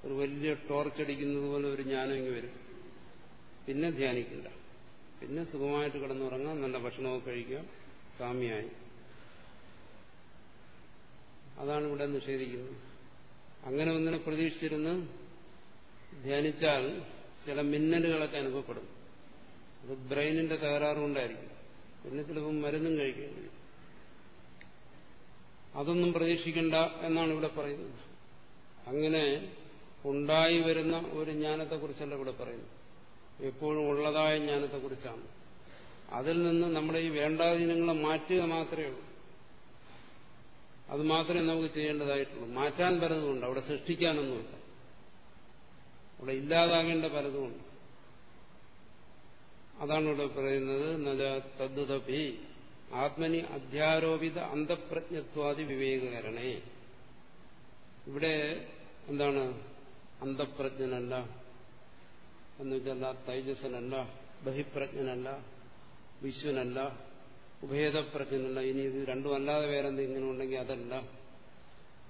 ഒരു വലിയ ടോർച്ച് അടിക്കുന്നത് പോലെ ഒരു ജ്ഞാനം ഇങ്ങ് വരും. പിന്നെ ധ്യാനിക്കില്ല പിന്നെ സുഖമായിട്ട് കിടന്നുറങ്ങാം നല്ല ഭക്ഷണമൊക്കെ കഴിക്കുക സാമ്യായി. അതാണ് ഇവിടെ നിഷേധിക്കുന്നത്. അങ്ങനെ ഒന്നിനെ പ്രതീക്ഷിച്ചിരുന്ന് ധ്യാനിച്ചാൽ ചില മിന്നലുകളൊക്കെ അനുഭവപ്പെടും. അത് ബ്രെയിനിന്റെ തകരാറുകൊണ്ടായിരിക്കും പിന്നെ ചിലപ്പോൾ മരുന്നും കഴിക്കേണ്ടി അതൊന്നും പ്രതീക്ഷിക്കണ്ട എന്നാണ് ഇവിടെ പറയുന്നത്. അങ്ങനെ ഉണ്ടായി വരുന്ന ഒരു ജ്ഞാനത്തെക്കുറിച്ചല്ല ഇവിടെ പറയുന്നത്. എപ്പോഴും ഉള്ളതായ ജ്ഞാനത്തെക്കുറിച്ചാണ്. അതിൽ നിന്ന് നമ്മുടെ ഈ വേണ്ടാധീനങ്ങളെ മാറ്റുക മാത്രമേ ഉള്ളൂ. അത് മാത്രമേ നമുക്ക് ചെയ്യേണ്ടതായിട്ടുള്ളൂ. മാറ്റാൻ പലതുമുണ്ട്. അവിടെ സൃഷ്ടിക്കാനൊന്നുമില്ല. അവിടെ ഇല്ലാതാകേണ്ട പലതുമുണ്ട്. അതാണ് ഇവിടെ പറയുന്നത്. നജ തദ്ദപി ആത്മനി അധ്യാരോപിത അന്തപ്രജ്ഞത്വാദി വിവേകകരണേ. ഇവിടെ എന്താണ് അന്തപ്രജ്ഞനല്ല എന്നുവെച്ചല്ല തൈജസനല്ല ബഹിപ്രജ്ഞനല്ല വിശ്വനല്ല ഉഭേദപ്രജ്ഞനല്ല. ഇനി ഇത് രണ്ടും അല്ലാതെ വേറെ എന്തെങ്കിലും ഉണ്ടെങ്കിൽ അതല്ല.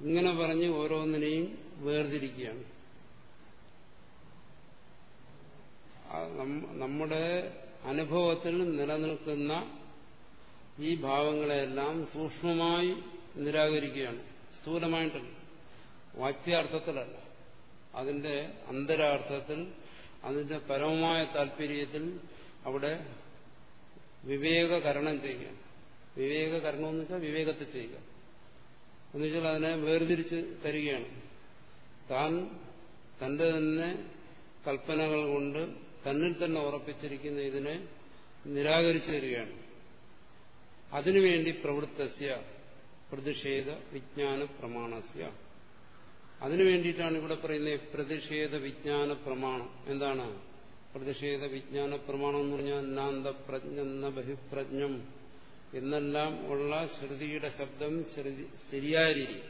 ഇങ്ങനെ പറഞ്ഞ് ഓരോന്നിനെയും വേർതിരിക്കുകയാണ്. നമ്മുടെ അനുഭവത്തിൽ നിലനിൽക്കുന്ന ഈ ഭാവങ്ങളെല്ലാം സൂക്ഷ്മമായി നിരാകരിക്കുകയാണ്. സ്ഥൂലമായിട്ടല്ല. വാച്യാർത്ഥത്തിലല്ല അതിന്റെ അന്തരാർത്ഥത്തിൽ അതിന്റെ പരമമായ താല്പര്യത്തിൽ അവിടെ വിവേകകരണം ചെയ്യുക. വിവേകകരണം എന്ന് വെച്ചാൽ വിവേകത്തെ ചെയ്യുക. എന്നുവെച്ചാൽ അതിനെ വേർതിരിച്ച് തരികയാണ്. താൻ തന്റെ തന്നെ കൽപ്പനകൾ കൊണ്ട് തന്നിൽ തന്നെ ഉറപ്പിച്ചിരിക്കുന്ന ഇതിനെ നിരാകരിച്ചു തരികയാണ്. അതിനുവേണ്ടി പ്രവൃത്തസ്യ പ്രതിഷേധ വിജ്ഞാന പ്രമാണസ്യ അതിനു വേണ്ടിയിട്ടാണ് ഇവിടെ പറയുന്നത് പ്രതിഷേധ വിജ്ഞാന പ്രമാണം. എന്താണ്? പ്രതിഷേധ വിജ്ഞാന പ്രമാണം എന്ന് പറഞ്ഞാൽ നാന്ത പ്രജ്ഞ ന ബഹിപ്രജ്ഞം എന്നെല്ലാം ഉള്ള ശ്രുതിയുടെ ശബ്ദം ശരിയായ രീതി.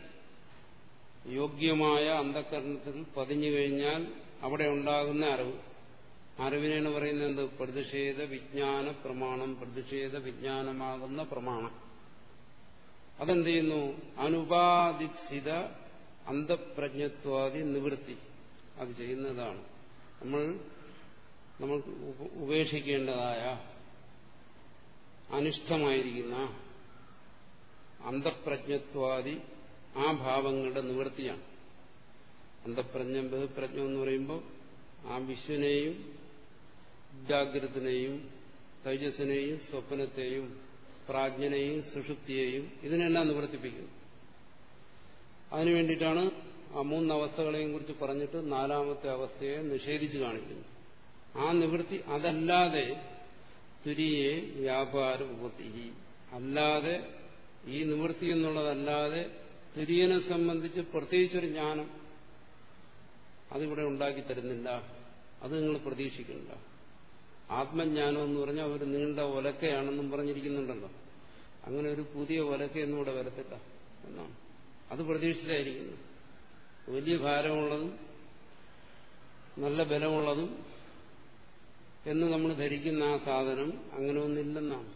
യോഗ്യമായ അന്ധകരണത്തിൽ പതിഞ്ഞു കഴിഞ്ഞാൽ അവിടെ ഉണ്ടാകുന്ന അറിവ്. അറിവിനെയാണ് പറയുന്നത് എന്ത്? പ്രതിഷേധ വിജ്ഞാന പ്രമാണം പ്രതിഷേധ വിജ്ഞാനമാകുന്ന പ്രമാണം. അതെന്ത് ചെയ്യുന്നു? അനുപാദിത അന്ധപ്രജ്ഞത്വാദി നിവൃത്തി. അത് ചെയ്യുന്നതാണ്. നമ്മൾ നമ്മൾ ഉപേക്ഷിക്കേണ്ടതായ അനിഷ്ടമായിരിക്കുന്ന അന്ധപ്രജ്ഞത്വാദി ആ ഭാവങ്ങളുടെ നിവൃത്തിയാണ്. അന്ധപ്രജ്ഞ ബഹുപ്രജ്ഞം എന്ന് പറയുമ്പോൾ ആ വിശ്വനെയും ജാഗ്രതനെയും തൈജസ്സിനെയും സ്വപ്നത്തെയും പ്രാജ്ഞനെയും സുഷുപ്തിയെയും ഇതിനെല്ലാം നിവർത്തിപ്പിക്കുന്നു. അതിനു വേണ്ടിയിട്ടാണ് ആ മൂന്ന് അവസ്ഥകളെയും കുറിച്ച് പറഞ്ഞിട്ട് നാലാമത്തെ അവസ്ഥയെ നിഷേധിച്ചു കാണിക്കുന്നത്. ആ നിവൃത്തി അതല്ലാതെ തുരിയെ വ്യാപാര ഉപത്തി അല്ലാതെ ഈ നിവൃത്തി എന്നുള്ളതല്ലാതെ തുര്യനെ സംബന്ധിച്ച് പ്രത്യേകിച്ചൊരു ജ്ഞാനം അതിവിടെ ഉണ്ടാക്കി തരുന്നില്ല. അത് നിങ്ങൾ പ്രതീക്ഷിക്കണ്ട. ആത്മജ്ഞാനം എന്ന് പറഞ്ഞാൽ ഒരു നീണ്ട ഒലക്കയാണെന്നും പറഞ്ഞിരിക്കുന്നുണ്ടല്ലോ. അങ്ങനെ ഒരു പുതിയ ഒലക്കയൊന്നും ഇവിടെ വരത്തില്ല എന്നാണ്. അത് പ്രതീക്ഷിച്ചായിരിക്കുന്നു. വലിയ ഭാരമുള്ളതും നല്ല ബലമുള്ളതും എന്ന് നമ്മൾ ധരിക്കുന്ന ആ സാധനം അങ്ങനെ ഒന്നില്ലെന്നാണ്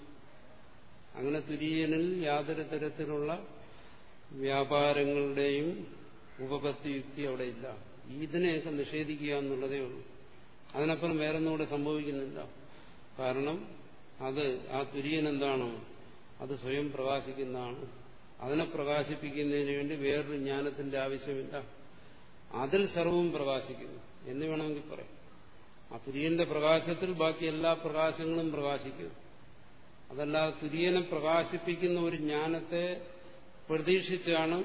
അങ്ങനെ തുര്യനിൽ യാതൊരു തരത്തിലുള്ള വ്യാപാരങ്ങളുടെയും ഉപപത്തി യുക്തി അവിടെ ഇല്ല. ഇതിനെയൊക്കെ നിഷേധിക്കുക എന്നുള്ളതേ ഉള്ളൂ. അതിനപ്പുറം വേറൊന്നും കൂടെ സംഭവിക്കുന്നില്ല. കാരണം അത് ആ തുര്യൻ എന്താണ് അത് സ്വയം പ്രകാശിക്കുന്നതാണ് അതിനെ പ്രകാശിപ്പിക്കുന്നതിന് വേണ്ടി വേറൊരു ജ്ഞാനത്തിന്റെ ആവശ്യമില്ല. അതിൽ സർവവും പ്രകാശിക്കുന്നു. എന്ന് വേണമെങ്കിൽ പറയാം. ആ തുര്യന്റെ പ്രകാശത്തിൽ ബാക്കി എല്ലാ പ്രകാശങ്ങളും പ്രകാശിക്കും അതല്ലാതെ തുര്യനെ പ്രകാശിപ്പിക്കുന്ന ഒരു ജ്ഞാനത്തെ പ്രതീക്ഷിച്ചാണ്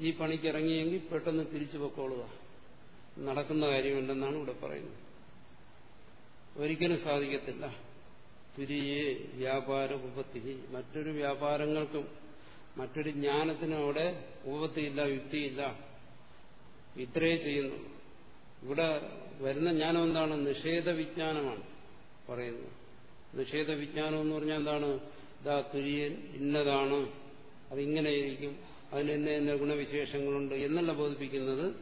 ഈ പണിക്കിറങ്ങിയെങ്കിൽ പെട്ടെന്ന് തിരിച്ചു പൊക്കോളുക. നടക്കുന്ന കാര്യമുണ്ടെന്നാണ് ഇവിടെ പറയുന്നത്. ഒരിക്കലും സാധിക്കത്തില്ല. തുരിയെ വ്യാപാര ഉപത്തി മറ്റൊരു വ്യാപാരങ്ങൾക്കും മറ്റൊരു ജ്ഞാനത്തിനും അവിടെ ഉപത്തിയില്ല യുക്തിയില്ല. ഇത്രേ ചെയ്യുന്നു. ഇവിടെ വരുന്ന ജ്ഞാനം എന്താണ്? നിഷേധ വിജ്ഞാനമാണ് പറയുന്നത്. നിഷേധ വിജ്ഞാനം എന്ന് പറഞ്ഞാൽ എന്താണ്? ഇതാ തുര്യൻ ഇന്നതാണ്. അതിങ്ങനെയിരിക്കും. അതിന് ഇന്ന ഇന്ന ഗുണവിശേഷങ്ങളുണ്ട് എന്നല്ല ബോധിപ്പിക്കുന്നത്.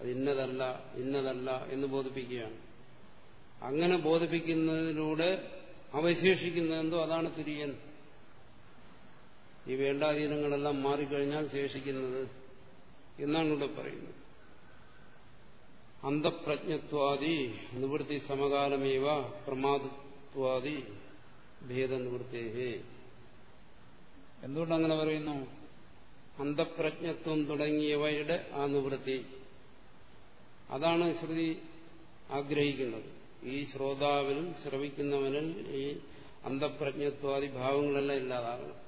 അത് ഇന്നതല്ല ഇന്നതല്ല എന്ന് ബോധിപ്പിക്കുകയാണ്. അങ്ങനെ ബോധിപ്പിക്കുന്നതിലൂടെ അവശേഷിക്കുന്ന എന്തോ? അതാണ് തുര്യൻ. ഈ വേണ്ടാധീനങ്ങളെല്ലാം മാറിക്കഴിഞ്ഞാൽ ശേഷിക്കുന്നത് എന്നാണ് ഇവിടെ പറയുന്നത്. അന്തപ്രജ്ഞത്വാദി നിവൃത്തി സമകാലമേവ പ്രമാദത്വാദി ഭേദനിവൃത്തേഹേ. എന്തുകൊണ്ടങ്ങനെ പറയുന്നു? അന്തപ്രജ്ഞത്വം തുടങ്ങിയവയുടെ ആ നിവൃത്തി. അതാണ് ശ്രുതി ആഗ്രഹിക്കുന്നത്. ഈ ശ്രോതാവിനും ശ്രവിക്കുന്നവനും ഈ അന്തപ്രജ്ഞത്വാദി ഭാവങ്ങളെല്ലാം ഇല്ലാതാകണം.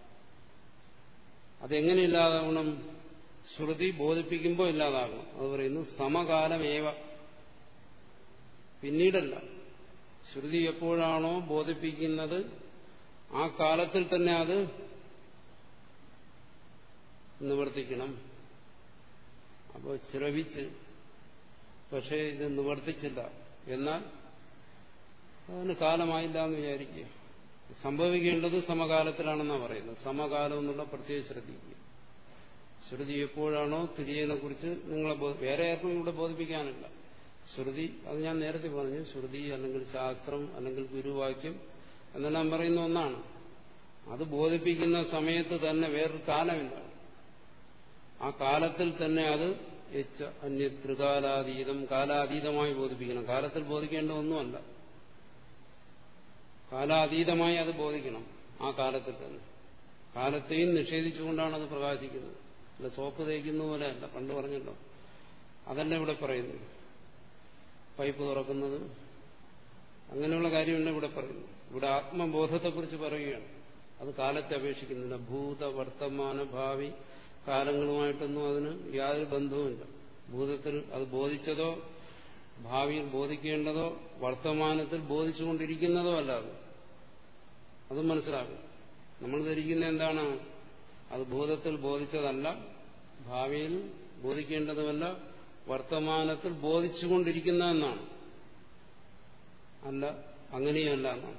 അതെങ്ങനെ ഇല്ലാതാകണം ശ്രുതി ബോധിപ്പിക്കുമ്പോൾ ഇല്ലാതാകണം. അത് പറയുന്നു സമകാലമേവ. പിന്നീടല്ല. ശ്രുതി എപ്പോഴാണോ ബോധിപ്പിക്കുന്നത് ആ കാലത്തിൽ തന്നെ അത് നിവർത്തിക്കണം. അപ്പോൾ ശ്രവിച്ച്. പക്ഷേ ഇത് നിവർത്തിച്ചില്ല. എന്നാൽ അതിന് കാലമായില്ല എന്ന് വിചാരിക്കുക. സംഭവിക്കേണ്ടത് സമകാലത്തിലാണെന്നാണ് പറയുന്നത്. സമകാലം എന്നുള്ള പ്രത്യേക ശ്രദ്ധിക്കുക ശ്രുതി എപ്പോഴാണോ തിരിയതിനെ കുറിച്ച് നിങ്ങളെ വേറെ ആർക്കും ഇവിടെ ബോധിപ്പിക്കാനില്ല. ശ്രുതി അത് ഞാൻ നേരത്തെ പറഞ്ഞു ശ്രുതി അല്ലെങ്കിൽ ശാസ്ത്രം അല്ലെങ്കിൽ ഗുരുവാക്യം എന്നെല്ലാം പറയുന്ന ഒന്നാണ്. അത് ബോധിപ്പിക്കുന്ന സമയത്ത് തന്നെ വേറൊരു കാലമില്ല ആ കാലത്തിൽ തന്നെ അത് അന്യ ത്രികാലാതീതം കാലാതീതമായി ബോധിപ്പിക്കണം. കാലത്തിൽ ബോധിക്കേണ്ട ഒന്നുമല്ല. കാലാതീതമായി അത് ബോധിക്കണം ആ കാലത്തിൽ തന്നെ. കാലത്തെയും നിഷേധിച്ചുകൊണ്ടാണ് അത് പ്രകാശിക്കുന്നത്. അല്ല സോപ്പ് തേക്കുന്ന പോലെ അല്ല പണ്ട് പറഞ്ഞല്ലോ. അതല്ല ഇവിടെ പറയുന്നു പൈപ്പ് തുറക്കുന്നത്. അങ്ങനെയുള്ള കാര്യമല്ല ഇവിടെ പറയുന്നു ഇവിടെ ആത്മബോധത്തെക്കുറിച്ച് പറയുകയാണ്. അത് കാലത്തെ അപേക്ഷിക്കുന്നില്ല. ഭൂത വർത്തമാന ഭാവി കാലങ്ങളുമായിട്ടൊന്നും അതിന് യാതൊരു ബന്ധവുമില്ല. ഭൂതത്തിൽ അത് ബോധിച്ചതോ ഭാവിയിൽ ബോധിക്കേണ്ടതോ വർത്തമാനത്തിൽ ബോധിച്ചുകൊണ്ടിരിക്കുന്നതോ അല്ല അത്. അതും മനസ്സിലാകും. നമ്മൾ ധരിക്കുന്ന എന്താണ്? അത് ഭൂതത്തിൽ ബോധിച്ചതല്ല ഭാവിയിൽ ബോധിക്കേണ്ടതുമല്ല വർത്തമാനത്തിൽ ബോധിച്ചുകൊണ്ടിരിക്കുന്ന എന്നാണ്. അല്ല അങ്ങനെയല്ല എന്നാണ്.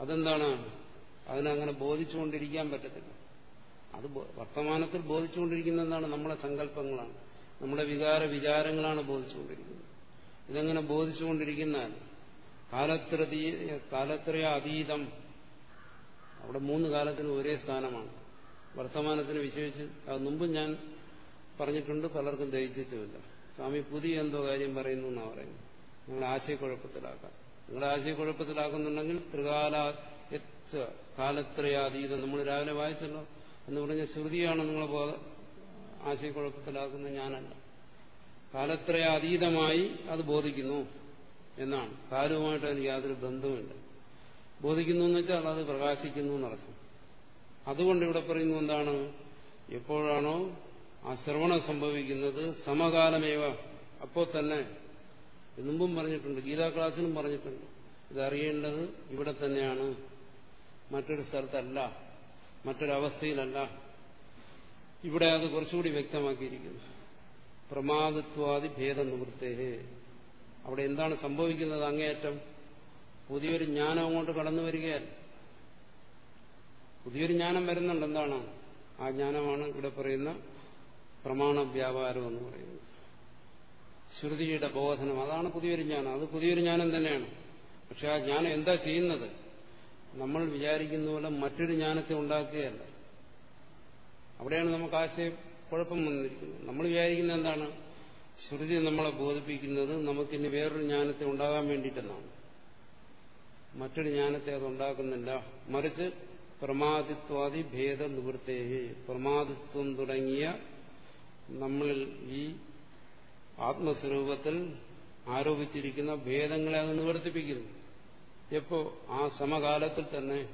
അതെന്താണ്? അതിനങ്ങനെ ബോധിച്ചുകൊണ്ടിരിക്കാൻ പറ്റത്തില്ല. അത് വർത്തമാനത്തിൽ ബോധിച്ചുകൊണ്ടിരിക്കുന്ന എന്താണ് നമ്മളെ സങ്കല്പങ്ങളാണ്. നമ്മുടെ വികാര വിചാരങ്ങളാണ് ബോധിച്ചുകൊണ്ടിരിക്കുന്നത്. ഇതെങ്ങനെ ബോധിച്ചുകൊണ്ടിരിക്കുന്നാൽ കാലത്രതീ കാലത്രയ അതീതം. അവിടെ മൂന്ന് കാലത്തിന് ഒരേ സ്ഥാനമാണ്. വർത്തമാനത്തിന് വിശേഷിച്ച് അത് മുമ്പ് ഞാൻ പറഞ്ഞിട്ടുണ്ട് പലർക്കും ദഹിച്ചിട്ടുമില്ല. സ്വാമി പുതിയ എന്തോ കാര്യം പറയുന്നു എന്നാണ് പറയുന്നു നിങ്ങൾ ആശയക്കുഴപ്പത്തിലാക്കാം. നിങ്ങൾ ആശയക്കുഴപ്പത്തിലാക്കുന്നുണ്ടെങ്കിൽ ത്രികാല കാലത്രയാതീതം. നമ്മൾ രാവിലെ വായിച്ചല്ലോ എന്ന് പറഞ്ഞ ശ്രുതിയാണ് നിങ്ങളെ ബോധ ഞാനല്ല. ഞാനല്ല കാലത്രയാതീതമായി അത് ബോധിക്കുന്നു എന്നാണ്. കാലവുമായിട്ട് അതിന് യാതൊരു ബന്ധവുമില്ല. ബോധിക്കുന്നു എന്ന് വെച്ചാൽ അത് പ്രകാശിക്കുന്നു എന്നർത്ഥം. അതുകൊണ്ട് ഇവിടെ പറയുന്നു എന്താണ്? എപ്പോഴാണോ ആ ശ്രവണം സംഭവിക്കുന്നത് സമകാലമേവ. അപ്പോൾ തന്നെ മുമ്പും പറഞ്ഞിട്ടുണ്ട് ഗീതാ ക്ലാസ്സിലും പറഞ്ഞിട്ടുണ്ട് ഇതറിയേണ്ടത് ഇവിടെ തന്നെയാണ്. മറ്റൊരു സ്ഥലത്തല്ല മറ്റൊരവസ്ഥയിലല്ല. ഇവിടെ അത് കുറച്ചുകൂടി വ്യക്തമാക്കിയിരിക്കുന്നു. പ്രമാദത്വാദി ഭേദനിവൃത്തേഹേ. അവിടെ എന്താണ് സംഭവിക്കുന്നത് അങ്ങേയറ്റം? പുതിയൊരു ജ്ഞാനം അങ്ങോട്ട് കടന്നു വരികയല്ല പുതിയൊരു ജ്ഞാനം വരുന്നുണ്ട്. എന്താണ്? ആ ജ്ഞാനമാണ് ഇവിടെ പറയുന്ന പ്രമാണ വ്യാപാരം എന്ന് പറയുന്നത്. ശ്രുതിയുടെ ബോധനം അതാണ് പുതിയൊരു ജ്ഞാനം. അത് പുതിയൊരു ജ്ഞാനം തന്നെയാണ്. പക്ഷെ ആ ജ്ഞാനം എന്താ ചെയ്യുന്നത്? നമ്മൾ വിചാരിക്കുന്ന പോലെ മറ്റൊരു ജ്ഞാനത്തെ ഉണ്ടാക്കുകയല്ല. അവിടെയാണ് നമുക്ക് ആശയം കുഴപ്പം വന്നിരിക്കുന്നത്. നമ്മൾ വിചാരിക്കുന്നത് എന്താണ്? ശ്രുതി നമ്മളെ ബോധിപ്പിക്കുന്നത് നമുക്കിനി വേറൊരു ജ്ഞാനത്തെ ഉണ്ടാകാൻ വേണ്ടിയിട്ടെന്നാണ്. മറ്റൊരു ജ്ഞാനത്തെ അത് ഉണ്ടാക്കുന്നില്ല. മറിച്ച് പ്രമാദിത്വാദി ഭേദ നിവൃത്തേ പ്രമാദിത്വം തുടങ്ങിയ നമ്മളിൽ ഈ ആത്മസ്വരൂപത്തിൽ ആരോപിച്ചിരിക്കുന്ന ഭേദങ്ങളെ അത് നിവർത്തിപ്പിക്കുന്നു. എപ്പോ? ആ സമകാലത്തിൽ തന്നെ.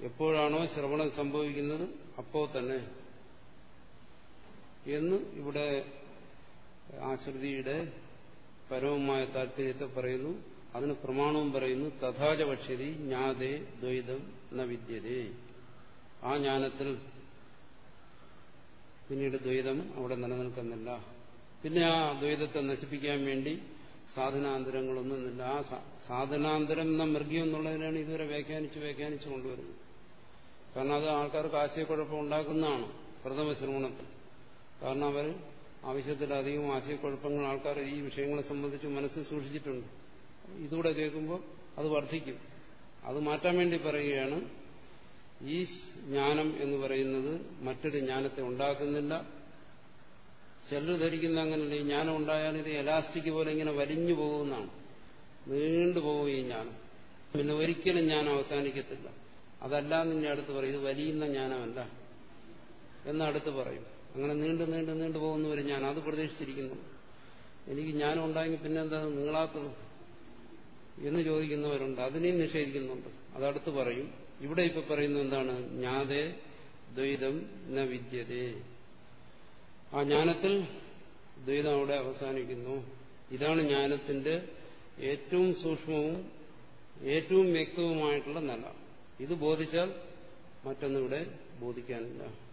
എപ്പോഴാണോ ശ്രവണം സംഭവിക്കുന്നത്? അപ്പോ തന്നെ. എന്ന് ഇവിടെ ആ ശ്രുതിയുടെ പരമമായ താല്പര്യത്തെ പറയുന്നു. അതിന് പ്രമാണവും പറയുന്നു. തഥാച പക്ഷരി ജ്ഞാതേ ദ്വൈതം ന വിദ്യതേ. ആ ജ്ഞാനത്തിൽ പിന്നീട് ദ്വൈതം അവിടെ നിലനിൽക്കുന്നില്ല. പിന്നെ ആ ദ്വൈതത്തെ നശിപ്പിക്കാൻ വേണ്ടി സാധനാന്തരങ്ങളൊന്നുമില്ല ആ സാധനാന്തരം എന്ന മൃഗ്യം എന്നുള്ളതിനാണ് ഇതുവരെ വ്യാഖ്യാനിച്ച് വ്യാഖ്യാനിച്ചു കൊണ്ടുവരുന്നത്. കാരണം അത് ആൾക്കാർക്ക് ആശയക്കുഴപ്പം ഉണ്ടാക്കുന്നതാണ്. പ്രഥമ ശ്രവണത്തിൽ. കാരണം അവർ ആവശ്യത്തിലധികം ആശയക്കുഴപ്പങ്ങൾ ആൾക്കാർ ഈ വിഷയങ്ങളെ സംബന്ധിച്ച് മനസ്സിൽ സൂക്ഷിച്ചിട്ടുണ്ട്. ഇതുകൂടെ കേൾക്കുമ്പോൾ അത് വർദ്ധിക്കും. അത് മാറ്റാൻ വേണ്ടി പറയുകയാണ് ഈ ജ്ഞാനം എന്ന് പറയുന്നത് മറ്റൊരു ജ്ഞാനത്തെ ഉണ്ടാക്കുന്നില്ല. ചിലർ ധരിക്കുന്ന അങ്ങനെയല്ല ഈ ജ്ഞാനം ഉണ്ടായാൽ ഇത് എലാസ്റ്റിക് പോലെ ഇങ്ങനെ വലിഞ്ഞു പോകുന്നതാണ്. നീണ്ടുപോകും ഈ ജ്ഞാനം. പിന്നെ ഒരിക്കലും ഞാൻ അവസാനിക്കത്തില്ല. അതല്ല നിന്നെ അടുത്ത് പറയും ഇത് വലിയുന്ന ജ്ഞാനമല്ല. എന്ന് അടുത്ത് പറയും. അങ്ങനെ നീണ്ടു നീണ്ടു നീണ്ടു പോകുന്നവർ ഞാൻ അത് പ്രതീക്ഷിച്ചിരിക്കുന്നു. എനിക്ക് ജ്ഞാനം ഉണ്ടായെങ്കിൽ പിന്നെ എന്താ നിങ്ങളാത്തത് എന്ന് ചോദിക്കുന്നവരുണ്ട്. അതിനെയും നിഷേധിക്കുന്നുണ്ട്. അതടുത്ത് പറയും. ഇവിടെ ഇപ്പൊ പറയുന്നത് എന്താണ്? ജ്ഞാതേ ദ്വൈതം ന വിദ്യതേ. ആ ജ്ഞാനത്തിൽ ദ്വൈതം അവിടെ അവസാനിക്കുന്നു. ഇതാണ് ജ്ഞാനത്തിന്റെ ഏറ്റവും സൂക്ഷ്മവും ഏറ്റവും വ്യക്തവുമായിട്ടുള്ള നില. ഇത് ബോധിച്ചാൽ മറ്റൊന്നിവിടെ ബോധിക്കാനില്ല.